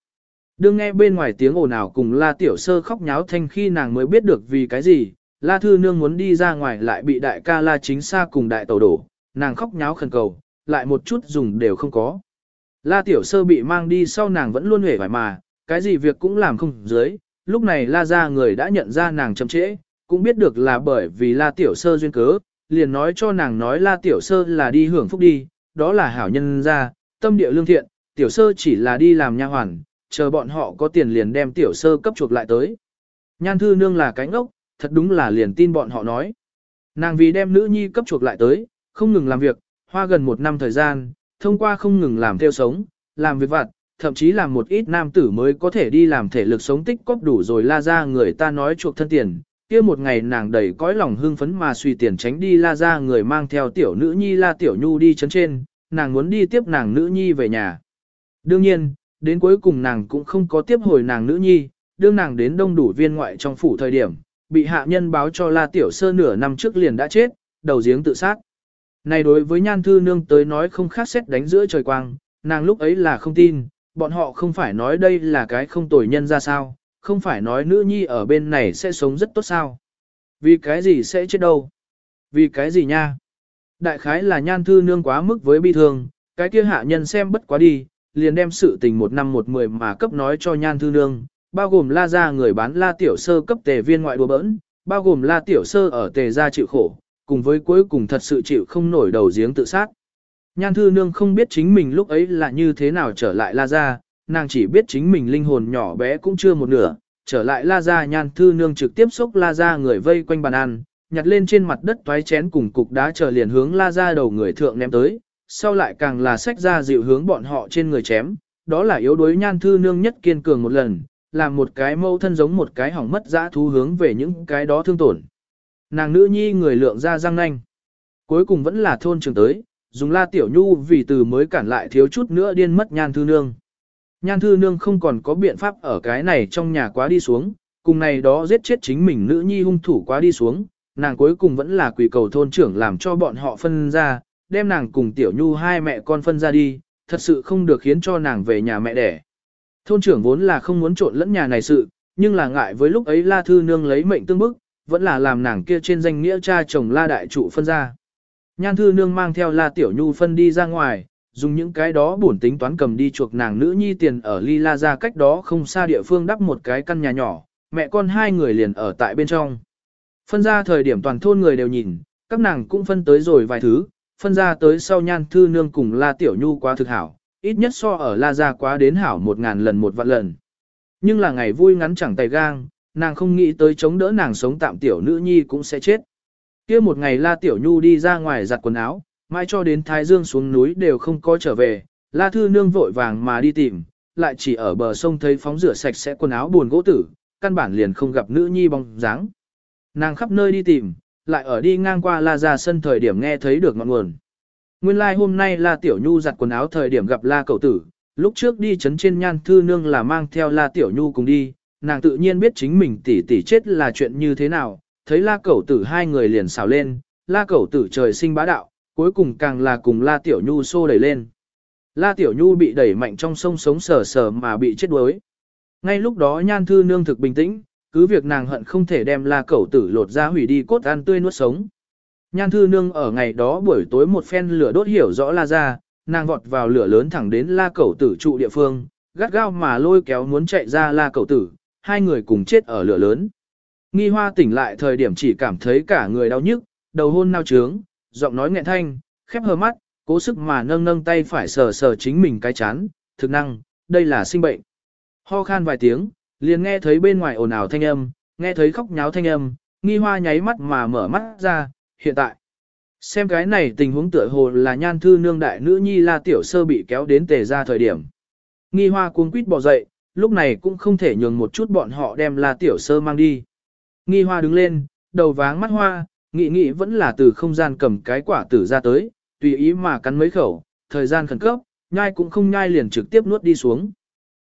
Đương nghe bên ngoài tiếng ồn ào cùng La Tiểu Sơ khóc nháo thanh khi nàng mới biết được vì cái gì, La Thư Nương muốn đi ra ngoài lại bị đại ca La Chính xa cùng đại tàu đổ, nàng khóc nháo khẩn cầu, lại một chút dùng đều không có. La Tiểu Sơ bị mang đi sau nàng vẫn luôn hề vải mà, cái gì việc cũng làm không dưới, lúc này La ra người đã nhận ra nàng chậm trễ, cũng biết được là bởi vì La Tiểu Sơ duyên cớ, liền nói cho nàng nói La Tiểu Sơ là đi hưởng phúc đi, đó là hảo nhân ra, tâm địa lương thiện, Tiểu Sơ chỉ là đi làm nha hoàn, chờ bọn họ có tiền liền đem Tiểu Sơ cấp chuộc lại tới. Nhan Thư Nương là cánh ốc, thật đúng là liền tin bọn họ nói. Nàng vì đem nữ nhi cấp chuộc lại tới, không ngừng làm việc, hoa gần một năm thời gian, thông qua không ngừng làm theo sống, làm việc vặt, thậm chí là một ít nam tử mới có thể đi làm thể lực sống tích cóp đủ rồi la ra người ta nói chuộc thân tiền. kia một ngày nàng đầy cõi lòng hưng phấn mà suy tiền tránh đi la ra người mang theo tiểu nữ nhi la tiểu nhu đi chấn trên, nàng muốn đi tiếp nàng nữ nhi về nhà. Đương nhiên, đến cuối cùng nàng cũng không có tiếp hồi nàng nữ nhi, đương nàng đến đông đủ viên ngoại trong phủ thời điểm, bị hạ nhân báo cho la tiểu sơ nửa năm trước liền đã chết, đầu giếng tự sát. Này đối với nhan thư nương tới nói không khác xét đánh giữa trời quang, nàng lúc ấy là không tin, bọn họ không phải nói đây là cái không tồi nhân ra sao, không phải nói nữ nhi ở bên này sẽ sống rất tốt sao. Vì cái gì sẽ chết đâu? Vì cái gì nha? Đại khái là nhan thư nương quá mức với bi thương, cái kia hạ nhân xem bất quá đi, liền đem sự tình một năm một mười mà cấp nói cho nhan thư nương, bao gồm la ra người bán la tiểu sơ cấp tề viên ngoại đùa bỡn, bao gồm la tiểu sơ ở tề gia chịu khổ, cùng với cuối cùng thật sự chịu không nổi đầu giếng tự sát. Nhan thư nương không biết chính mình lúc ấy là như thế nào trở lại la ra, nàng chỉ biết chính mình linh hồn nhỏ bé cũng chưa một nửa, trở lại la ra nhan thư nương trực tiếp xúc la ra người vây quanh bàn ăn, nhặt lên trên mặt đất toái chén cùng cục đá chờ liền hướng la ra đầu người thượng ném tới, sau lại càng là sách ra dịu hướng bọn họ trên người chém, đó là yếu đuối nhan thư nương nhất kiên cường một lần, làm một cái mâu thân giống một cái hỏng mất dã thú hướng về những cái đó thương tổn. Nàng nữ nhi người lượng ra răng nanh. Cuối cùng vẫn là thôn trường tới, dùng la tiểu nhu vì từ mới cản lại thiếu chút nữa điên mất nhan thư nương. Nhan thư nương không còn có biện pháp ở cái này trong nhà quá đi xuống, cùng này đó giết chết chính mình nữ nhi hung thủ quá đi xuống, nàng cuối cùng vẫn là quỷ cầu thôn trưởng làm cho bọn họ phân ra, đem nàng cùng tiểu nhu hai mẹ con phân ra đi, thật sự không được khiến cho nàng về nhà mẹ đẻ. Thôn trưởng vốn là không muốn trộn lẫn nhà này sự, nhưng là ngại với lúc ấy La Thư Nương lấy mệnh tương bức, vẫn là làm nàng kia trên danh nghĩa cha chồng La Đại Trụ phân ra. Nhan Thư Nương mang theo La Tiểu Nhu phân đi ra ngoài, dùng những cái đó bổn tính toán cầm đi chuộc nàng nữ nhi tiền ở Ly La ra cách đó không xa địa phương đắp một cái căn nhà nhỏ, mẹ con hai người liền ở tại bên trong. Phân ra thời điểm toàn thôn người đều nhìn, các nàng cũng phân tới rồi vài thứ, phân ra tới sau Nhan Thư Nương cùng La Tiểu Nhu quá thực hảo, ít nhất so ở La Gia quá đến hảo một ngàn lần một vạn lần. Nhưng là ngày vui ngắn chẳng tay gang, nàng không nghĩ tới chống đỡ nàng sống tạm tiểu nữ nhi cũng sẽ chết kia một ngày La Tiểu Nhu đi ra ngoài giặt quần áo, mãi cho đến Thái Dương xuống núi đều không có trở về, La Thư Nương vội vàng mà đi tìm, lại chỉ ở bờ sông thấy phóng rửa sạch sẽ quần áo buồn gỗ tử, căn bản liền không gặp nữ nhi bóng dáng. Nàng khắp nơi đi tìm, lại ở đi ngang qua La Gia sân thời điểm nghe thấy được ngọn nguồn. Nguyên lai like hôm nay La Tiểu Nhu giặt quần áo thời điểm gặp La Cậu Tử, lúc trước đi chấn trên nhan thư nương là mang theo La Tiểu Nhu cùng đi, nàng tự nhiên biết chính mình tỷ tỷ chết là chuyện như thế nào, thấy La Cẩu Tử hai người liền xào lên, La Cẩu Tử trời sinh bá đạo, cuối cùng càng là cùng La Tiểu Nhu xô đẩy lên. La Tiểu Nhu bị đẩy mạnh trong sông sống sờ sờ mà bị chết đuối. Ngay lúc đó nhan thư nương thực bình tĩnh, cứ việc nàng hận không thể đem La Cẩu Tử lột ra hủy đi cốt ăn tươi nuốt sống. Nhan thư nương ở ngày đó buổi tối một phen lửa đốt hiểu rõ la ra, nàng vọt vào lửa lớn thẳng đến la cẩu tử trụ địa phương, gắt gao mà lôi kéo muốn chạy ra la cẩu tử, hai người cùng chết ở lửa lớn. Nghi hoa tỉnh lại thời điểm chỉ cảm thấy cả người đau nhức, đầu hôn nao trướng, giọng nói nghẹn thanh, khép hờ mắt, cố sức mà nâng nâng tay phải sờ sờ chính mình cái chán, thực năng, đây là sinh bệnh. Ho khan vài tiếng, liền nghe thấy bên ngoài ồn ào thanh âm, nghe thấy khóc nháo thanh âm, nghi hoa nháy mắt mà mở mắt ra, hiện tại. Xem cái này tình huống tựa hồ là nhan thư nương đại nữ nhi la tiểu sơ bị kéo đến tề ra thời điểm. Nghi hoa cuống quýt bỏ dậy, lúc này cũng không thể nhường một chút bọn họ đem la tiểu sơ mang đi. Nghi hoa đứng lên, đầu váng mắt hoa, nghị nghị vẫn là từ không gian cầm cái quả tử ra tới, tùy ý mà cắn mấy khẩu, thời gian khẩn cấp, nhai cũng không nhai liền trực tiếp nuốt đi xuống.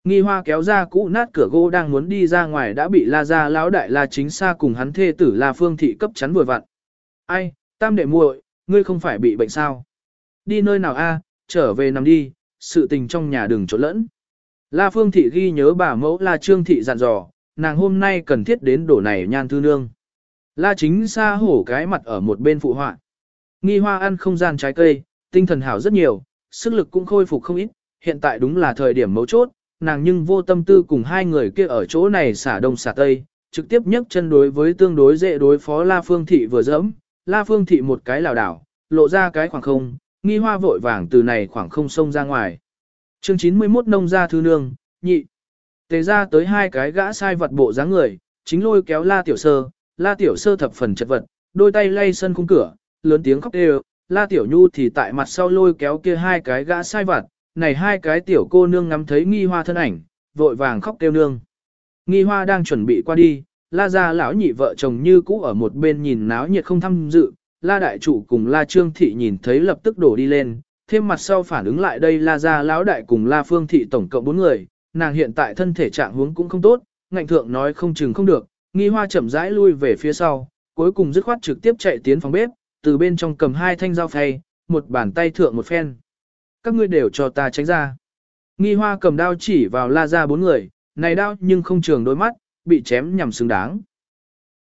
Nghi hoa kéo ra cũ nát cửa gỗ đang muốn đi ra ngoài đã bị la ra lão đại la chính xa cùng hắn thê tử la phương thị cấp chắn vừa vặn. Ai, tam đệ muội, ngươi không phải bị bệnh sao? Đi nơi nào a? trở về nằm đi, sự tình trong nhà đừng trộn lẫn. La Phương Thị ghi nhớ bà mẫu La Trương Thị dặn dò, nàng hôm nay cần thiết đến đổ này nhan thư nương. La chính xa hổ cái mặt ở một bên phụ họa. Nghi hoa ăn không gian trái cây, tinh thần hảo rất nhiều, sức lực cũng khôi phục không ít, hiện tại đúng là thời điểm mấu chốt, nàng nhưng vô tâm tư cùng hai người kia ở chỗ này xả đông xả tây, trực tiếp nhấc chân đối với tương đối dễ đối phó La Phương Thị vừa dẫm, La Phương Thị một cái lảo đảo, lộ ra cái khoảng không, nghi hoa vội vàng từ này khoảng không sông ra ngoài. Chương 91 nông gia thư nương, nhị. Tề ra tới hai cái gã sai vật bộ dáng người, chính lôi kéo La Tiểu Sơ, La Tiểu Sơ thập phần chật vật, đôi tay lay sân khung cửa, lớn tiếng khóc đều, La Tiểu Nhu thì tại mặt sau lôi kéo kia hai cái gã sai vật, này hai cái tiểu cô nương ngắm thấy nghi hoa thân ảnh, vội vàng khóc kêu nương. Nghi hoa đang chuẩn bị qua đi, La gia lão nhị vợ chồng như cũ ở một bên nhìn náo nhiệt không tham dự, La đại chủ cùng La trương thị nhìn thấy lập tức đổ đi lên, thêm mặt sau phản ứng lại đây La gia lão đại cùng La phương thị tổng cộng bốn người, nàng hiện tại thân thể trạng huống cũng không tốt, ngạnh thượng nói không chừng không được, nghi hoa chậm rãi lui về phía sau, cuối cùng dứt khoát trực tiếp chạy tiến phòng bếp, từ bên trong cầm hai thanh dao phay, một bàn tay thượng một phen. Các ngươi đều cho ta tránh ra. Nghi hoa cầm đao chỉ vào la ra bốn người, này đao nhưng không trường đôi mắt, bị chém nhằm xứng đáng.